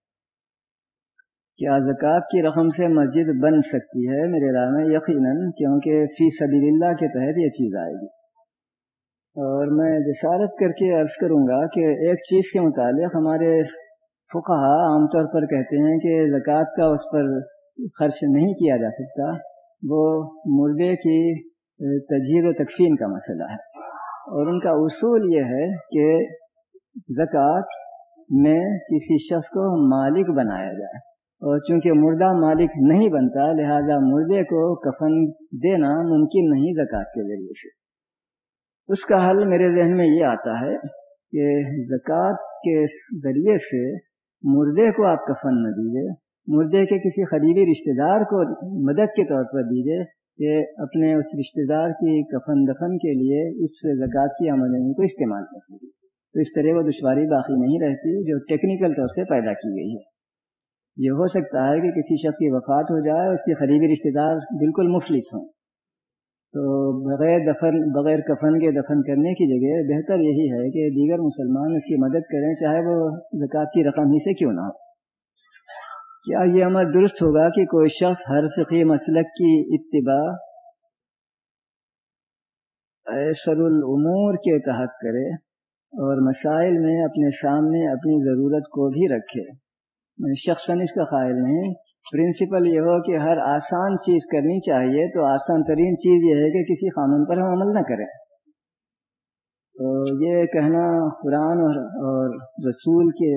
[SPEAKER 1] کیا زکوٰۃ کی رقم سے مسجد بن سکتی ہے؟ میرے رائے میں یقیناً، کیونکہ فی سبیل اللہ کے تحت یہ چیز آئے گی۔ اور میں جسارت کر کے عرض کروں گا کہ ایک چیز کے متعلق ہمارے فقہ عام طور پر کہتے ہیں کہ زکوٰۃ کا اس پر خرچ نہیں کیا جا سکتا، وہ مردے کی تجہید و تکفین کا مسئلہ ہے۔ اور ان کا اصول یہ ہے کہ زکوٰۃ میں کسی شخص کو مالک بنایا جائے۔ اور چونکہ مردہ مالک نہیں بنتا، لہذا مردے کو کفن دینا ممکن نہیں زکوٰۃ کے ذریعے سے۔ اس کا حل میرے ذہن میں یہ آتا ہے کہ زکوٰۃ کے ذریعے سے مردے کو آپ کفن نہ دیجیے مردے کے کسی قریبی رشتہ دار کو مدد کے طور پر دیجیے کہ اپنے اس رشتہ دار کی کفن دفن کے لیے اس زکوٰۃ کی آمدنی کو استعمال کر سکے۔ تو اس طرح وہ دشواری باقی نہیں رہتی جو ٹیکنیکل طور سے پیدا کی گئی ہے۔ یہ ہو سکتا ہے کہ کسی شخص کی وفات ہو جائے اس کے قریبی رشتہ دار بالکل مفلس ہوں۔ تو بغیر دفن بغیر کفن کے دفن کرنے کی جگہ بہتر یہی ہے کہ دیگر مسلمان اس کی مدد کریں، چاہے وہ زکوٰۃ کی رقم ہی سے کیوں نہ ہو۔ کیا یہ عمل درست ہوگا کہ کوئی شخص ہر فقی مسلک کی اتباع ایسر العمور کے تحت کرے اور مسائل میں اپنے سامنے اپنی ضرورت کو بھی رکھے؟ میں شخصاً اس کا قائل نہیں پرنسپل یہ ہو کہ ہر آسان چیز کرنی چاہیے تو آسان ترین چیز یہ ہے کہ کسی قانون پر ہم عمل نہ کریں۔ تو یہ کہنا قرآن اور اور رسول کے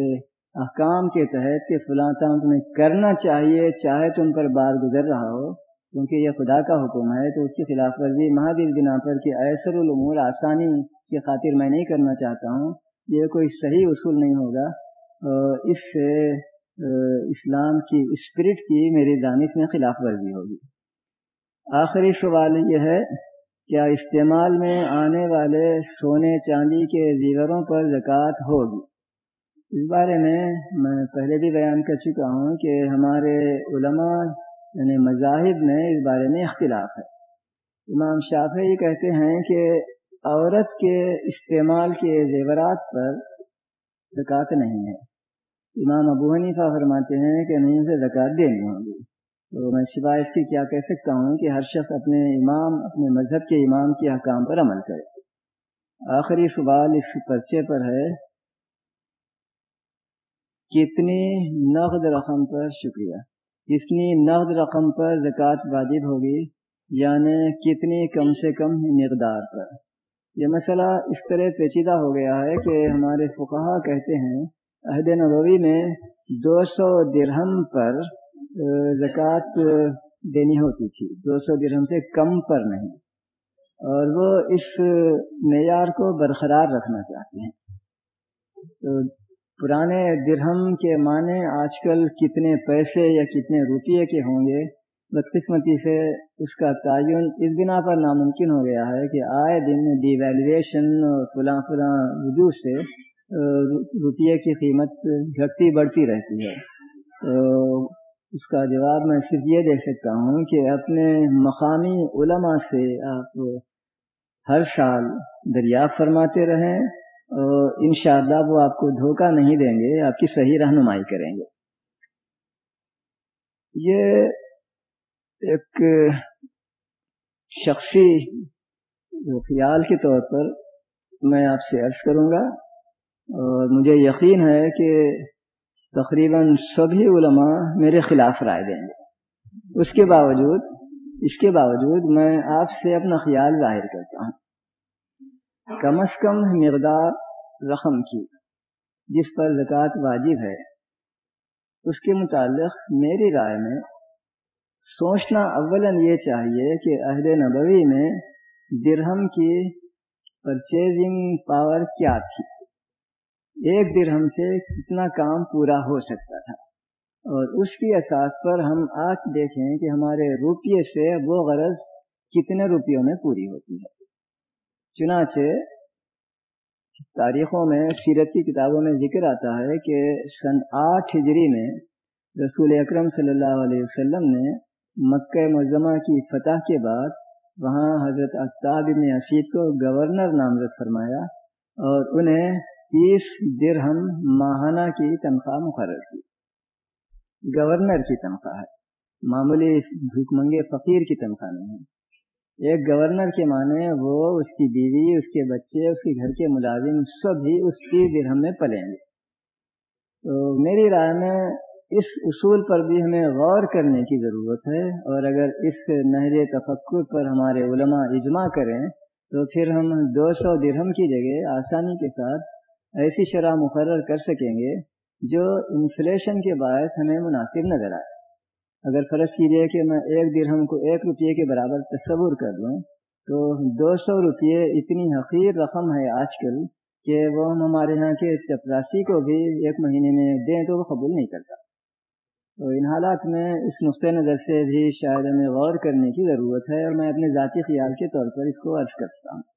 [SPEAKER 1] احکام کے تحت کہ فلاں تمہیں کرنا چاہیے، چاہے تم پر بار گزر رہا ہو، کیونکہ یہ خدا کا حکم ہے، تو اس کی خلاف ورزی مہادل بنا پر کہ ایسر العمور آسانی کی خاطر میں نہیں کرنا چاہتا ہوں، یہ کوئی صحیح اصول نہیں ہوگا۔ اس سے اسلام کی اسپرٹ کی میری دانش میں خلاف ورزی ہوگی۔ آخری سوال یہ ہے، کیا استعمال میں آنے والے سونے چاندی کے زیوروں پر زکوٰۃ ہوگی؟ اس بارے میں میں پہلے بھی بیان کر چکا ہوں کہ ہمارے علماء یعنی مذاہب میں اس بارے میں اختلاف ہے۔ امام شافعی یہ کہتے ہیں کہ عورت کے استعمال کے زیورات پر زکوٰۃ نہیں ہے۔ امام ابو حنیفہ فرماتے ہیں کہ نہیں اسے زکوٰۃ دینی ہوگی۔ تو میں سوائے اس کی کیا کہہ سکتا ہوں کہ ہر شخص اپنے امام، اپنے مذہب کے امام کے احکام پر عمل کرے۔ آخری سوال اس پرچے پر ہے، کتنی نقد رقم پر شکریہ۔ کتنی نقد رقم پر زکوٰۃ واجب ہوگی؟ یعنی کتنی کم سے کم مقدار پر۔ یہ مسئلہ اس طرح پیچیدہ ہو گیا ہے کہ ہمارے فقہا کہتے ہیں عہد نبوی میں دو سو درہم پر زکوٰۃ دینی ہوتی تھی۔ دو سو درہم سے کم پر نہیں۔ اور وہ اس معیار کو برقرار رکھنا چاہتے ہیں۔ تو پرانے درہم کے معنی آج کل کتنے پیسے یا کتنے روپیے کے ہوں گے، بدقسمتی سے اس کا تعین اس بنا پر ناممکن ہو گیا ہے کہ آئے دن ڈی ویلیویشن فلاں فلاں وجوہ سے روپیے کی قیمت گھٹتی بڑھتی رہتی ہے۔ تو اس کا جواب میں صرف یہ دے سکتا ہوں کہ اپنے مقامی علماء سے آپ ہر سال دریافت فرماتے رہیں اور انشاءاللہ وہ آپ کو دھوکہ نہیں دیں گے، آپ کی صحیح رہنمائی کریں گے۔ یہ ایک شخصی خیال کے طور پر میں آپ سے عرض کروں گا۔ اور مجھے یقین ہے کہ تقریباً سبھی علماء میرے خلاف رائے دیں گے۔ اس کے باوجود، اس کے باوجود میں آپ سے اپنا خیال ظاہر کرتا ہوں۔ کم از کم مقدار رقم کی جس پر زکوٰۃ واجب ہے، اس کے متعلق میری رائے میں سوچنا اول یہ چاہیے کہ عہد نبوی میں درہم کی پرچیزنگ پاور کیا تھی۔ ایک درہم سے کتنا کام پورا ہو سکتا تھا۔ اور اس کی اساس پر ہم آج دیکھیں کہ ہمارے روپیے سے وہ غرض کتنے روپیوں میں پوری ہوتی ہے۔ چنانچہ تاریخوں میں سیرت کی کتابوں میں ذکر آتا ہے کہ سن آٹھ ہجری میں رسول اکرم صلی اللہ علیہ وسلم نے مکہ معظمہ کی فتح کے بعد وہاں حضرت اقتاب ابن اسید کو گورنر نامزد فرمایا اور انہیں تیس درہم ماہانہ کی تنخواہ مقرر کی۔ گورنر کی تنخواہ ہے۔ معمولی بھوک منگے فقیر کی تنخواہ نہیں ہے۔ ایک گورنر کے معنی وہ، اس کی بیوی، اس کے بچے، اس کے گھر کے ملازم سب ہی اس تیس درہم میں پلیں گے۔ تو میری رائے میں اس اصول پر بھی ہمیں غور کرنے کی ضرورت ہے۔ اور اگر اس نہر تفکر پر ہمارے علماء اجماع کریں تو پھر ہم دو سو درہم کی جگہ آسانی کے ساتھ ایسی شرح مقرر کر سکیں گے جو انفلیشن کے باعث ہمیں مناسب نظر آئے۔ اگر فرض کیجیے کہ میں ایک درہم کو ایک روپیے کے برابر تصور کر لوں تو دو سو روپیے اتنی حقیر رقم ہے آج کل کہ وہ ہم ہمارے یہاں کے چپراسی کو بھی ایک مہینے میں دیں تو وہ قبول نہیں کرتا۔ تو ان حالات میں اس نقطۂ نظر سے بھی شاید ہمیں غور کرنے کی ضرورت ہے اور میں اپنے ذاتی خیال کے طور پر اس کو عرض کرتا ہوں۔